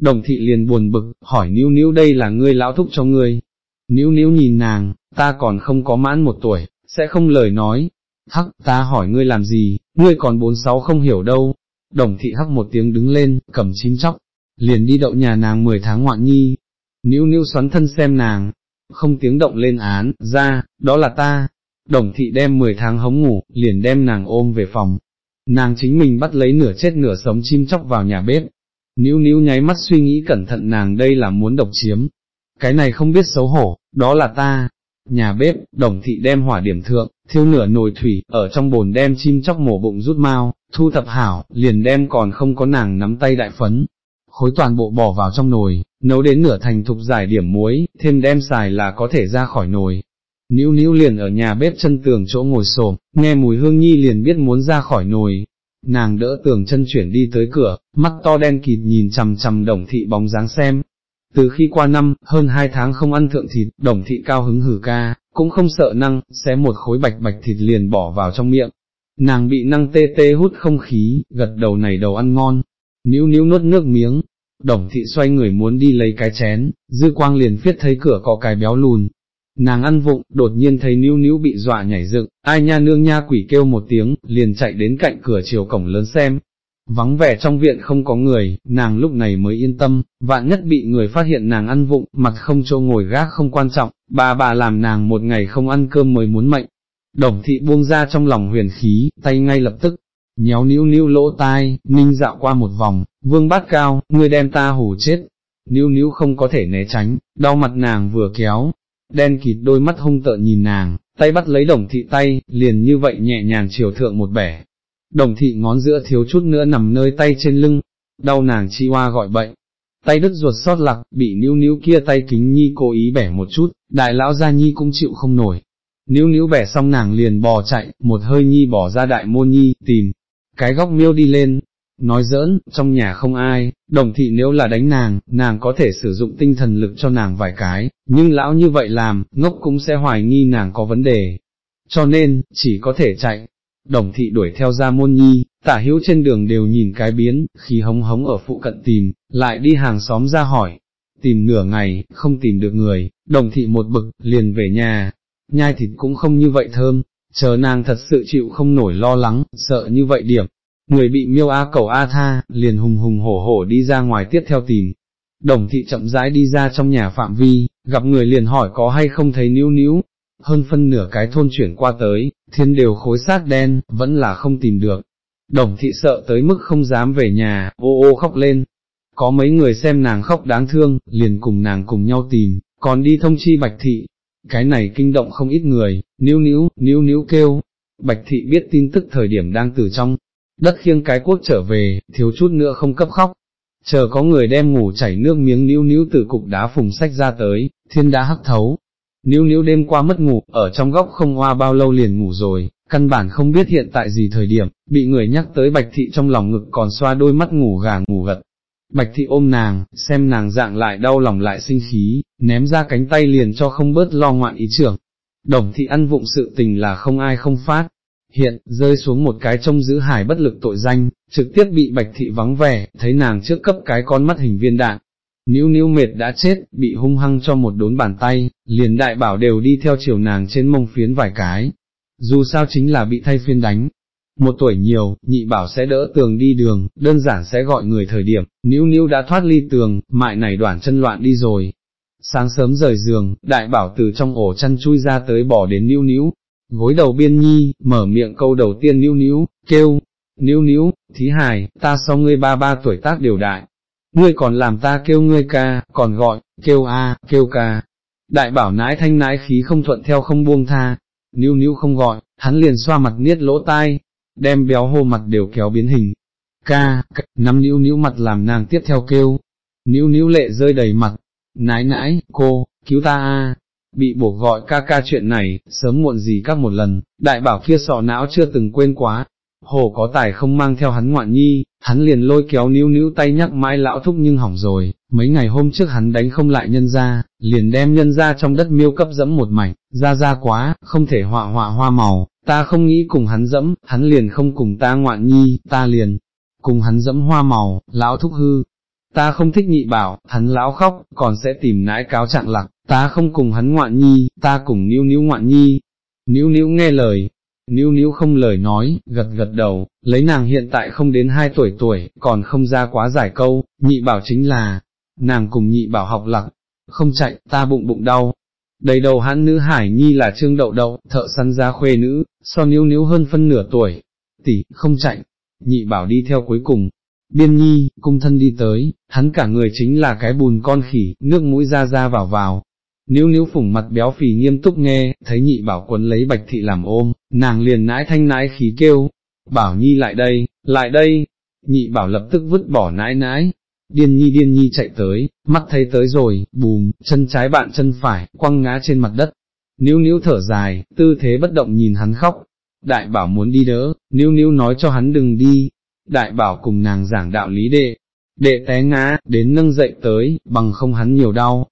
đồng thị liền buồn bực, hỏi níu níu đây là ngươi lão thúc cho ngươi. Níu níu nhìn nàng, ta còn không có mãn một tuổi, sẽ không lời nói. Hắc, ta hỏi ngươi làm gì, ngươi còn bốn sáu không hiểu đâu. Đồng thị hắc một tiếng đứng lên, cầm chín chóc, liền đi đậu nhà nàng mười tháng ngoạn nhi. Níu níu xoắn thân xem nàng, không tiếng động lên án, ra, đó là ta. Đồng thị đem mười tháng hống ngủ, liền đem nàng ôm về phòng. Nàng chính mình bắt lấy nửa chết nửa sống chim chóc vào nhà bếp, níu níu nháy mắt suy nghĩ cẩn thận nàng đây là muốn độc chiếm. Cái này không biết xấu hổ, đó là ta. Nhà bếp, đồng thị đem hỏa điểm thượng, thiêu nửa nồi thủy, ở trong bồn đem chim chóc mổ bụng rút mau, thu thập hảo, liền đem còn không có nàng nắm tay đại phấn. Khối toàn bộ bỏ vào trong nồi, nấu đến nửa thành thục giải điểm muối, thêm đem xài là có thể ra khỏi nồi. Níu níu liền ở nhà bếp chân tường chỗ ngồi xổm, nghe mùi hương nhi liền biết muốn ra khỏi nồi, nàng đỡ tường chân chuyển đi tới cửa, mắt to đen kịt nhìn chằm chằm đồng thị bóng dáng xem. Từ khi qua năm, hơn hai tháng không ăn thượng thịt, đồng thị cao hứng hử ca, cũng không sợ năng, xé một khối bạch bạch thịt liền bỏ vào trong miệng. Nàng bị năng tê tê hút không khí, gật đầu này đầu ăn ngon, níu níu nuốt nước miếng. Đồng thị xoay người muốn đi lấy cái chén, dư quang liền viết thấy cửa có cái béo lùn, Nàng ăn vụng, đột nhiên thấy níu níu bị dọa nhảy dựng, ai nha nương nha quỷ kêu một tiếng, liền chạy đến cạnh cửa chiều cổng lớn xem. Vắng vẻ trong viện không có người, nàng lúc này mới yên tâm, vạn nhất bị người phát hiện nàng ăn vụng, mặt không chỗ ngồi gác không quan trọng, bà bà làm nàng một ngày không ăn cơm mới muốn mệnh. Đồng thị buông ra trong lòng huyền khí, tay ngay lập tức, nhéo níu níu lỗ tai, ninh dạo qua một vòng, vương bát cao, ngươi đem ta hù chết. Níu níu không có thể né tránh, đau mặt nàng vừa kéo, đen kịt đôi mắt hung tợn nhìn nàng, tay bắt lấy đồng thị tay, liền như vậy nhẹ nhàng chiều thượng một bẻ. Đồng thị ngón giữa thiếu chút nữa nằm nơi tay trên lưng, đau nàng chi hoa gọi bệnh. Tay đứt ruột sót lặc, bị níu níu kia tay kính nhi cố ý bẻ một chút, đại lão gia nhi cũng chịu không nổi. Níu níu bẻ xong nàng liền bò chạy, một hơi nhi bỏ ra đại môn nhi, tìm, cái góc miêu đi lên, nói giỡn, trong nhà không ai, đồng thị nếu là đánh nàng, nàng có thể sử dụng tinh thần lực cho nàng vài cái, nhưng lão như vậy làm, ngốc cũng sẽ hoài nghi nàng có vấn đề. Cho nên, chỉ có thể chạy. Đồng thị đuổi theo ra môn nhi, tả hữu trên đường đều nhìn cái biến, khi hống hống ở phụ cận tìm, lại đi hàng xóm ra hỏi. Tìm nửa ngày, không tìm được người, đồng thị một bực, liền về nhà. Nhai thịt cũng không như vậy thơm, chờ nàng thật sự chịu không nổi lo lắng, sợ như vậy điểm, người bị miêu A cầu A tha, liền hùng hùng hổ hổ đi ra ngoài tiếp theo tìm. Đồng thị chậm rãi đi ra trong nhà phạm vi, gặp người liền hỏi có hay không thấy níu níu, hơn phân nửa cái thôn chuyển qua tới, thiên đều khối xác đen, vẫn là không tìm được. Đồng thị sợ tới mức không dám về nhà, ô ô khóc lên. Có mấy người xem nàng khóc đáng thương, liền cùng nàng cùng nhau tìm, còn đi thông chi bạch thị. Cái này kinh động không ít người, níu níu, níu níu kêu. Bạch thị biết tin tức thời điểm đang từ trong, đất khiêng cái quốc trở về, thiếu chút nữa không cấp khóc. Chờ có người đem ngủ chảy nước miếng níu níu từ cục đá phùng sách ra tới, thiên đã hắc thấu. Níu níu đêm qua mất ngủ, ở trong góc không hoa bao lâu liền ngủ rồi, căn bản không biết hiện tại gì thời điểm, bị người nhắc tới bạch thị trong lòng ngực còn xoa đôi mắt ngủ gà ngủ gật. Bạch thị ôm nàng, xem nàng dạng lại đau lòng lại sinh khí, ném ra cánh tay liền cho không bớt lo ngoạn ý trưởng. Đồng thị ăn vụng sự tình là không ai không phát, hiện, rơi xuống một cái trông giữ hải bất lực tội danh, trực tiếp bị bạch thị vắng vẻ, thấy nàng trước cấp cái con mắt hình viên đạn. Níu níu mệt đã chết, bị hung hăng cho một đốn bàn tay, liền đại bảo đều đi theo chiều nàng trên mông phiến vài cái. Dù sao chính là bị thay phiên đánh. Một tuổi nhiều, nhị bảo sẽ đỡ tường đi đường, đơn giản sẽ gọi người thời điểm, níu níu đã thoát ly tường, mại này đoạn chân loạn đi rồi. Sáng sớm rời giường, đại bảo từ trong ổ chăn chui ra tới bỏ đến níu níu, gối đầu biên nhi, mở miệng câu đầu tiên níu níu, kêu, níu níu, thí hài, ta so ngươi ba ba tuổi tác đều đại, ngươi còn làm ta kêu ngươi ca, còn gọi, kêu a, kêu ca. Đại bảo nãi thanh nãi khí không thuận theo không buông tha, níu níu không gọi, hắn liền xoa mặt niết lỗ tai, đem béo hô mặt đều kéo biến hình. Ca, nắm níu níu mặt làm nàng tiếp theo kêu, níu níu lệ rơi đầy mặt, nãi nãi, cô, cứu ta a, bị buộc gọi ca ca chuyện này, sớm muộn gì các một lần, đại bảo kia sọ não chưa từng quên quá. Hồ có tài không mang theo hắn ngoạn nhi, hắn liền lôi kéo níu níu tay nhắc mãi lão thúc nhưng hỏng rồi, mấy ngày hôm trước hắn đánh không lại nhân ra, liền đem nhân ra trong đất miêu cấp dẫm một mảnh, ra ra quá, không thể họa họa hoa màu, ta không nghĩ cùng hắn dẫm, hắn liền không cùng ta ngoạn nhi, ta liền, cùng hắn dẫm hoa màu, lão thúc hư, ta không thích nhị bảo, hắn lão khóc, còn sẽ tìm nãi cáo trạng lặc, ta không cùng hắn ngoạn nhi, ta cùng níu níu ngoạn nhi. Níu níu nghe lời, níu níu không lời nói, gật gật đầu, lấy nàng hiện tại không đến hai tuổi tuổi, còn không ra quá giải câu, nhị bảo chính là, nàng cùng nhị bảo học lặng, không chạy, ta bụng bụng đau. Đầy đầu hắn nữ hải nhi là trương đậu đậu, thợ săn ra khuê nữ, so níu níu hơn phân nửa tuổi, tỷ, không chạy, nhị bảo đi theo cuối cùng. Biên nhi, cung thân đi tới, hắn cả người chính là cái bùn con khỉ, nước mũi ra ra vào vào, Níu níu phủng mặt béo phì nghiêm túc nghe, thấy nhị bảo quấn lấy bạch thị làm ôm, nàng liền nãi thanh nãi khí kêu, bảo nhi lại đây, lại đây, nhị bảo lập tức vứt bỏ nãi nãi, điên nhi điên nhi chạy tới, mắt thấy tới rồi, bùm, chân trái bạn chân phải, quăng ngã trên mặt đất, níu níu thở dài, tư thế bất động nhìn hắn khóc, đại bảo muốn đi đỡ, níu níu nói cho hắn đừng đi, đại bảo cùng nàng giảng đạo lý đệ, đệ té ngã, đến nâng dậy tới, bằng không hắn nhiều đau,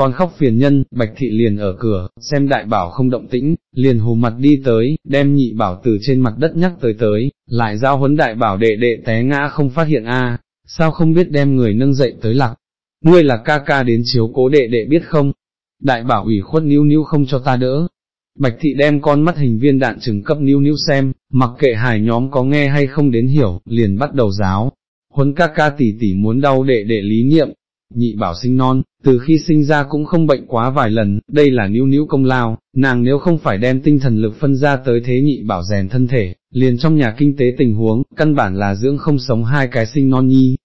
còn khóc phiền nhân, bạch thị liền ở cửa, xem đại bảo không động tĩnh, liền hù mặt đi tới, đem nhị bảo từ trên mặt đất nhắc tới tới, lại giao huấn đại bảo đệ đệ té ngã không phát hiện a, sao không biết đem người nâng dậy tới lạc, ngươi là ca ca đến chiếu cố đệ đệ biết không, đại bảo ủy khuất níu níu không cho ta đỡ. Bạch thị đem con mắt hình viên đạn trừng cấp níu níu xem, mặc kệ hài nhóm có nghe hay không đến hiểu, liền bắt đầu giáo, huấn ca ca tỷ tỷ muốn đau đệ đệ lý niệm, nhị bảo sinh non, từ khi sinh ra cũng không bệnh quá vài lần, đây là níu níu công lao, nàng nếu không phải đem tinh thần lực phân ra tới thế nhị bảo rèn thân thể, liền trong nhà kinh tế tình huống, căn bản là dưỡng không sống hai cái sinh non nhi.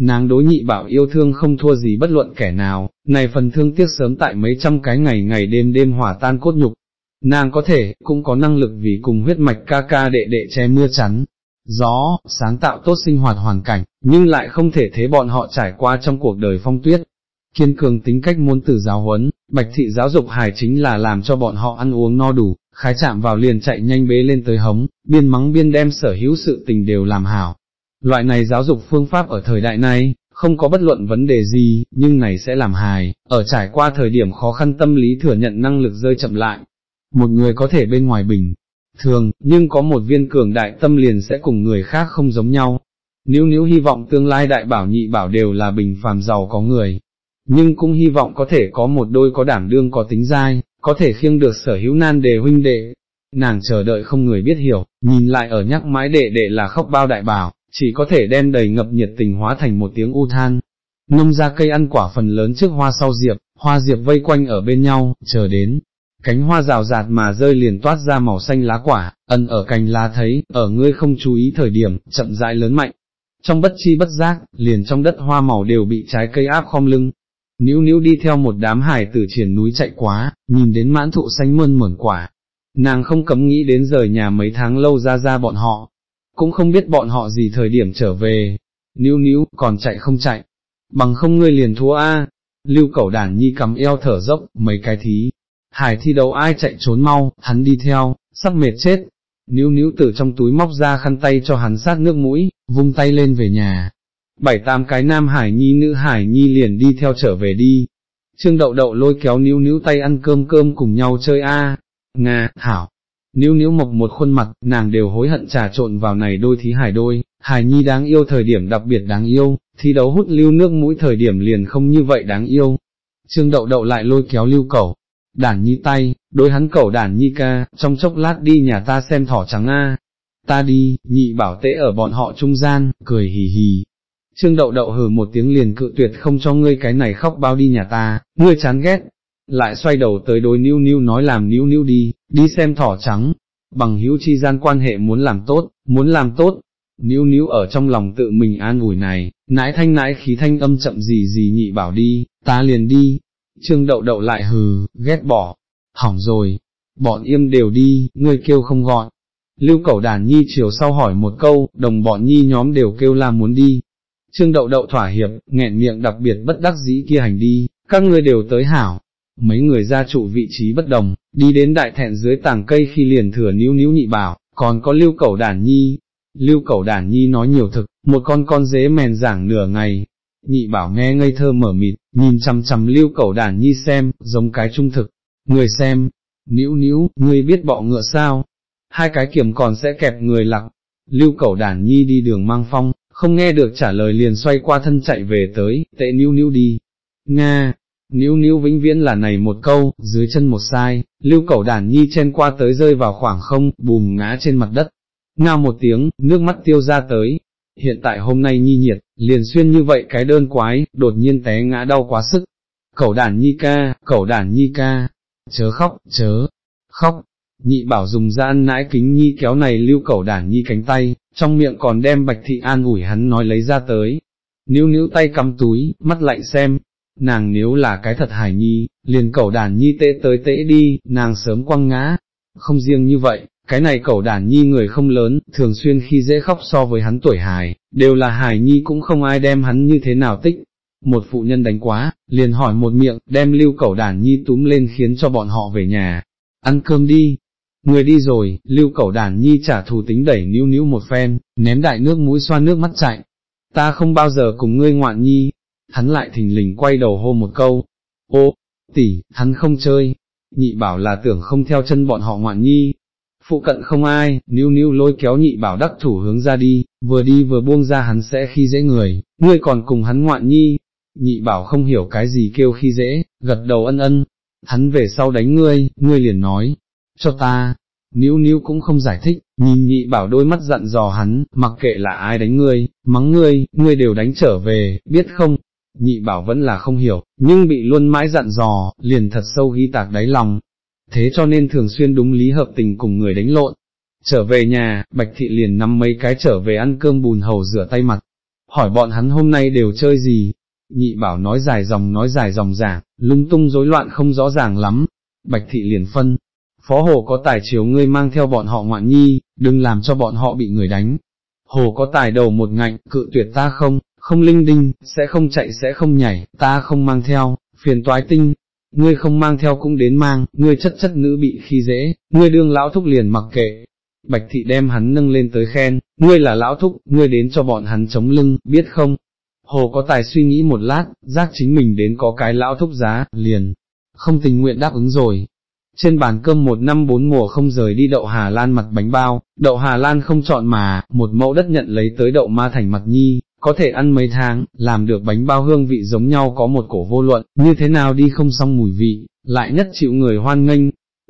Nàng đối nhị bảo yêu thương không thua gì bất luận kẻ nào, này phần thương tiếc sớm tại mấy trăm cái ngày ngày đêm đêm hỏa tan cốt nhục. Nàng có thể, cũng có năng lực vì cùng huyết mạch ca ca đệ đệ che mưa chắn, gió, sáng tạo tốt sinh hoạt hoàn cảnh, nhưng lại không thể thế bọn họ trải qua trong cuộc đời phong tuyết. Kiên cường tính cách muốn tử giáo huấn, bạch thị giáo dục hài chính là làm cho bọn họ ăn uống no đủ, khái chạm vào liền chạy nhanh bế lên tới hống, biên mắng biên đem sở hữu sự tình đều làm hảo. Loại này giáo dục phương pháp ở thời đại này, không có bất luận vấn đề gì, nhưng này sẽ làm hài, ở trải qua thời điểm khó khăn tâm lý thừa nhận năng lực rơi chậm lại. Một người có thể bên ngoài bình, thường, nhưng có một viên cường đại tâm liền sẽ cùng người khác không giống nhau. Nếu nếu hy vọng tương lai đại bảo nhị bảo đều là bình phàm giàu có người, nhưng cũng hy vọng có thể có một đôi có đảm đương có tính dai, có thể khiêng được sở hữu nan đề huynh đệ. Nàng chờ đợi không người biết hiểu, nhìn lại ở nhắc mái đệ đệ là khóc bao đại bảo, chỉ có thể đem đầy ngập nhiệt tình hóa thành một tiếng u than. Nông ra cây ăn quả phần lớn trước hoa sau diệp, hoa diệp vây quanh ở bên nhau, chờ đến, cánh hoa rào rạt mà rơi liền toát ra màu xanh lá quả, ẩn ở cành lá thấy, ở ngươi không chú ý thời điểm, chậm rãi lớn mạnh. Trong bất chi bất giác, liền trong đất hoa màu đều bị trái cây áp khom lưng. Níu níu đi theo một đám hải tử triển núi chạy quá, nhìn đến mãn thụ xanh mơn mởn quả. Nàng không cấm nghĩ đến rời nhà mấy tháng lâu ra ra bọn họ, cũng không biết bọn họ gì thời điểm trở về. Níu níu, còn chạy không chạy, bằng không ngươi liền thua a. Lưu cẩu đàn nhi cắm eo thở dốc, mấy cái thí, hải thi đấu ai chạy trốn mau, hắn đi theo, sắp mệt chết, níu níu từ trong túi móc ra khăn tay cho hắn sát nước mũi, vung tay lên về nhà. Bảy tám cái nam hải nhi nữ hải nhi liền đi theo trở về đi. Trương đậu đậu lôi kéo níu níu tay ăn cơm cơm cùng nhau chơi a. Nga, thảo. Níu níu mộc một khuôn mặt, nàng đều hối hận trà trộn vào này đôi thí hải đôi, hải nhi đáng yêu thời điểm đặc biệt đáng yêu, thi đấu hút lưu nước mũi thời điểm liền không như vậy đáng yêu. Trương đậu đậu lại lôi kéo lưu cẩu, đàn nhi tay, đối hắn cẩu đàn nhi ca, trong chốc lát đi nhà ta xem thỏ trắng a. Ta đi, nhị bảo tễ ở bọn họ trung gian, cười hì hì. Trương đậu đậu hừ một tiếng liền cự tuyệt không cho ngươi cái này khóc bao đi nhà ta, ngươi chán ghét. Lại xoay đầu tới đối níu níu nói làm níu níu đi, đi xem thỏ trắng. Bằng hữu chi gian quan hệ muốn làm tốt, muốn làm tốt. Níu níu ở trong lòng tự mình an ủi này, nãi thanh nãi khí thanh âm chậm gì gì nhị bảo đi, ta liền đi, Trương đậu đậu lại hừ, ghét bỏ, hỏng rồi, bọn im đều đi, ngươi kêu không gọi. Lưu cẩu đàn nhi chiều sau hỏi một câu, đồng bọn nhi nhóm đều kêu là muốn đi. Trương đậu đậu thỏa hiệp, nghẹn miệng đặc biệt bất đắc dĩ kia hành đi, các ngươi đều tới hảo. Mấy người gia trụ vị trí bất đồng, đi đến đại thẹn dưới tàng cây khi liền thừa níu níu nhị bảo, còn có lưu cẩu đàn nhi. Lưu cẩu đàn nhi nói nhiều thực, một con con dế mèn giảng nửa ngày, nhị bảo nghe ngây thơ mở mịt, nhìn chằm chằm lưu cẩu đàn nhi xem, giống cái trung thực, người xem, níu níu, ngươi biết bọ ngựa sao, hai cái kiểm còn sẽ kẹp người lặng, lưu cẩu đàn nhi đi đường mang phong, không nghe được trả lời liền xoay qua thân chạy về tới, tệ níu níu đi. Nga, níu níu vĩnh viễn là này một câu, dưới chân một sai, lưu cẩu đàn nhi chen qua tới rơi vào khoảng không, bùm ngã trên mặt đất. Ngao một tiếng, nước mắt tiêu ra tới. Hiện tại hôm nay nhi nhiệt, liền xuyên như vậy cái đơn quái, đột nhiên té ngã đau quá sức. Cẩu đản nhi ca, cẩu đản nhi ca, chớ khóc, chớ, khóc, nhị bảo dùng ra ăn nãi kính nhi kéo này lưu cẩu đản nhi cánh tay, trong miệng còn đem bạch thị an ủi hắn nói lấy ra tới. Níu níu tay cắm túi, mắt lạnh xem, nàng nếu là cái thật hài nhi, liền cẩu đàn nhi tệ tới tễ đi, nàng sớm quăng ngã. Không riêng như vậy, cái này cẩu đàn nhi người không lớn, thường xuyên khi dễ khóc so với hắn tuổi hài, đều là hài nhi cũng không ai đem hắn như thế nào tích. Một phụ nhân đánh quá, liền hỏi một miệng, đem lưu cẩu đàn nhi túm lên khiến cho bọn họ về nhà, ăn cơm đi, Người đi rồi, lưu cẩu đàn nhi trả thù tính đẩy níu níu một phen, ném đại nước mũi xoa nước mắt chạy. Ta không bao giờ cùng ngươi ngoạn nhi, hắn lại thình lình quay đầu hô một câu. Ô, tỷ, hắn không chơi, nhị bảo là tưởng không theo chân bọn họ ngoạn nhi. Phụ cận không ai, níu níu lôi kéo nhị bảo đắc thủ hướng ra đi, vừa đi vừa buông ra hắn sẽ khi dễ người, ngươi còn cùng hắn ngoạn nhi. Nhị bảo không hiểu cái gì kêu khi dễ, gật đầu ân ân, hắn về sau đánh ngươi, ngươi liền nói, cho ta, níu níu cũng không giải thích, nhìn nhị bảo đôi mắt dặn dò hắn, mặc kệ là ai đánh ngươi, mắng ngươi, ngươi đều đánh trở về, biết không? Nhị bảo vẫn là không hiểu, nhưng bị luôn mãi dặn dò, liền thật sâu ghi tạc đáy lòng. Thế cho nên thường xuyên đúng lý hợp tình cùng người đánh lộn. Trở về nhà, Bạch Thị liền nắm mấy cái trở về ăn cơm bùn hầu rửa tay mặt. Hỏi bọn hắn hôm nay đều chơi gì? Nhị bảo nói dài dòng nói dài dòng giả, lung tung rối loạn không rõ ràng lắm. Bạch Thị liền phân, Phó Hồ có tài chiếu ngươi mang theo bọn họ ngoạn nhi, đừng làm cho bọn họ bị người đánh. Hồ có tài đầu một ngạnh, cự tuyệt ta không, không linh đinh, sẽ không chạy sẽ không nhảy, ta không mang theo, phiền toái tinh. Ngươi không mang theo cũng đến mang, ngươi chất chất nữ bị khi dễ, ngươi đương lão thúc liền mặc kệ. Bạch thị đem hắn nâng lên tới khen, ngươi là lão thúc, ngươi đến cho bọn hắn chống lưng, biết không? Hồ có tài suy nghĩ một lát, giác chính mình đến có cái lão thúc giá, liền, không tình nguyện đáp ứng rồi, trên bàn cơm một năm bốn mùa không rời đi đậu Hà Lan mặt bánh bao, đậu Hà Lan không chọn mà, một mẫu đất nhận lấy tới đậu ma thành mặt nhi, có thể ăn mấy tháng, làm được bánh bao hương vị giống nhau có một cổ vô luận, như thế nào đi không xong mùi vị, lại nhất chịu người hoan nghênh,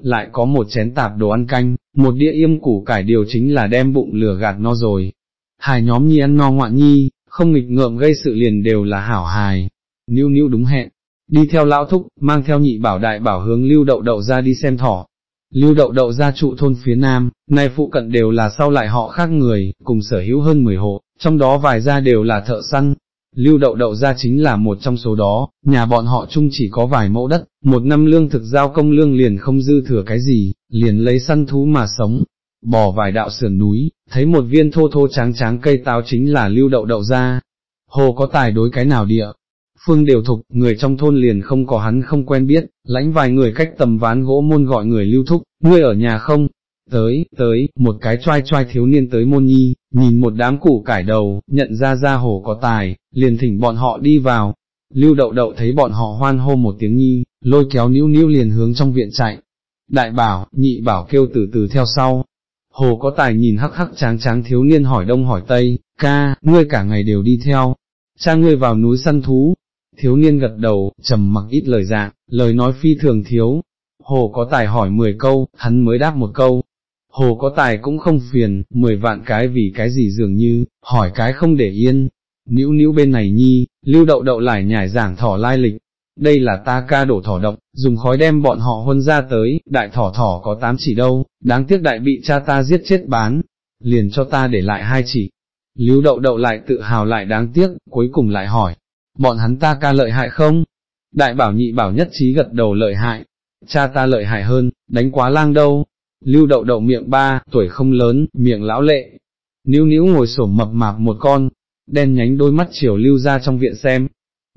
lại có một chén tạp đồ ăn canh, một đĩa yêm củ cải điều chính là đem bụng lửa gạt no rồi. Hai nhóm nhi ăn no ngoạn nhi, không nghịch ngợm gây sự liền đều là hảo hài, níu níu đúng hẹn, đi theo lão thúc, mang theo nhị bảo đại bảo hướng lưu đậu đậu ra đi xem thỏ. Lưu đậu đậu ra trụ thôn phía nam, nay phụ cận đều là sau lại họ khác người, cùng sở hữu hơn 10 hộ, trong đó vài gia đều là thợ săn. Lưu đậu đậu ra chính là một trong số đó, nhà bọn họ chung chỉ có vài mẫu đất, một năm lương thực giao công lương liền không dư thừa cái gì, liền lấy săn thú mà sống. bỏ vài đạo sườn núi, thấy một viên thô thô tráng tráng cây táo chính là lưu đậu đậu ra. Hồ có tài đối cái nào địa, phương đều thục, người trong thôn liền không có hắn không quen biết, lãnh vài người cách tầm ván gỗ môn gọi người lưu thúc, ngươi ở nhà không? Tới, tới, một cái trai trai thiếu niên tới môn nhi, nhìn một đám củ cải đầu, nhận ra ra hồ có tài, liền thỉnh bọn họ đi vào. Lưu đậu đậu thấy bọn họ hoan hô một tiếng nhi, lôi kéo níu níu liền hướng trong viện chạy. Đại bảo, nhị bảo kêu từ từ theo sau. Hồ có tài nhìn hắc hắc tráng tráng thiếu niên hỏi đông hỏi tây, ca, ngươi cả ngày đều đi theo. Cha ngươi vào núi săn thú, Thiếu niên gật đầu, trầm mặc ít lời dạng, lời nói phi thường thiếu. Hồ có tài hỏi 10 câu, hắn mới đáp một câu. Hồ có tài cũng không phiền, 10 vạn cái vì cái gì dường như, hỏi cái không để yên. Níu níu bên này nhi, lưu đậu đậu lại nhảy giảng thỏ lai lịch. Đây là ta ca đổ thỏ động, dùng khói đem bọn họ huân ra tới, đại thỏ thỏ có tám chỉ đâu, đáng tiếc đại bị cha ta giết chết bán, liền cho ta để lại hai chỉ. Lưu đậu đậu lại tự hào lại đáng tiếc, cuối cùng lại hỏi, bọn hắn ta ca lợi hại không? Đại bảo nhị bảo nhất trí gật đầu lợi hại, cha ta lợi hại hơn, đánh quá lang đâu, lưu đậu đậu miệng ba, tuổi không lớn, miệng lão lệ, níu níu ngồi sổ mập mạp một con, đen nhánh đôi mắt chiều lưu ra trong viện xem.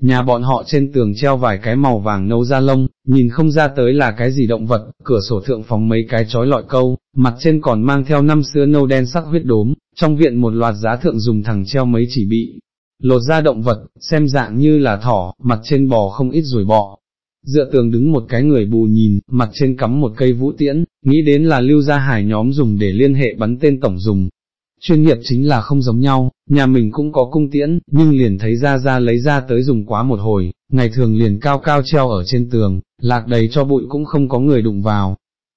Nhà bọn họ trên tường treo vài cái màu vàng nâu da lông, nhìn không ra tới là cái gì động vật, cửa sổ thượng phóng mấy cái chói lọi câu, mặt trên còn mang theo năm xưa nâu đen sắc huyết đốm, trong viện một loạt giá thượng dùng thẳng treo mấy chỉ bị, lột ra động vật, xem dạng như là thỏ, mặt trên bò không ít rồi bọ. Dựa tường đứng một cái người bù nhìn, mặt trên cắm một cây vũ tiễn, nghĩ đến là lưu gia hải nhóm dùng để liên hệ bắn tên tổng dùng. chuyên nghiệp chính là không giống nhau, nhà mình cũng có cung tiễn, nhưng liền thấy ra ra lấy ra tới dùng quá một hồi, ngày thường liền cao cao treo ở trên tường, lạc đầy cho bụi cũng không có người đụng vào.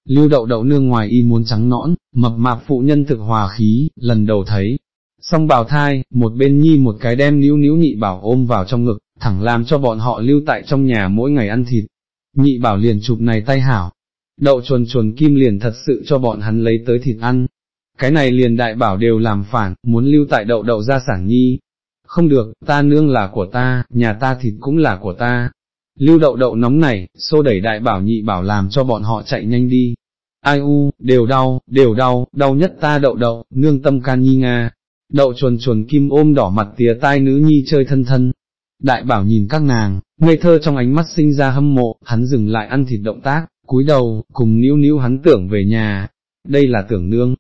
Lưu đậu đậu nương ngoài y muốn trắng nõn, mập mạp phụ nhân thực hòa khí, lần đầu thấy. Xong bào thai, một bên nhi một cái đem níu níu nhị bảo ôm vào trong ngực, thẳng làm cho bọn họ lưu tại trong nhà mỗi ngày ăn thịt. Nhị bảo liền chụp này tay hảo, đậu chuồn chuồn kim liền thật sự cho bọn hắn lấy tới thịt ăn. Cái này liền đại bảo đều làm phản, muốn lưu tại đậu đậu ra sản nhi. Không được, ta nương là của ta, nhà ta thịt cũng là của ta. Lưu đậu đậu nóng này, xô đẩy đại bảo nhị bảo làm cho bọn họ chạy nhanh đi. Ai u, đều đau, đều đau, đau nhất ta đậu đậu, nương tâm can nhi nga. Đậu chuồn chuồn kim ôm đỏ mặt tía tai nữ nhi chơi thân thân. Đại bảo nhìn các nàng, ngây thơ trong ánh mắt sinh ra hâm mộ, hắn dừng lại ăn thịt động tác, cúi đầu, cùng níu níu hắn tưởng về nhà, đây là tưởng nương.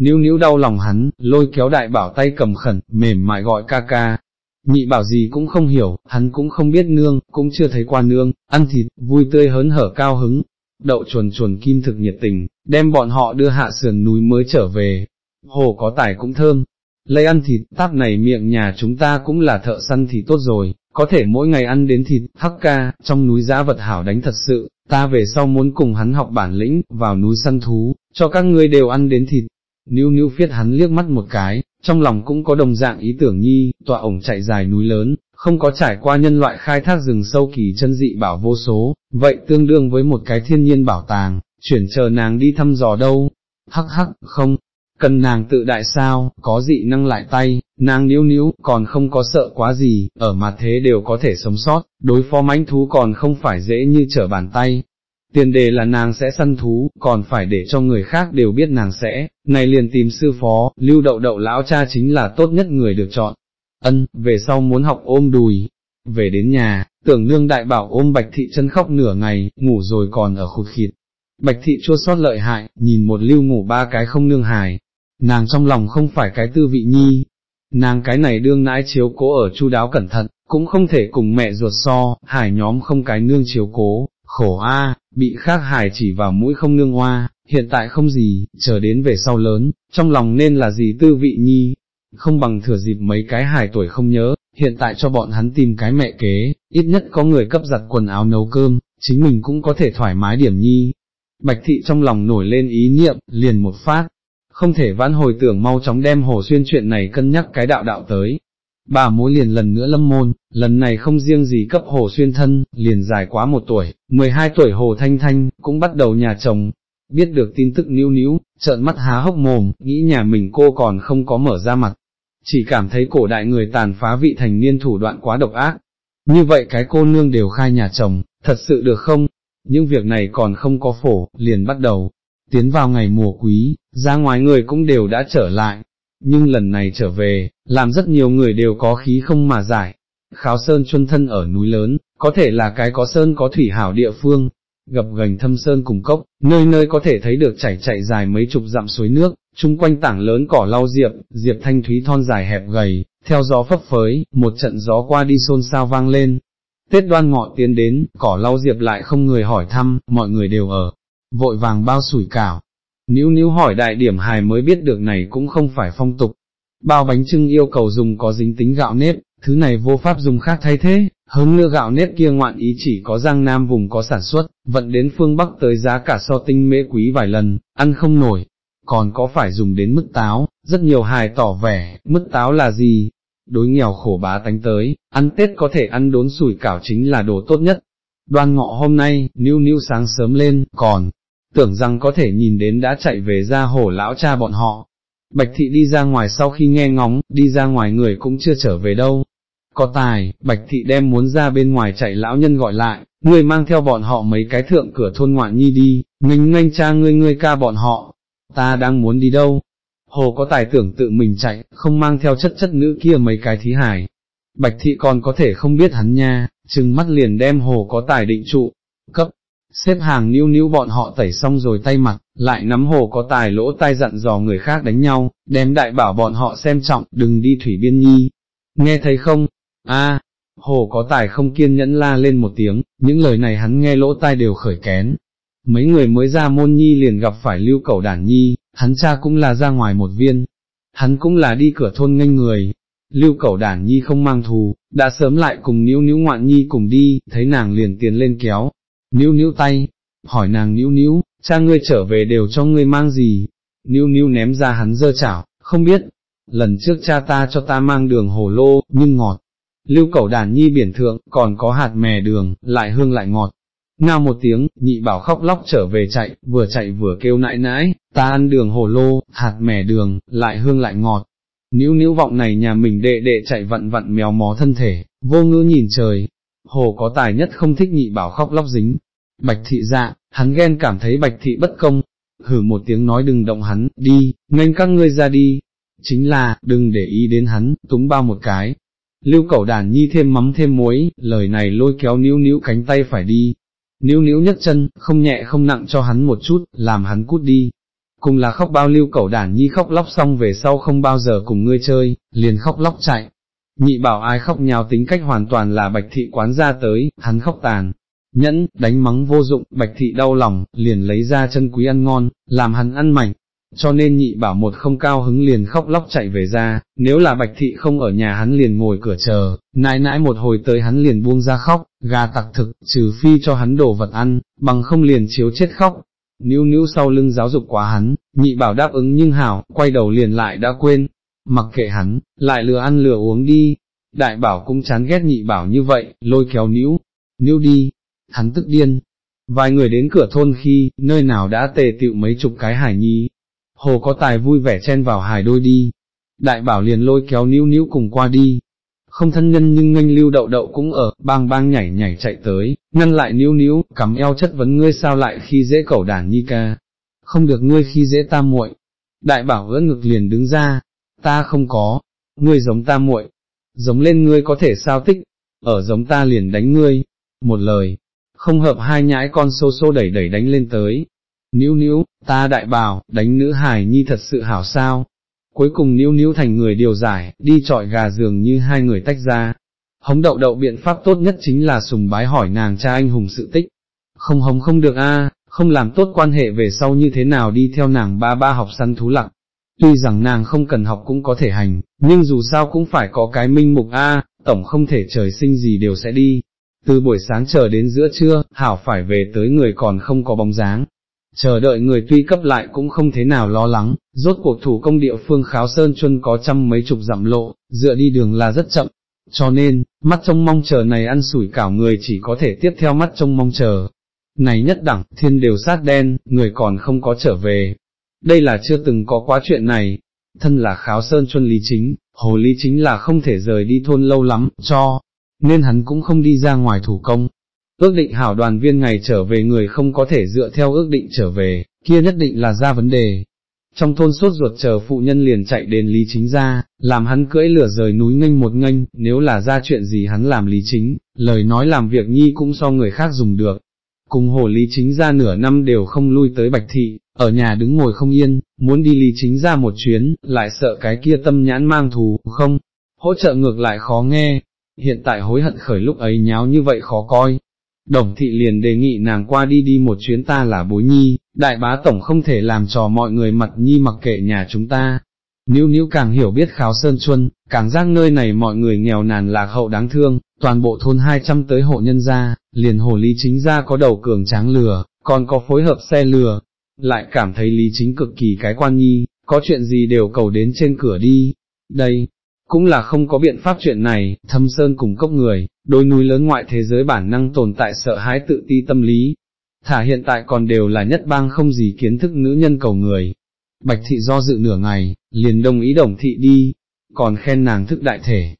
Níu níu đau lòng hắn, lôi kéo đại bảo tay cầm khẩn, mềm mại gọi ca ca. Nhị bảo gì cũng không hiểu, hắn cũng không biết nương, cũng chưa thấy qua nương, ăn thịt, vui tươi hớn hở cao hứng. Đậu chuồn chuồn kim thực nhiệt tình, đem bọn họ đưa hạ sườn núi mới trở về. Hồ có tải cũng thơm, lấy ăn thịt, táp này miệng nhà chúng ta cũng là thợ săn thì tốt rồi, có thể mỗi ngày ăn đến thịt, hắc ca, trong núi giá vật hảo đánh thật sự, ta về sau muốn cùng hắn học bản lĩnh, vào núi săn thú, cho các ngươi đều ăn đến thịt. Níu níu phiết hắn liếc mắt một cái, trong lòng cũng có đồng dạng ý tưởng nhi, tọa ổng chạy dài núi lớn, không có trải qua nhân loại khai thác rừng sâu kỳ chân dị bảo vô số, vậy tương đương với một cái thiên nhiên bảo tàng, chuyển chờ nàng đi thăm dò đâu. Hắc hắc, không, cần nàng tự đại sao, có dị năng lại tay, nàng níu níu, còn không có sợ quá gì, ở mặt thế đều có thể sống sót, đối phó mãnh thú còn không phải dễ như trở bàn tay. Tiền đề là nàng sẽ săn thú, còn phải để cho người khác đều biết nàng sẽ, này liền tìm sư phó, lưu đậu đậu lão cha chính là tốt nhất người được chọn. Ân, về sau muốn học ôm đùi, về đến nhà, tưởng nương đại bảo ôm bạch thị chân khóc nửa ngày, ngủ rồi còn ở khụt khịt. Bạch thị chua xót lợi hại, nhìn một lưu ngủ ba cái không nương hài, nàng trong lòng không phải cái tư vị nhi, nàng cái này đương nãi chiếu cố ở chu đáo cẩn thận, cũng không thể cùng mẹ ruột so, hải nhóm không cái nương chiếu cố, khổ a, bị khác hải chỉ vào mũi không nương hoa, hiện tại không gì, chờ đến về sau lớn, trong lòng nên là gì tư vị nhi, không bằng thừa dịp mấy cái hải tuổi không nhớ, hiện tại cho bọn hắn tìm cái mẹ kế, ít nhất có người cấp giặt quần áo nấu cơm, chính mình cũng có thể thoải mái điểm nhi. Bạch thị trong lòng nổi lên ý niệm, liền một phát, không thể vãn hồi tưởng mau chóng đem hồ xuyên chuyện này cân nhắc cái đạo đạo tới. Bà mối liền lần nữa lâm môn, lần này không riêng gì cấp hồ xuyên thân, liền dài quá một tuổi, 12 tuổi hồ thanh thanh, cũng bắt đầu nhà chồng. Biết được tin tức níu níu, trợn mắt há hốc mồm, nghĩ nhà mình cô còn không có mở ra mặt. Chỉ cảm thấy cổ đại người tàn phá vị thành niên thủ đoạn quá độc ác. Như vậy cái cô nương đều khai nhà chồng, thật sự được không? Những việc này còn không có phổ, liền bắt đầu, Tiến vào ngày mùa quý, ra ngoài người cũng đều đã trở lại, nhưng lần này trở về, làm rất nhiều người đều có khí không mà giải. Kháo sơn chuân thân ở núi lớn, có thể là cái có sơn có thủy hảo địa phương, gập gành thâm sơn cùng cốc, nơi nơi có thể thấy được chảy chạy dài mấy chục dặm suối nước, chung quanh tảng lớn cỏ lau diệp, diệp thanh thúy thon dài hẹp gầy, theo gió phấp phới, một trận gió qua đi xôn xao vang lên. Tết đoan ngọ tiến đến, cỏ lau diệp lại không người hỏi thăm, mọi người đều ở, vội vàng bao sủi cảo. Níu níu hỏi đại điểm hài mới biết được này cũng không phải phong tục. Bao bánh trưng yêu cầu dùng có dính tính gạo nếp, thứ này vô pháp dùng khác thay thế, hơn nữa gạo nếp kia ngoạn ý chỉ có giang nam vùng có sản xuất, vận đến phương Bắc tới giá cả so tinh mễ quý vài lần, ăn không nổi. Còn có phải dùng đến mức táo, rất nhiều hài tỏ vẻ, mức táo là gì? Đối nghèo khổ bá tánh tới, ăn Tết có thể ăn đốn sủi cảo chính là đồ tốt nhất. Đoan ngọ hôm nay, níu níu sáng sớm lên, còn, tưởng rằng có thể nhìn đến đã chạy về ra hổ lão cha bọn họ. Bạch thị đi ra ngoài sau khi nghe ngóng, đi ra ngoài người cũng chưa trở về đâu. Có tài, bạch thị đem muốn ra bên ngoài chạy lão nhân gọi lại, người mang theo bọn họ mấy cái thượng cửa thôn ngoạn nhi đi, nghênh nghênh cha ngươi ngươi ca bọn họ, ta đang muốn đi đâu. Hồ có tài tưởng tự mình chạy, không mang theo chất chất nữ kia mấy cái thí hải. Bạch thị còn có thể không biết hắn nha, chừng mắt liền đem hồ có tài định trụ, cấp, xếp hàng níu níu bọn họ tẩy xong rồi tay mặt, lại nắm hồ có tài lỗ tai dặn dò người khác đánh nhau, đem đại bảo bọn họ xem trọng, đừng đi thủy biên nhi. Nghe thấy không? a hồ có tài không kiên nhẫn la lên một tiếng, những lời này hắn nghe lỗ tai đều khởi kén. Mấy người mới ra môn nhi liền gặp phải lưu cầu đản nhi, hắn cha cũng là ra ngoài một viên. hắn cũng là đi cửa thôn nghênh người. Lưu cẩu đản nhi không mang thù, đã sớm lại cùng níu níu ngoạn nhi cùng đi, thấy nàng liền tiến lên kéo, níu níu tay, hỏi nàng níu níu, cha ngươi trở về đều cho ngươi mang gì, níu níu ném ra hắn dơ chảo, không biết, lần trước cha ta cho ta mang đường hồ lô, nhưng ngọt, lưu cẩu đàn nhi biển thượng, còn có hạt mè đường, lại hương lại ngọt. Ngao một tiếng, nhị bảo khóc lóc trở về chạy, vừa chạy vừa kêu nãi nãi, ta ăn đường hồ lô, hạt mè đường, lại hương lại ngọt. Níu níu vọng này nhà mình đệ đệ chạy vặn vặn méo mó thân thể, vô ngữ nhìn trời. Hồ có tài nhất không thích nhị bảo khóc lóc dính. Bạch thị dạ, hắn ghen cảm thấy bạch thị bất công. Hử một tiếng nói đừng động hắn, đi, nghênh các ngươi ra đi. Chính là, đừng để ý đến hắn, túng bao một cái, Lưu cẩu đàn nhi thêm mắm thêm muối, lời này lôi kéo níu níu cánh tay phải đi. Níu níu nhất chân, không nhẹ không nặng cho hắn một chút, làm hắn cút đi. Cùng là khóc bao lưu cẩu đàn nhi khóc lóc xong về sau không bao giờ cùng ngươi chơi, liền khóc lóc chạy. Nhị bảo ai khóc nhào tính cách hoàn toàn là bạch thị quán ra tới, hắn khóc tàn, nhẫn, đánh mắng vô dụng, bạch thị đau lòng, liền lấy ra chân quý ăn ngon, làm hắn ăn mảnh, cho nên nhị bảo một không cao hứng liền khóc lóc chạy về ra, nếu là bạch thị không ở nhà hắn liền ngồi cửa chờ, nãi nãi một hồi tới hắn liền buông ra khóc, gà tặc thực, trừ phi cho hắn đổ vật ăn, bằng không liền chiếu chết khóc. Níu níu sau lưng giáo dục quá hắn, nhị bảo đáp ứng nhưng hảo, quay đầu liền lại đã quên, mặc kệ hắn, lại lừa ăn lừa uống đi. Đại bảo cũng chán ghét nhị bảo như vậy, lôi kéo níu, níu đi, hắn tức điên. Vài người đến cửa thôn khi, nơi nào đã tề tiệu mấy chục cái hải nhi, hồ có tài vui vẻ chen vào hài đôi đi, đại bảo liền lôi kéo níu níu cùng qua đi, không thân nhân nhưng nganh lưu đậu đậu cũng ở, bang bang nhảy nhảy chạy tới, ngăn lại níu níu, cắm eo chất vấn ngươi sao lại khi dễ cẩu đàn nhi ca, không được ngươi khi dễ ta muội. Đại bảo ưỡn ngực liền đứng ra, ta không có, ngươi giống ta muội, giống lên ngươi có thể sao tích, ở giống ta liền đánh ngươi, một lời, không hợp hai nhãi con xô xô đẩy đẩy đánh lên tới, níu níu, ta đại bảo, đánh nữ hài nhi thật sự hảo sao. Cuối cùng níu níu thành người điều giải, đi trọi gà giường như hai người tách ra. Hống đậu đậu biện pháp tốt nhất chính là sùng bái hỏi nàng cha anh hùng sự tích. Không hống không được a, không làm tốt quan hệ về sau như thế nào đi theo nàng ba ba học săn thú lặng. Tuy rằng nàng không cần học cũng có thể hành, nhưng dù sao cũng phải có cái minh mục a, tổng không thể trời sinh gì đều sẽ đi. Từ buổi sáng chờ đến giữa trưa, hảo phải về tới người còn không có bóng dáng, chờ đợi người tuy cấp lại cũng không thế nào lo lắng, rốt cuộc thủ công địa phương kháo sơn chuân có trăm mấy chục dặm lộ, dựa đi đường là rất chậm, cho nên, mắt trông mong chờ này ăn sủi cảo người chỉ có thể tiếp theo mắt trông mong chờ. Này nhất đẳng, thiên đều sát đen, người còn không có trở về. Đây là chưa từng có quá chuyện này, thân là kháo sơn chuân lý chính, hồ lý chính là không thể rời đi thôn lâu lắm, cho, nên hắn cũng không đi ra ngoài thủ công, ước định hảo đoàn viên ngày trở về người không có thể dựa theo ước định trở về, kia nhất định là ra vấn đề. Trong thôn suốt ruột chờ phụ nhân liền chạy đến Lý Chính ra, làm hắn cưỡi lửa rời núi nghênh một nghênh, nếu là ra chuyện gì hắn làm Lý Chính, lời nói làm việc nhi cũng so người khác dùng được. Cùng hồ Lý Chính ra nửa năm đều không lui tới Bạch Thị, ở nhà đứng ngồi không yên, muốn đi Lý Chính ra một chuyến, lại sợ cái kia tâm nhãn mang thù, không, hỗ trợ ngược lại khó nghe, hiện tại hối hận khởi lúc ấy nháo như vậy khó coi, Đồng thị liền đề nghị nàng qua đi đi một chuyến ta là bối nhi, đại bá tổng không thể làm trò mọi người mặt nhi mặc kệ nhà chúng ta. Níu níu càng hiểu biết kháo sơn chuân, càng giác nơi này mọi người nghèo nàn lạc hậu đáng thương, toàn bộ thôn 200 tới hộ nhân gia, liền hồ lý chính gia có đầu cường tráng lừa, còn có phối hợp xe lừa, lại cảm thấy lý chính cực kỳ cái quan nhi, có chuyện gì đều cầu đến trên cửa đi. Đây, cũng là không có biện pháp chuyện này, thâm sơn cùng cốc người, đôi núi lớn ngoại thế giới bản năng tồn tại sợ hãi tự ti tâm lý, thả hiện tại còn đều là nhất bang không gì kiến thức nữ nhân cầu người. Bạch thị do dự nửa ngày, liền đồng ý đồng thị đi, còn khen nàng thức đại thể.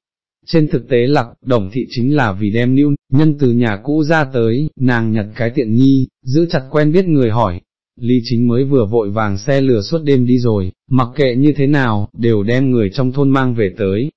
Trên thực tế lặc, đồng thị chính là vì đem nữ nhân từ nhà cũ ra tới, nàng nhặt cái tiện nhi, giữ chặt quen biết người hỏi. Lý chính mới vừa vội vàng xe lửa suốt đêm đi rồi, mặc kệ như thế nào, đều đem người trong thôn mang về tới,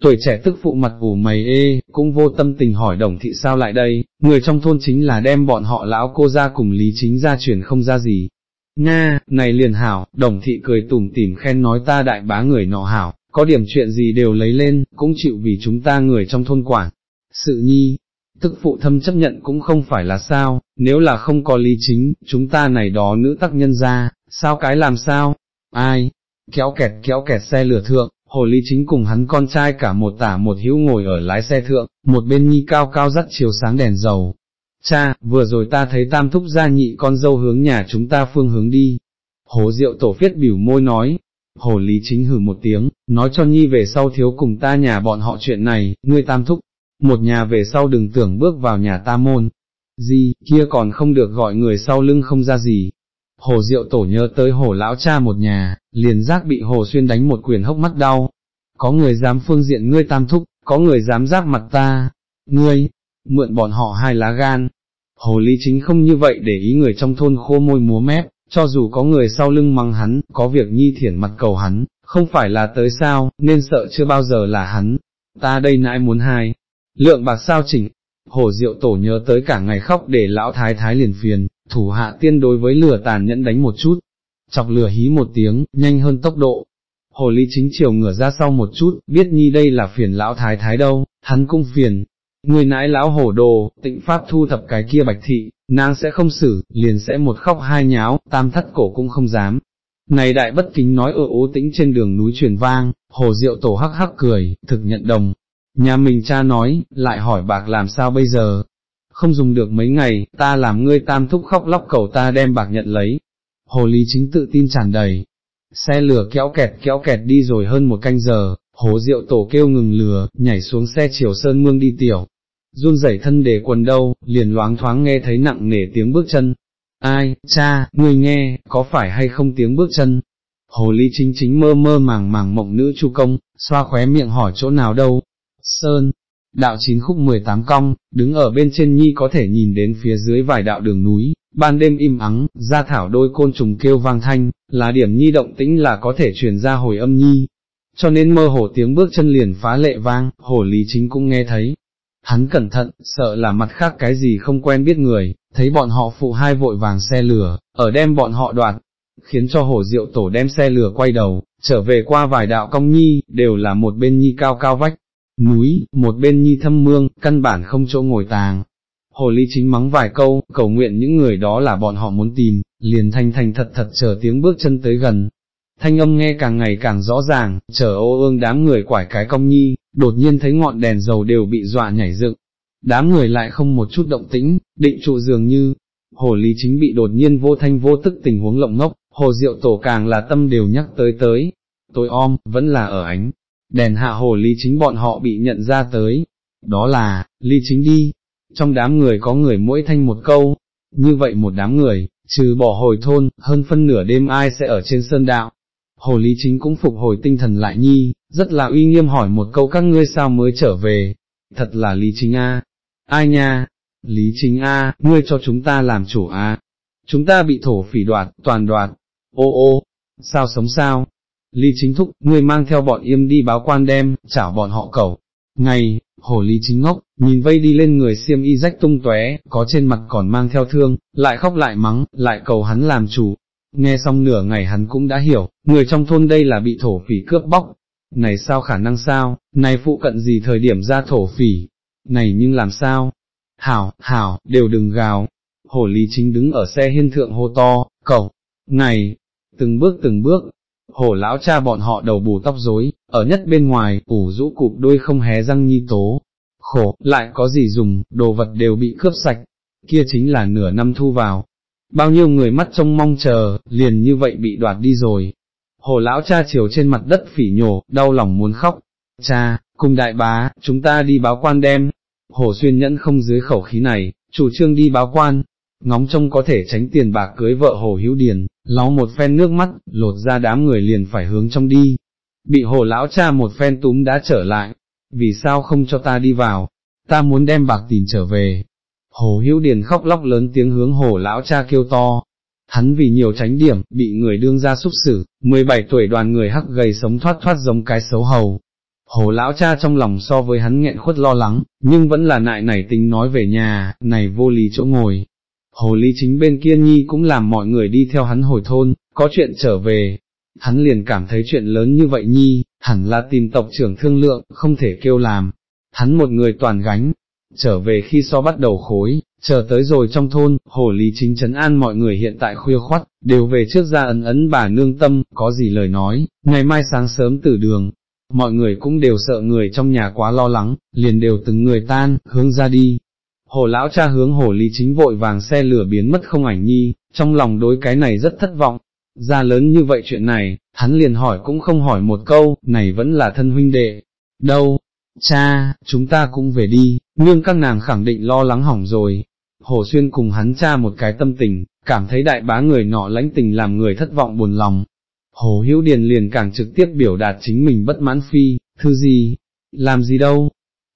Tuổi trẻ tức phụ mặt ủ mày ê, cũng vô tâm tình hỏi đồng thị sao lại đây, người trong thôn chính là đem bọn họ lão cô ra cùng lý chính ra chuyển không ra gì. Nga, này liền hảo, đồng thị cười tủm tỉm khen nói ta đại bá người nọ hảo, có điểm chuyện gì đều lấy lên, cũng chịu vì chúng ta người trong thôn quản. Sự nhi, tức phụ thâm chấp nhận cũng không phải là sao, nếu là không có lý chính, chúng ta này đó nữ tác nhân ra, sao cái làm sao, ai, kéo kẹt kéo kẹt xe lửa thượng, hồ lý chính cùng hắn con trai cả một tả một hữu ngồi ở lái xe thượng, một bên nhi cao cao dắt chiều sáng đèn dầu. Cha, vừa rồi ta thấy tam thúc gia nhị con dâu hướng nhà chúng ta phương hướng đi. Hồ Diệu tổ phiết biểu môi nói, hồ lý chính hử một tiếng, nói cho nhi về sau thiếu cùng ta nhà bọn họ chuyện này, ngươi tam thúc, một nhà về sau đừng tưởng bước vào nhà ta môn. Gì, kia còn không được gọi người sau lưng không ra gì, Hồ Diệu Tổ nhớ tới hồ lão cha một nhà, liền giác bị hồ xuyên đánh một quyền hốc mắt đau. Có người dám phương diện ngươi tam thúc, có người dám giác mặt ta, ngươi, mượn bọn họ hai lá gan. Hồ Lý Chính không như vậy để ý người trong thôn khô môi múa mép, cho dù có người sau lưng mắng hắn, có việc nhi thiển mặt cầu hắn, không phải là tới sao, nên sợ chưa bao giờ là hắn. Ta đây nãi muốn hai, lượng bạc sao chỉnh. Hồ Diệu Tổ nhớ tới cả ngày khóc để lão thái thái liền phiền, thủ hạ tiên đối với lửa tàn nhẫn đánh một chút, chọc lửa hí một tiếng, nhanh hơn tốc độ. Hồ ly chính chiều ngửa ra sau một chút, biết nhi đây là phiền lão thái thái đâu, hắn cũng phiền. Người nãi lão hổ đồ, tịnh pháp thu thập cái kia bạch thị, nàng sẽ không xử, liền sẽ một khóc hai nháo, tam thất cổ cũng không dám. Này đại bất kính nói ở ố tĩnh trên đường núi truyền vang, hồ diệu tổ hắc hắc cười, thực nhận đồng. Nhà mình cha nói, lại hỏi bạc làm sao bây giờ, không dùng được mấy ngày, ta làm ngươi tam thúc khóc lóc cầu ta đem bạc nhận lấy. Hồ Lý Chính tự tin tràn đầy, xe lửa kéo kẹt kéo kẹt đi rồi hơn một canh giờ, hồ diệu tổ kêu ngừng lửa nhảy xuống xe chiều sơn mương đi tiểu. Run rẩy thân để quần đâu, liền loáng thoáng nghe thấy nặng nề tiếng bước chân. Ai, cha, người nghe, có phải hay không tiếng bước chân? Hồ ly chính chính mơ mơ màng màng mộng nữ chu công, xoa khóe miệng hỏi chỗ nào đâu? Sơn, đạo chín khúc 18 cong, đứng ở bên trên nhi có thể nhìn đến phía dưới vài đạo đường núi, ban đêm im ắng, ra thảo đôi côn trùng kêu vang thanh, là điểm nhi động tĩnh là có thể truyền ra hồi âm nhi. Cho nên mơ hồ tiếng bước chân liền phá lệ vang, hồ lý chính cũng nghe thấy. Hắn cẩn thận, sợ là mặt khác cái gì không quen biết người, thấy bọn họ phụ hai vội vàng xe lửa, ở đem bọn họ đoạt, khiến cho hổ diệu tổ đem xe lửa quay đầu, trở về qua vài đạo công nhi, đều là một bên nhi cao cao vách, núi, một bên nhi thâm mương, căn bản không chỗ ngồi tàng. Hồ ly chính mắng vài câu, cầu nguyện những người đó là bọn họ muốn tìm, liền thanh thanh thật thật chờ tiếng bước chân tới gần. Thanh âm nghe càng ngày càng rõ ràng, chờ ô ương đám người quải cái công nhi, đột nhiên thấy ngọn đèn dầu đều bị dọa nhảy dựng. Đám người lại không một chút động tĩnh, định trụ dường như, hồ ly chính bị đột nhiên vô thanh vô tức tình huống lộng ngốc, hồ diệu tổ càng là tâm đều nhắc tới tới. Tôi om, vẫn là ở ánh, đèn hạ hồ ly chính bọn họ bị nhận ra tới, đó là, ly chính đi, trong đám người có người mỗi thanh một câu, như vậy một đám người, trừ bỏ hồi thôn, hơn phân nửa đêm ai sẽ ở trên sơn đạo. Hồ Lý Chính cũng phục hồi tinh thần lại nhi, rất là uy nghiêm hỏi một câu các ngươi sao mới trở về, thật là Lý Chính A, ai nha, Lý Chính A, ngươi cho chúng ta làm chủ A, chúng ta bị thổ phỉ đoạt, toàn đoạt, ô ô, sao sống sao, Lý chính thúc, ngươi mang theo bọn yêm đi báo quan đem, chảo bọn họ cầu. Ngày, hồ lý chính ngốc, nhìn vây đi lên người xiêm y rách tung tóe, có trên mặt còn mang theo thương, lại khóc lại mắng, lại cầu hắn làm chủ. Nghe xong nửa ngày hắn cũng đã hiểu, người trong thôn đây là bị thổ phỉ cướp bóc. Này sao khả năng sao, này phụ cận gì thời điểm ra thổ phỉ, này nhưng làm sao? Hảo, hảo, đều đừng gào. Hồ lý chính đứng ở xe hiên thượng hô to, cầu, này, từng bước từng bước, hổ lão cha bọn họ đầu bù tóc rối, ở nhất bên ngoài, ủ rũ cụp đuôi không hé răng nhi tố, khổ, lại có gì dùng, đồ vật đều bị cướp sạch, kia chính là nửa năm thu vào. Bao nhiêu người mắt trông mong chờ, liền như vậy bị đoạt đi rồi. Hồ lão cha chiều trên mặt đất phỉ nhổ, đau lòng muốn khóc. Cha, cùng đại bá, chúng ta đi báo quan đem. Hồ xuyên nhẫn không dưới khẩu khí này, chủ trương đi báo quan, ngóng trông có thể tránh tiền bạc cưới vợ hồ hữu điền, lau một phen nước mắt, lột ra đám người liền phải hướng trong đi. Bị hồ lão cha một phen túm đã trở lại, vì sao không cho ta đi vào, ta muốn đem bạc tìm trở về. Hồ hữu điền khóc lóc lớn tiếng hướng hồ lão cha kêu to. Hắn vì nhiều tránh điểm, bị người đương ra xúc xử, 17 tuổi đoàn người hắc gầy sống thoát thoát giống cái xấu hầu. Hồ lão cha trong lòng so với hắn nghẹn khuất lo lắng, nhưng vẫn là nại nảy tính nói về nhà, này vô lý chỗ ngồi, hồ Lý chính bên kia nhi cũng làm mọi người đi theo hắn hồi thôn, có chuyện trở về, hắn liền cảm thấy chuyện lớn như vậy nhi, hẳn là tìm tộc trưởng thương lượng, không thể kêu làm, hắn một người toàn gánh, trở về khi so bắt đầu khối, Chờ tới rồi trong thôn, hồ lý chính trấn an mọi người hiện tại khuya khoắt, đều về trước ra ấn ấn bà nương tâm, có gì lời nói, ngày mai sáng sớm từ đường. Mọi người cũng đều sợ người trong nhà quá lo lắng, liền đều từng người tan, hướng ra đi. Hồ lão cha hướng hồ lý chính vội vàng xe lửa biến mất không ảnh nhi, trong lòng đối cái này rất thất vọng. Ra lớn như vậy chuyện này, hắn liền hỏi cũng không hỏi một câu, này vẫn là thân huynh đệ. Đâu, cha, chúng ta cũng về đi, nương các nàng khẳng định lo lắng hỏng rồi. Hồ Xuyên cùng hắn cha một cái tâm tình, cảm thấy đại bá người nọ lãnh tình làm người thất vọng buồn lòng. Hồ Hữu Điền liền càng trực tiếp biểu đạt chính mình bất mãn phi, thư gì, làm gì đâu.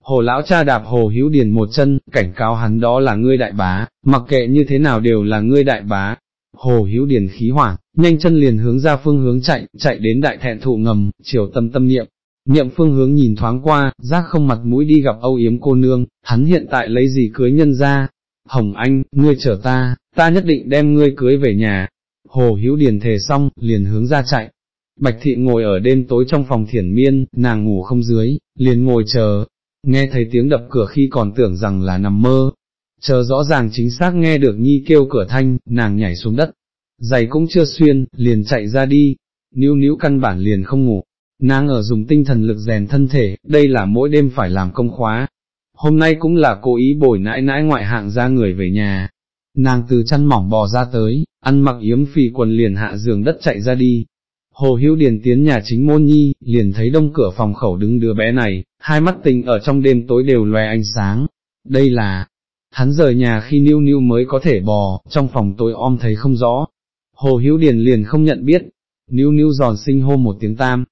Hồ lão cha đạp Hồ Hữu Điền một chân, cảnh cáo hắn đó là ngươi đại bá, mặc kệ như thế nào đều là ngươi đại bá. Hồ Hữu Điền khí hoảng, nhanh chân liền hướng ra phương hướng chạy, chạy đến đại thẹn thụ ngầm, chiều tâm tâm niệm, Niệm phương hướng nhìn thoáng qua, giác không mặt mũi đi gặp âu yếm cô nương, hắn hiện tại lấy gì cưới nhân ra. Hồng Anh, ngươi chở ta, ta nhất định đem ngươi cưới về nhà. Hồ Hữu Điền thề xong, liền hướng ra chạy. Bạch thị ngồi ở đêm tối trong phòng thiển miên, nàng ngủ không dưới, liền ngồi chờ, nghe thấy tiếng đập cửa khi còn tưởng rằng là nằm mơ. Chờ rõ ràng chính xác nghe được nhi kêu cửa thanh, nàng nhảy xuống đất, giày cũng chưa xuyên, liền chạy ra đi, níu níu căn bản liền không ngủ, nàng ở dùng tinh thần lực rèn thân thể, đây là mỗi đêm phải làm công khóa. Hôm nay cũng là cố ý bồi nãi nãi ngoại hạng ra người về nhà. Nàng từ chăn mỏng bò ra tới, ăn mặc yếm phì quần liền hạ giường đất chạy ra đi. Hồ Hữu Điền tiến nhà chính môn nhi, liền thấy đông cửa phòng khẩu đứng đứa bé này, hai mắt tình ở trong đêm tối đều loe ánh sáng. Đây là, hắn rời nhà khi niu niu mới có thể bò, trong phòng tối om thấy không rõ. Hồ Hữu Điền liền không nhận biết, niu niu giòn sinh hô một tiếng tam,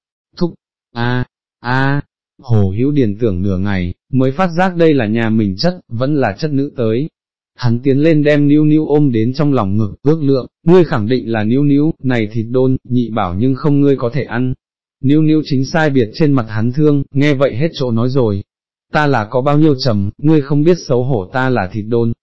a, a, hồ hữu điền tưởng nửa ngày, mới phát giác đây là nhà mình chất, vẫn là chất nữ tới. Hắn tiến lên đem níu níu ôm đến trong lòng ngực, ước lượng, ngươi khẳng định là níu níu, này thịt đôn, nhị bảo nhưng không ngươi có thể ăn. Níu níu chính sai biệt trên mặt hắn thương, nghe vậy hết chỗ nói rồi. Ta là có bao nhiêu trầm, ngươi không biết xấu hổ ta là thịt đôn.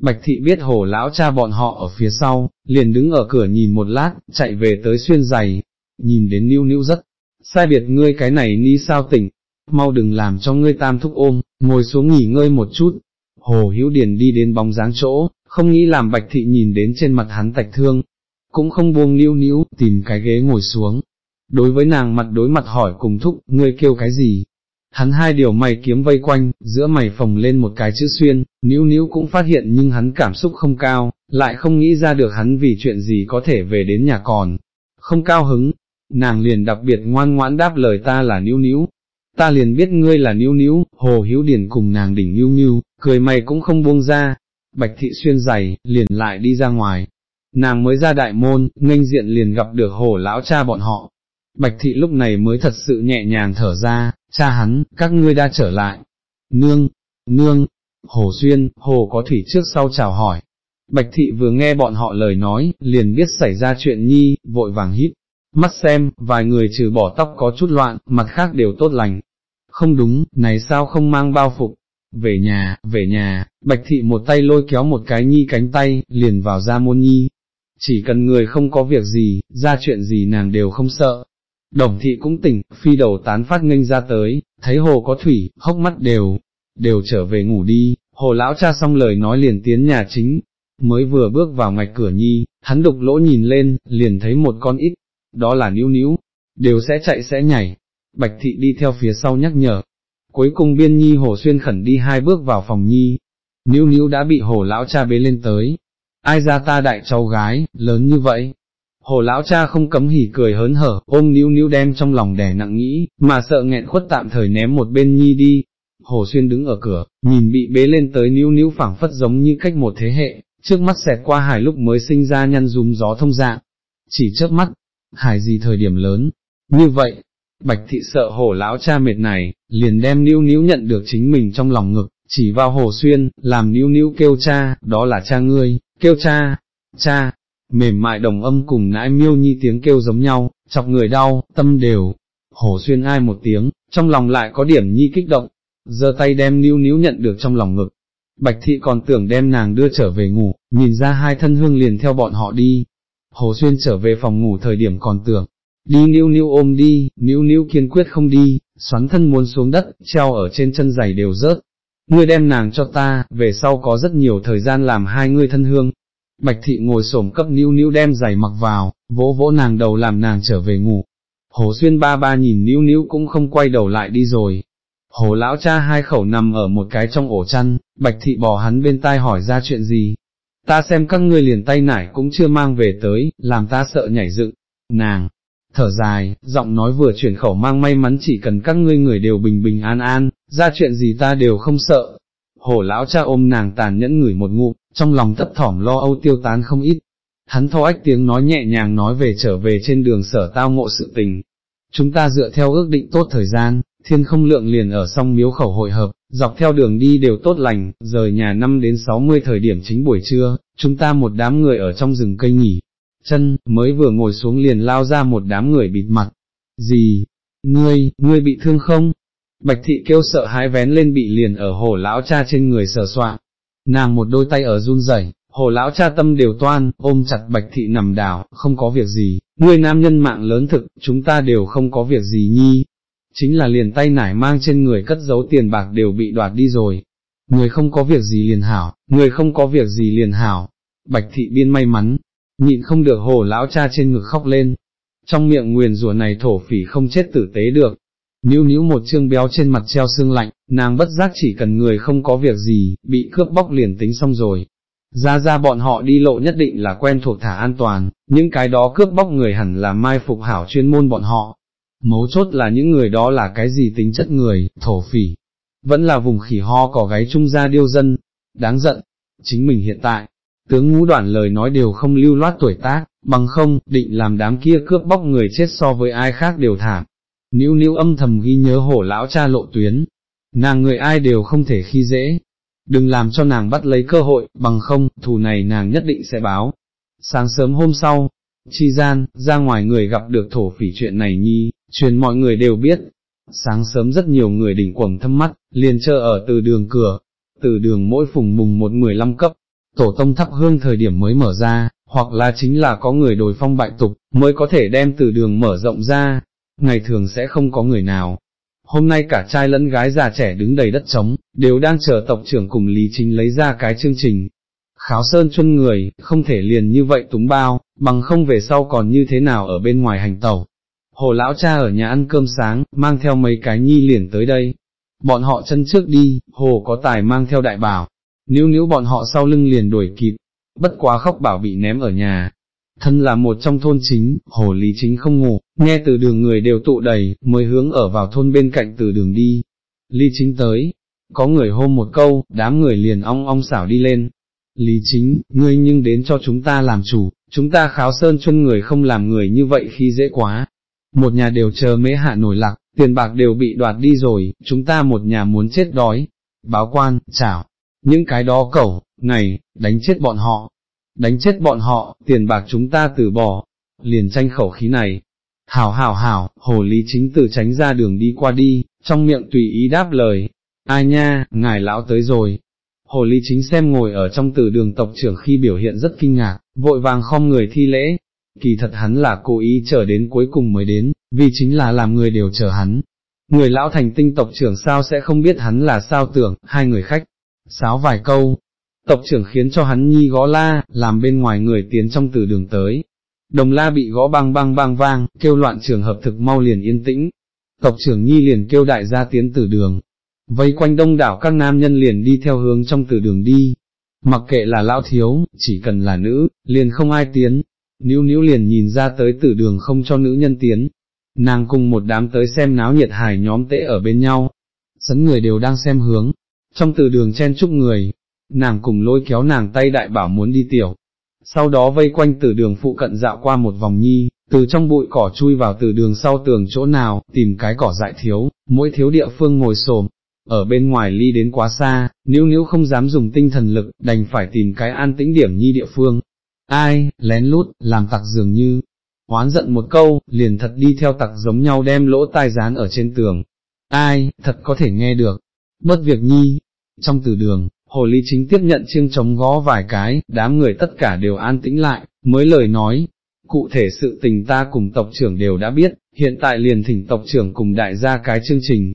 Bạch thị biết hồ lão cha bọn họ ở phía sau, liền đứng ở cửa nhìn một lát, chạy về tới xuyên giày, nhìn đến níu níu rất sai biệt ngươi cái này ni sao tỉnh, mau đừng làm cho ngươi tam thúc ôm, ngồi xuống nghỉ ngơi một chút. Hồ Hữu Điền đi đến bóng dáng chỗ, không nghĩ làm bạch thị nhìn đến trên mặt hắn tạch thương, cũng không buông níu níu, tìm cái ghế ngồi xuống. Đối với nàng mặt đối mặt hỏi cùng thúc, ngươi kêu cái gì? Hắn hai điều mày kiếm vây quanh, giữa mày phồng lên một cái chữ xuyên, níu níu cũng phát hiện nhưng hắn cảm xúc không cao, lại không nghĩ ra được hắn vì chuyện gì có thể về đến nhà còn. Không cao hứng, nàng liền đặc biệt ngoan ngoãn đáp lời ta là níu níu, ta liền biết ngươi là níu níu, hồ hiếu điển cùng nàng đỉnh níu níu, cười mày cũng không buông ra, bạch thị xuyên giày, liền lại đi ra ngoài, nàng mới ra đại môn, nghênh diện liền gặp được hồ lão cha bọn họ, bạch thị lúc này mới thật sự nhẹ nhàng thở ra, cha hắn, các ngươi đã trở lại, nương, nương, hồ xuyên, hồ có thủy trước sau chào hỏi. Bạch thị vừa nghe bọn họ lời nói, liền biết xảy ra chuyện nhi, vội vàng hít, mắt xem, vài người trừ bỏ tóc có chút loạn, mặt khác đều tốt lành. Không đúng, này sao không mang bao phục? Về nhà, về nhà, bạch thị một tay lôi kéo một cái nhi cánh tay, liền vào ra môn nhi. Chỉ cần người không có việc gì, ra chuyện gì nàng đều không sợ. Đồng thị cũng tỉnh, phi đầu tán phát nghênh ra tới, thấy hồ có thủy, hốc mắt đều, đều trở về ngủ đi, hồ lão cha xong lời nói liền tiến nhà chính, mới vừa bước vào ngạch cửa nhi, hắn đục lỗ nhìn lên, liền thấy một con ít, đó là níu níu, đều sẽ chạy sẽ nhảy. Bạch thị đi theo phía sau nhắc nhở. Cuối cùng biên nhi hồ xuyên khẩn đi hai bước vào phòng nhi. Níu níu đã bị hồ lão cha bế lên tới. Ai ra ta đại cháu gái, lớn như vậy. Hồ lão cha không cấm hỉ cười hớn hở, ôm níu níu đem trong lòng đè nặng nghĩ, mà sợ nghẹn khuất tạm thời ném một bên nhi đi. Hồ xuyên đứng ở cửa, nhìn bị bế lên tới níu níu phảng phất giống như cách một thế hệ, trước mắt xẹt qua hải lúc mới sinh ra nhăn rúm gió thông dạng. Chỉ trước mắt, hải gì thời điểm lớn, như vậy, bạch thị sợ hổ lão cha mệt này, liền đem níu níu nhận được chính mình trong lòng ngực, chỉ vào hồ xuyên, làm níu níu kêu cha, đó là cha ngươi, kêu cha, cha, mềm mại đồng âm cùng nãi miêu nhi tiếng kêu giống nhau, chọc người đau, tâm đều, hồ xuyên ai một tiếng, trong lòng lại có điểm nhi kích động, giơ tay đem níu níu nhận được trong lòng ngực. Bạch thị còn tưởng đem nàng đưa trở về ngủ, nhìn ra hai thân hương liền theo bọn họ đi, Hồ Xuyên trở về phòng ngủ thời điểm còn tưởng, đi níu níu ôm đi, níu níu kiên quyết không đi, xoắn thân muốn xuống đất, treo ở trên chân giày đều rớt. ngươi đem nàng cho ta, về sau có rất nhiều thời gian làm hai ngươi thân hương. Bạch thị ngồi xổm cấp níu níu đem giày mặc vào, vỗ vỗ nàng đầu làm nàng trở về ngủ. Hồ xuyên ba ba nhìn níu níu cũng không quay đầu lại đi rồi. Hồ lão cha hai khẩu nằm ở một cái trong ổ chăn, bạch thị bỏ hắn bên tai hỏi ra chuyện gì. Ta xem các ngươi liền tay nải cũng chưa mang về tới, làm ta sợ nhảy dựng. Nàng, thở dài, giọng nói vừa chuyển khẩu mang may mắn chỉ cần các ngươi người đều bình bình an an, ra chuyện gì ta đều không sợ. Hổ lão cha ôm nàng tàn nhẫn ngửi một ngụm, trong lòng thấp thỏm lo âu tiêu tán không ít. Hắn thô ách tiếng nói nhẹ nhàng nói về trở về trên đường sở tao ngộ sự tình. Chúng ta dựa theo ước định tốt thời gian, thiên không lượng liền ở song miếu khẩu hội hợp, dọc theo đường đi đều tốt lành, rời nhà năm đến 60 thời điểm chính buổi trưa, chúng ta một đám người ở trong rừng cây nghỉ, chân, mới vừa ngồi xuống liền lao ra một đám người bịt mặt. Gì? Ngươi, ngươi bị thương không? Bạch thị kêu sợ hãi vén lên bị liền ở hồ lão cha trên người sờ soạn. Nàng một đôi tay ở run rẩy, hồ lão cha tâm đều toan, ôm chặt bạch thị nằm đảo, không có việc gì, ngươi nam nhân mạng lớn thực, chúng ta đều không có việc gì nhi. Chính là liền tay nải mang trên người cất giấu tiền bạc đều bị đoạt đi rồi. Người không có việc gì liền hảo, người không có việc gì liền hảo. Bạch thị biên may mắn, nhịn không được hồ lão cha trên ngực khóc lên. Trong miệng nguyền rủa này thổ phỉ không chết tử tế được. Níu níu một chương béo trên mặt treo xương lạnh, nàng bất giác chỉ cần người không có việc gì, bị cướp bóc liền tính xong rồi. Ra ra bọn họ đi lộ nhất định là quen thuộc thả an toàn, những cái đó cướp bóc người hẳn là mai phục hảo chuyên môn bọn họ. Mấu chốt là những người đó là cái gì tính chất người, thổ phỉ, vẫn là vùng khỉ ho cỏ gáy trung gia điêu dân, đáng giận, chính mình hiện tại, tướng ngũ đoạn lời nói đều không lưu loát tuổi tác, bằng không, định làm đám kia cướp bóc người chết so với ai khác đều thảm. Níu níu âm thầm ghi nhớ hổ lão cha lộ tuyến, nàng người ai đều không thể khi dễ, đừng làm cho nàng bắt lấy cơ hội, bằng không, thù này nàng nhất định sẽ báo. Sáng sớm hôm sau, chi gian, ra ngoài người gặp được thổ phỉ chuyện này nhi, truyền mọi người đều biết. Sáng sớm rất nhiều người đỉnh quầng thâm mắt, liền chờ ở từ đường cửa, từ đường mỗi phùng mùng một mười lăm cấp, tổ tông thắp hương thời điểm mới mở ra, hoặc là chính là có người đổi phong bại tục, mới có thể đem từ đường mở rộng ra, ngày thường sẽ không có người nào. Hôm nay cả trai lẫn gái già trẻ đứng đầy đất trống, đều đang chờ tộc trưởng cùng Lý Chính lấy ra cái chương trình. Kháo sơn chuân người, không thể liền như vậy túng bao, bằng không về sau còn như thế nào ở bên ngoài hành tàu. Hồ lão cha ở nhà ăn cơm sáng, mang theo mấy cái nhi liền tới đây. Bọn họ chân trước đi, hồ có tài mang theo đại bảo, níu níu bọn họ sau lưng liền đuổi kịp, bất quá khóc bảo bị ném ở nhà. Thân là một trong thôn chính, hồ lý chính không ngủ, nghe từ đường người đều tụ đầy, mới hướng ở vào thôn bên cạnh từ đường đi. Lý chính tới, có người hô một câu, đám người liền ong ong xảo đi lên. Lý chính, ngươi nhưng đến cho chúng ta làm chủ, chúng ta kháo sơn chân người không làm người như vậy khi dễ quá. Một nhà đều chờ mễ hạ nổi lạc, tiền bạc đều bị đoạt đi rồi, chúng ta một nhà muốn chết đói. Báo quan, chảo, những cái đó cẩu, này, đánh chết bọn họ, đánh chết bọn họ, tiền bạc chúng ta từ bỏ, liền tranh khẩu khí này. Hảo hảo hảo, hồ lý chính từ tránh ra đường đi qua đi, trong miệng tùy ý đáp lời, ai nha, ngài lão tới rồi. Hồ lý chính xem ngồi ở trong tử đường tộc trưởng khi biểu hiện rất kinh ngạc, vội vàng khom người thi lễ, kỳ thật hắn là cố ý chờ đến cuối cùng mới đến, vì chính là làm người đều chờ hắn. Người lão thành tinh tộc trưởng sao sẽ không biết hắn là sao tưởng, hai người khách, sáo vài câu, tộc trưởng khiến cho hắn nhi gõ la, làm bên ngoài người tiến trong từ đường tới. Đồng la bị gõ băng băng băng vang, kêu loạn trường hợp thực mau liền yên tĩnh. Tộc trưởng nhi liền kêu đại gia tiến từ đường. Vây quanh đông đảo các nam nhân liền đi theo hướng trong từ đường đi. Mặc kệ là lão thiếu, chỉ cần là nữ, liền không ai tiến. Níu níu liền nhìn ra tới tử đường không cho nữ nhân tiến. Nàng cùng một đám tới xem náo nhiệt hài nhóm tễ ở bên nhau. Sấn người đều đang xem hướng, trong từ đường chen chúc người, nàng cùng lôi kéo nàng tay đại bảo muốn đi tiểu. Sau đó vây quanh từ đường phụ cận dạo qua một vòng nhi, từ trong bụi cỏ chui vào từ đường sau tường chỗ nào, tìm cái cỏ dại thiếu, mỗi thiếu địa phương ngồi xổm ở bên ngoài ly đến quá xa, nếu nếu không dám dùng tinh thần lực, đành phải tìm cái an tĩnh điểm nhi địa phương. Ai, lén lút, làm tặc dường như, hoán giận một câu, liền thật đi theo tặc giống nhau đem lỗ tai dán ở trên tường. Ai, thật có thể nghe được, mất việc nhi, trong từ đường, hồ ly chính tiếp nhận chiêng chống gõ vài cái, đám người tất cả đều an tĩnh lại, mới lời nói, cụ thể sự tình ta cùng tộc trưởng đều đã biết, hiện tại liền thỉnh tộc trưởng cùng đại gia cái chương trình.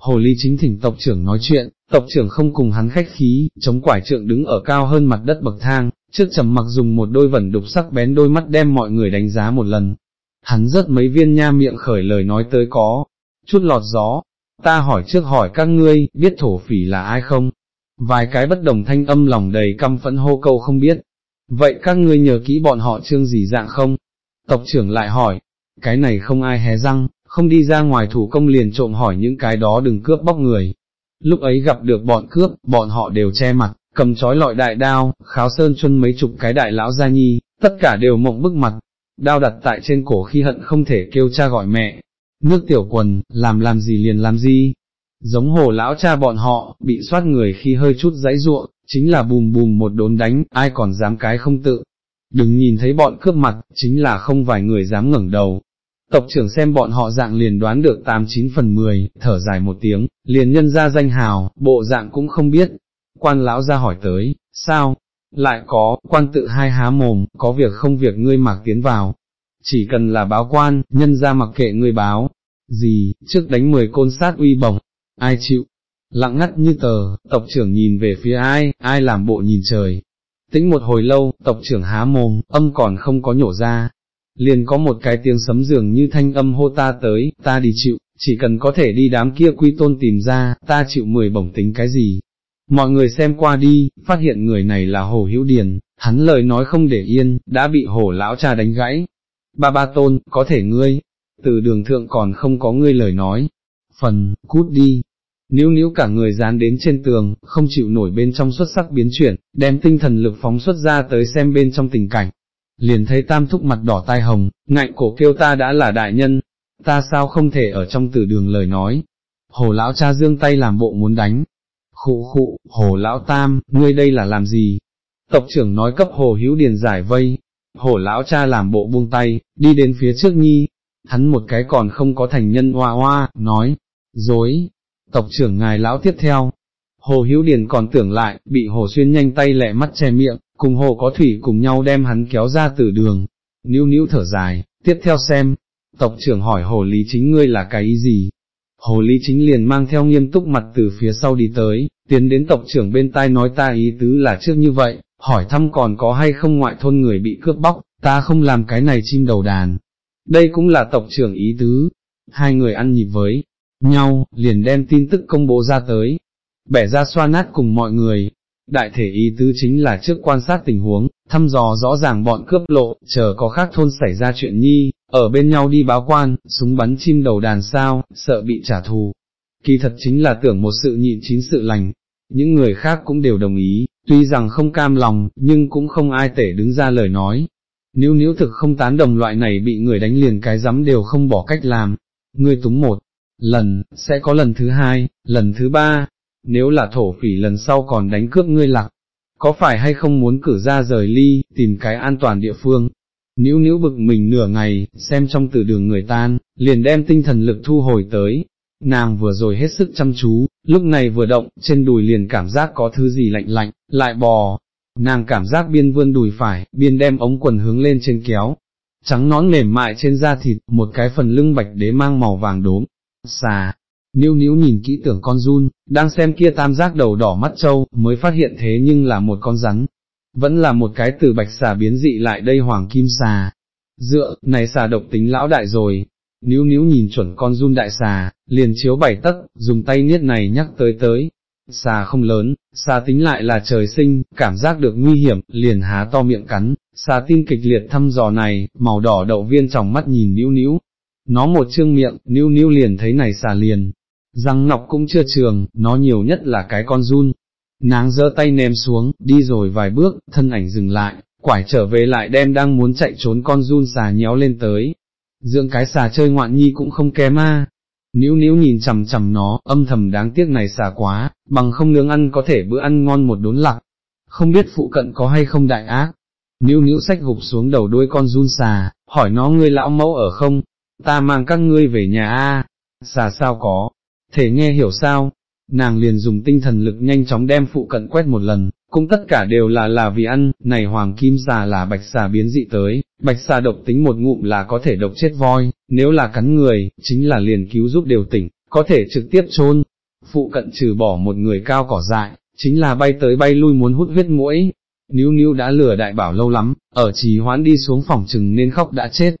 Hồ ly chính thỉnh tộc trưởng nói chuyện, tộc trưởng không cùng hắn khách khí, chống quải trượng đứng ở cao hơn mặt đất bậc thang, trước trầm mặc dùng một đôi vẩn đục sắc bén đôi mắt đem mọi người đánh giá một lần. Hắn rất mấy viên nha miệng khởi lời nói tới có, chút lọt gió, ta hỏi trước hỏi các ngươi, biết thổ phỉ là ai không? Vài cái bất đồng thanh âm lòng đầy căm phẫn hô câu không biết. Vậy các ngươi nhớ kỹ bọn họ trương gì dạng không? Tộc trưởng lại hỏi, cái này không ai hé răng, không đi ra ngoài thủ công liền trộm hỏi những cái đó đừng cướp bóc người. Lúc ấy gặp được bọn cướp, bọn họ đều che mặt, cầm chói lọi đại đao, kháo sơn chân mấy chục cái đại lão gia nhi, tất cả đều mộng bức mặt, đao đặt tại trên cổ khi hận không thể kêu cha gọi mẹ, nước tiểu quần, làm làm gì liền làm gì, giống hồ lão cha bọn họ, bị soát người khi hơi chút dãy ruộng, chính là bùm bùm một đốn đánh, ai còn dám cái không tự. Đừng nhìn thấy bọn cướp mặt, chính là không vài người dám ngẩng đầu. Tộc trưởng xem bọn họ dạng liền đoán được 89 phần 10, thở dài một tiếng, liền nhân ra danh hào, bộ dạng cũng không biết. Quan lão ra hỏi tới, sao? Lại có, quan tự hai há mồm, có việc không việc ngươi mặc tiến vào. Chỉ cần là báo quan, nhân ra mặc kệ ngươi báo. Gì, trước đánh 10 côn sát uy bổng, ai chịu, lặng ngắt như tờ, tộc trưởng nhìn về phía ai, ai làm bộ nhìn trời. Tĩnh một hồi lâu, tộc trưởng há mồm, âm còn không có nhổ ra, liền có một cái tiếng sấm dường như thanh âm hô ta tới, ta đi chịu, chỉ cần có thể đi đám kia quy tôn tìm ra, ta chịu mười bổng tính cái gì. Mọi người xem qua đi, phát hiện người này là Hồ Hữu Điền, hắn lời nói không để yên, đã bị Hồ lão cha đánh gãy. Ba ba tôn, có thể ngươi, từ đường thượng còn không có ngươi lời nói. Phần, cút đi, níu níu cả người dán đến trên tường, không chịu nổi bên trong xuất sắc biến chuyển, đem tinh thần lực phóng xuất ra tới xem bên trong tình cảnh. Liền thấy tam thúc mặt đỏ tai hồng, ngạnh cổ kêu ta đã là đại nhân, ta sao không thể ở trong tử đường lời nói. Hồ lão cha dương tay làm bộ muốn đánh. Khụ khụ, hồ lão tam, ngươi đây là làm gì? Tộc trưởng nói cấp hồ hữu điền giải vây. Hồ lão cha làm bộ buông tay, đi đến phía trước nhi. Hắn một cái còn không có thành nhân hoa hoa, nói, dối, tộc trưởng ngài lão tiếp theo. Hồ Hữu Điền còn tưởng lại, bị Hồ Xuyên nhanh tay lẹ mắt che miệng, cùng Hồ có thủy cùng nhau đem hắn kéo ra từ đường, níu níu thở dài, tiếp theo xem, tộc trưởng hỏi Hồ Lý Chính ngươi là cái ý gì? Hồ Lý Chính liền mang theo nghiêm túc mặt từ phía sau đi tới, tiến đến tộc trưởng bên tai nói ta ý tứ là trước như vậy, hỏi thăm còn có hay không ngoại thôn người bị cướp bóc, ta không làm cái này chim đầu đàn. Đây cũng là tộc trưởng ý tứ, hai người ăn nhịp với, nhau, liền đem tin tức công bố ra tới, bẻ ra xoa nát cùng mọi người. Đại thể ý tứ chính là trước quan sát tình huống, thăm dò rõ ràng bọn cướp lộ, chờ có khác thôn xảy ra chuyện nhi, ở bên nhau đi báo quan, súng bắn chim đầu đàn sao, sợ bị trả thù. Kỳ thật chính là tưởng một sự nhịn chín sự lành, những người khác cũng đều đồng ý, tuy rằng không cam lòng, nhưng cũng không ai tể đứng ra lời nói. Nếu nếu thực không tán đồng loại này bị người đánh liền cái rắm đều không bỏ cách làm, ngươi túng một, lần, sẽ có lần thứ hai, lần thứ ba, nếu là thổ phỉ lần sau còn đánh cướp ngươi lạc, có phải hay không muốn cử ra rời ly, tìm cái an toàn địa phương. Níu níu bực mình nửa ngày, xem trong từ đường người tan, liền đem tinh thần lực thu hồi tới. Nàng vừa rồi hết sức chăm chú, lúc này vừa động, trên đùi liền cảm giác có thứ gì lạnh lạnh, lại bò. Nàng cảm giác biên vươn đùi phải, biên đem ống quần hướng lên trên kéo. Trắng nón mềm mại trên da thịt, một cái phần lưng bạch đế mang màu vàng đốm, xà, níu níu nhìn kỹ tưởng con run, đang xem kia tam giác đầu đỏ mắt trâu, mới phát hiện thế nhưng là một con rắn, vẫn là một cái từ bạch xà biến dị lại đây hoàng kim xà. Dựa, này xà độc tính lão đại rồi, níu níu nhìn chuẩn con run đại xà, liền chiếu bảy tấc, dùng tay niết này nhắc tới tới. Xà không lớn, xà tính lại là trời sinh, cảm giác được nguy hiểm, liền há to miệng cắn, xà tin kịch liệt thăm dò này, màu đỏ đậu viên trong mắt nhìn níu níu, nó một trương miệng, níu níu liền thấy này xà liền, răng nọc cũng chưa trường, nó nhiều nhất là cái con run. Nàng giơ tay ném xuống, đi rồi vài bước, thân ảnh dừng lại, quải trở về lại đem đang muốn chạy trốn con run xà nhéo lên tới. Dưỡng cái xà chơi ngoạn nhi cũng không kém a. Níu níu nhìn chằm chằm nó, âm thầm đáng tiếc này xà quá, bằng không nướng ăn có thể bữa ăn ngon một đốn lặc. Không biết phụ cận có hay không đại ác. Níu níu sách gục xuống đầu đuôi con run xà, hỏi nó ngươi lão mẫu ở không, ta mang các ngươi về nhà a, xà sao có, thể nghe hiểu sao, nàng liền dùng tinh thần lực nhanh chóng đem phụ cận quét một lần, cũng tất cả đều là là vì ăn, này hoàng kim xà là bạch xà biến dị tới, bạch xà độc tính một ngụm là có thể độc chết voi, nếu là cắn người, chính là liền cứu giúp đều tỉnh, có thể trực tiếp chôn. phụ cận trừ bỏ một người cao cỏ dại, chính là bay tới bay lui muốn hút huyết mũi. Níu níu đã lừa đại bảo lâu lắm, ở trì hoãn đi xuống phòng trừng nên khóc đã chết.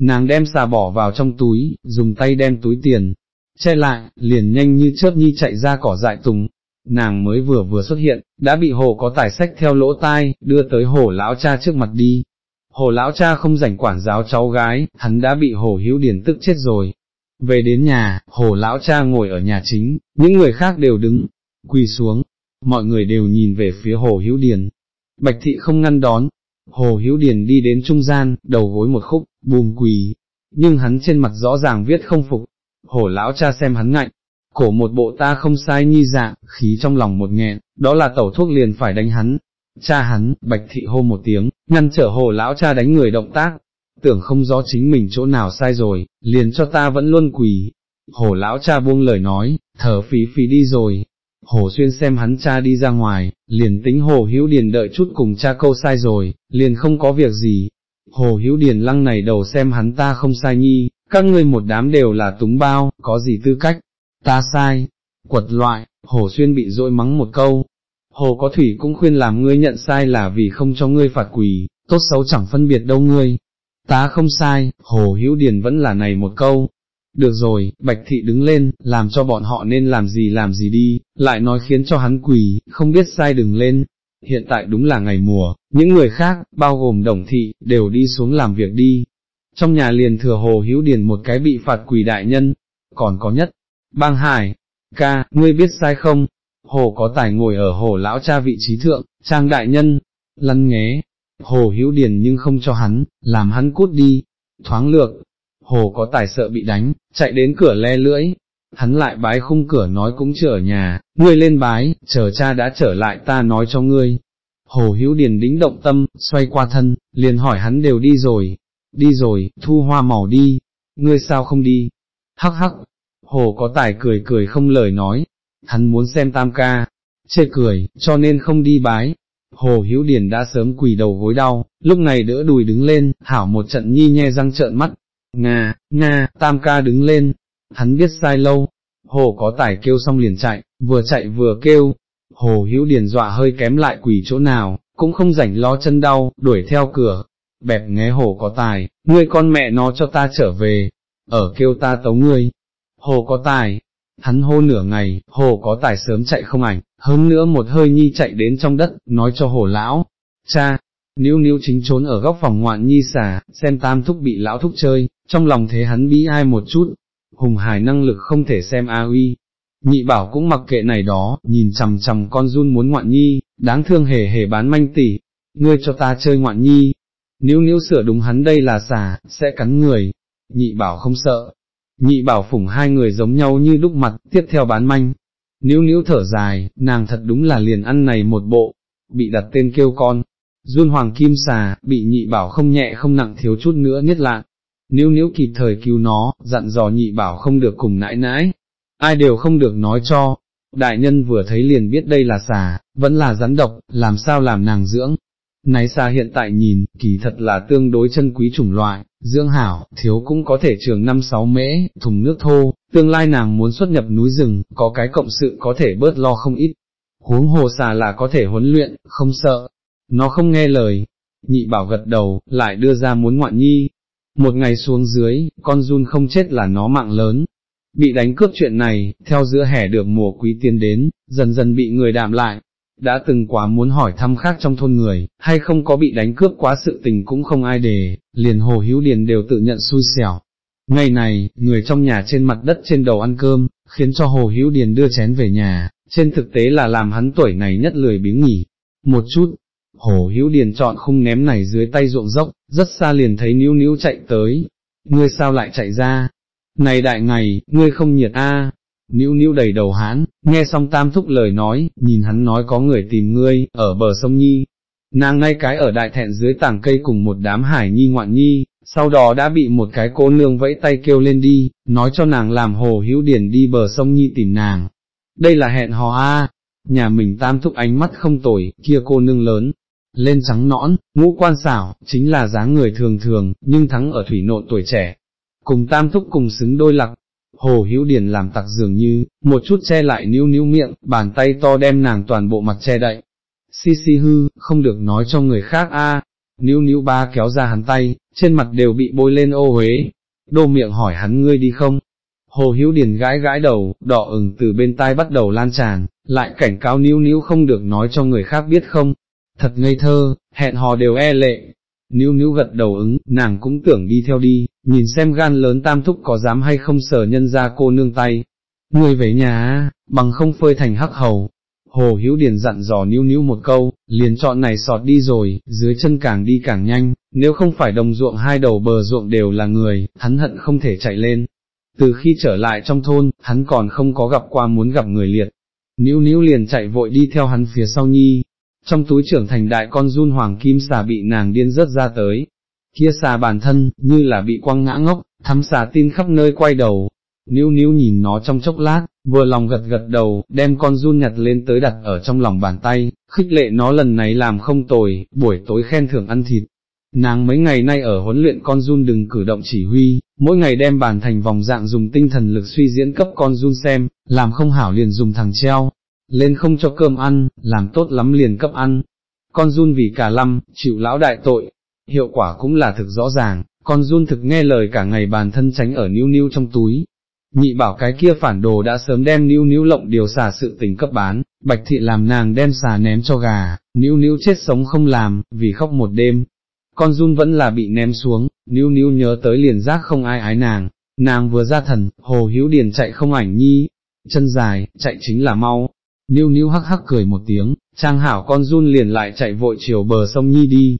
Nàng đem xà bỏ vào trong túi, dùng tay đem túi tiền, che lại, liền nhanh như chớp nhi chạy ra cỏ dại tùng. Nàng mới vừa vừa xuất hiện, đã bị hồ có tài sách theo lỗ tai, đưa tới hồ lão cha trước mặt đi. Hồ lão cha không rảnh quản giáo cháu gái, hắn đã bị hồ hữu điển tức chết rồi. Về đến nhà, hồ lão cha ngồi ở nhà chính, những người khác đều đứng, quỳ xuống, mọi người đều nhìn về phía hồ hữu điền. Bạch thị không ngăn đón, hồ hữu điền đi đến trung gian, đầu gối một khúc, bùm quỳ, nhưng hắn trên mặt rõ ràng viết không phục, Hổ lão cha xem hắn ngạnh, cổ một bộ ta không sai nhi dạng, khí trong lòng một nghẹn, đó là tẩu thuốc liền phải đánh hắn. Cha hắn, bạch thị hô một tiếng, ngăn trở hồ lão cha đánh người động tác, tưởng không rõ chính mình chỗ nào sai rồi, liền cho ta vẫn luôn quỳ. Hồ lão cha buông lời nói, thở phí phí đi rồi. Hồ xuyên xem hắn cha đi ra ngoài, liền tính hồ hữu điền đợi chút cùng cha câu sai rồi, liền không có việc gì. Hồ hữu điền lăng này đầu xem hắn ta không sai nhi, các ngươi một đám đều là túng bao, có gì tư cách, ta sai, quật loại, hồ xuyên bị dội mắng một câu, hồ có thủy cũng khuyên làm ngươi nhận sai là vì không cho ngươi phạt quỳ, tốt xấu chẳng phân biệt đâu ngươi, ta không sai, hồ hữu điền vẫn là này một câu. Được rồi, Bạch Thị đứng lên, làm cho bọn họ nên làm gì làm gì đi, lại nói khiến cho hắn quỳ, không biết sai đừng lên. Hiện tại đúng là ngày mùa, những người khác, bao gồm Đồng Thị, đều đi xuống làm việc đi, trong nhà liền thừa hồ hữu điền một cái bị phạt quỷ đại nhân, còn có nhất, bang hải, ca, ngươi biết sai không, hồ có tài ngồi ở hồ lão cha vị trí thượng, trang đại nhân, lăn nghé, hồ hữu điền nhưng không cho hắn, làm hắn cút đi, thoáng lược, hồ có tài sợ bị đánh, chạy đến cửa le lưỡi, hắn lại bái khung cửa nói cũng chưa ở nhà, ngươi lên bái, chờ cha đã trở lại ta nói cho ngươi. Hồ hữu điền đính động tâm, xoay qua thân, liền hỏi hắn đều đi rồi, đi rồi, thu hoa màu đi, ngươi sao không đi, hắc hắc, hồ có tài cười cười không lời nói, hắn muốn xem tam ca, chê cười, cho nên không đi bái. Hồ Hữu Điền đã sớm quỳ đầu gối đau, lúc này đỡ đùi đứng lên, hảo một trận nhi nhe răng trợn mắt, Nga, Nga, tam ca đứng lên, hắn biết sai lâu, hồ có tài kêu xong liền chạy, vừa chạy vừa kêu, hồ hữu điền dọa hơi kém lại quỳ chỗ nào, cũng không rảnh lo chân đau, đuổi theo cửa, bẹp nghe hồ có tài, ngươi con mẹ nó cho ta trở về, ở kêu ta tấu ngươi, hồ có tài, hắn hô nửa ngày, hồ có tài sớm chạy không ảnh, hơn nữa một hơi nhi chạy đến trong đất, nói cho hồ lão, cha, níu níu chính trốn ở góc phòng ngoạn nhi xà, xem tam thúc bị lão thúc chơi, trong lòng thế hắn bí ai một chút, hùng hải năng lực không thể xem a uy. Nhị bảo cũng mặc kệ này đó, nhìn chằm chằm con run muốn ngoạn nhi, đáng thương hề hề bán manh tỉ, ngươi cho ta chơi ngoạn nhi, nếu nếu sửa đúng hắn đây là xà, sẽ cắn người, nhị bảo không sợ, nhị bảo phủng hai người giống nhau như đúc mặt, tiếp theo bán manh, nếu nếu thở dài, nàng thật đúng là liền ăn này một bộ, bị đặt tên kêu con, run hoàng kim xà, bị nhị bảo không nhẹ không nặng thiếu chút nữa niết lạ. nếu nếu kịp thời cứu nó, dặn dò nhị bảo không được cùng nãi nãi, ai đều không được nói cho, đại nhân vừa thấy liền biết đây là xà, vẫn là rắn độc, làm sao làm nàng dưỡng, này xa hiện tại nhìn, kỳ thật là tương đối chân quý chủng loại, dưỡng hảo, thiếu cũng có thể trường năm sáu mễ, thùng nước thô, tương lai nàng muốn xuất nhập núi rừng, có cái cộng sự có thể bớt lo không ít. Huống hồ xà là có thể huấn luyện, không sợ, nó không nghe lời. Nhị bảo gật đầu, lại đưa ra muốn ngoạn nhi. Một ngày xuống dưới, con run không chết là nó mạng lớn. Bị đánh cướp chuyện này, theo giữa hè được mùa quý tiên đến, dần dần bị người đạm lại, đã từng quá muốn hỏi thăm khác trong thôn người, hay không có bị đánh cướp quá sự tình cũng không ai đề, liền hồ hữu điền đều tự nhận xui xẻo. Ngày này, người trong nhà trên mặt đất trên đầu ăn cơm, khiến cho hồ hữu điền đưa chén về nhà, trên thực tế là làm hắn tuổi này nhất lười biếng nghỉ. Một chút, hồ hữu điền chọn khung ném này dưới tay ruộng dốc, rất xa liền thấy níu níu chạy tới. Ngươi sao lại chạy ra? Này đại ngày, ngươi không nhiệt a Níu níu đầy đầu hán, nghe xong tam thúc lời nói, nhìn hắn nói có người tìm ngươi, ở bờ sông Nhi. Nàng ngay cái ở đại thẹn dưới tảng cây cùng một đám hải nhi ngoạn nhi, sau đó đã bị một cái cô nương vẫy tay kêu lên đi, nói cho nàng làm hồ hữu điển đi bờ sông Nhi tìm nàng. Đây là hẹn hò a, nhà mình tam thúc ánh mắt không tồi, kia cô nương lớn, lên trắng nõn, ngũ quan xảo, chính là dáng người thường thường, nhưng thắng ở thủy nộn tuổi trẻ. Cùng tam thúc cùng xứng đôi lặc, Hồ Hữu Điền làm tặc dường như, một chút che lại níu níu miệng, bàn tay to đem nàng toàn bộ mặt che đậy. Si si hư, không được nói cho người khác a. Níu níu ba kéo ra hắn tay, trên mặt đều bị bôi lên ô huế. Đô miệng hỏi hắn ngươi đi không? Hồ Hữu Điền gãi gãi đầu, đỏ ửng từ bên tai bắt đầu lan tràn, lại cảnh cáo níu níu không được nói cho người khác biết không. Thật ngây thơ, hẹn hò đều e lệ, Níu níu gật đầu ứng, nàng cũng tưởng đi theo đi, nhìn xem gan lớn tam thúc có dám hay không sở nhân ra cô nương tay. Người về nhà, bằng không phơi thành hắc hầu. Hồ Hữu Điền dặn dò níu níu một câu, liền chọn này sọt đi rồi, dưới chân càng đi càng nhanh, nếu không phải đồng ruộng hai đầu bờ ruộng đều là người, hắn hận không thể chạy lên. Từ khi trở lại trong thôn, hắn còn không có gặp qua muốn gặp người liệt. Níu níu liền chạy vội đi theo hắn phía sau nhi, trong túi trưởng thành đại con run hoàng kim xà bị nàng điên rớt ra tới, kia xà bản thân, như là bị quăng ngã ngốc, thắm xà tin khắp nơi quay đầu, níu níu nhìn nó trong chốc lát, vừa lòng gật gật đầu, đem con run nhặt lên tới đặt ở trong lòng bàn tay, khích lệ nó lần này làm không tồi, buổi tối khen thưởng ăn thịt. Nàng mấy ngày nay ở huấn luyện con run đừng cử động chỉ huy, mỗi ngày đem bàn thành vòng dạng dùng tinh thần lực suy diễn cấp con run xem, làm không hảo liền dùng thằng treo, lên không cho cơm ăn, làm tốt lắm liền cấp ăn. Con run vì cả lâm, chịu lão đại tội, hiệu quả cũng là thực rõ ràng, con run thực nghe lời cả ngày bàn thân tránh ở níu níu trong túi. Nhị bảo cái kia phản đồ đã sớm đem níu níu lộng điều xả sự tình cấp bán, bạch thị làm nàng đem xà ném cho gà, níu níu chết sống không làm, vì khóc một đêm. Con run vẫn là bị ném xuống, níu níu nhớ tới liền giác không ai ái nàng, nàng vừa ra thần, hồ hữu điền chạy không ảnh nhi, chân dài, chạy chính là mau, Níu níu hắc hắc cười một tiếng, trang hảo con run liền lại chạy vội chiều bờ sông Nhi đi.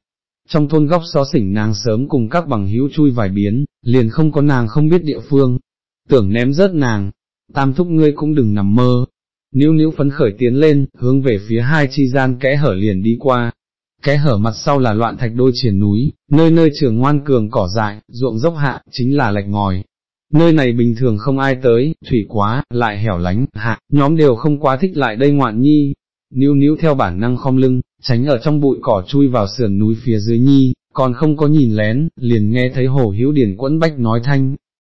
Trong thôn góc xó xỉnh nàng sớm cùng các bằng hữu chui vài biến, liền không có nàng không biết địa phương, tưởng ném rớt nàng, tam thúc ngươi cũng đừng nằm mơ. Níu níu phấn khởi tiến lên, hướng về phía hai chi gian kẽ hở liền đi qua. Kẽ hở mặt sau là loạn thạch đôi triển núi, nơi nơi trường ngoan cường cỏ dại, ruộng dốc hạ, chính là lạch ngòi, nơi này bình thường không ai tới, thủy quá, lại hẻo lánh, hạ, nhóm đều không quá thích lại đây ngoạn nhi, níu níu theo bản năng khom lưng, tránh ở trong bụi cỏ chui vào sườn núi phía dưới nhi, còn không có nhìn lén, liền nghe thấy hồ hữu điển quẫn bách nói thanh,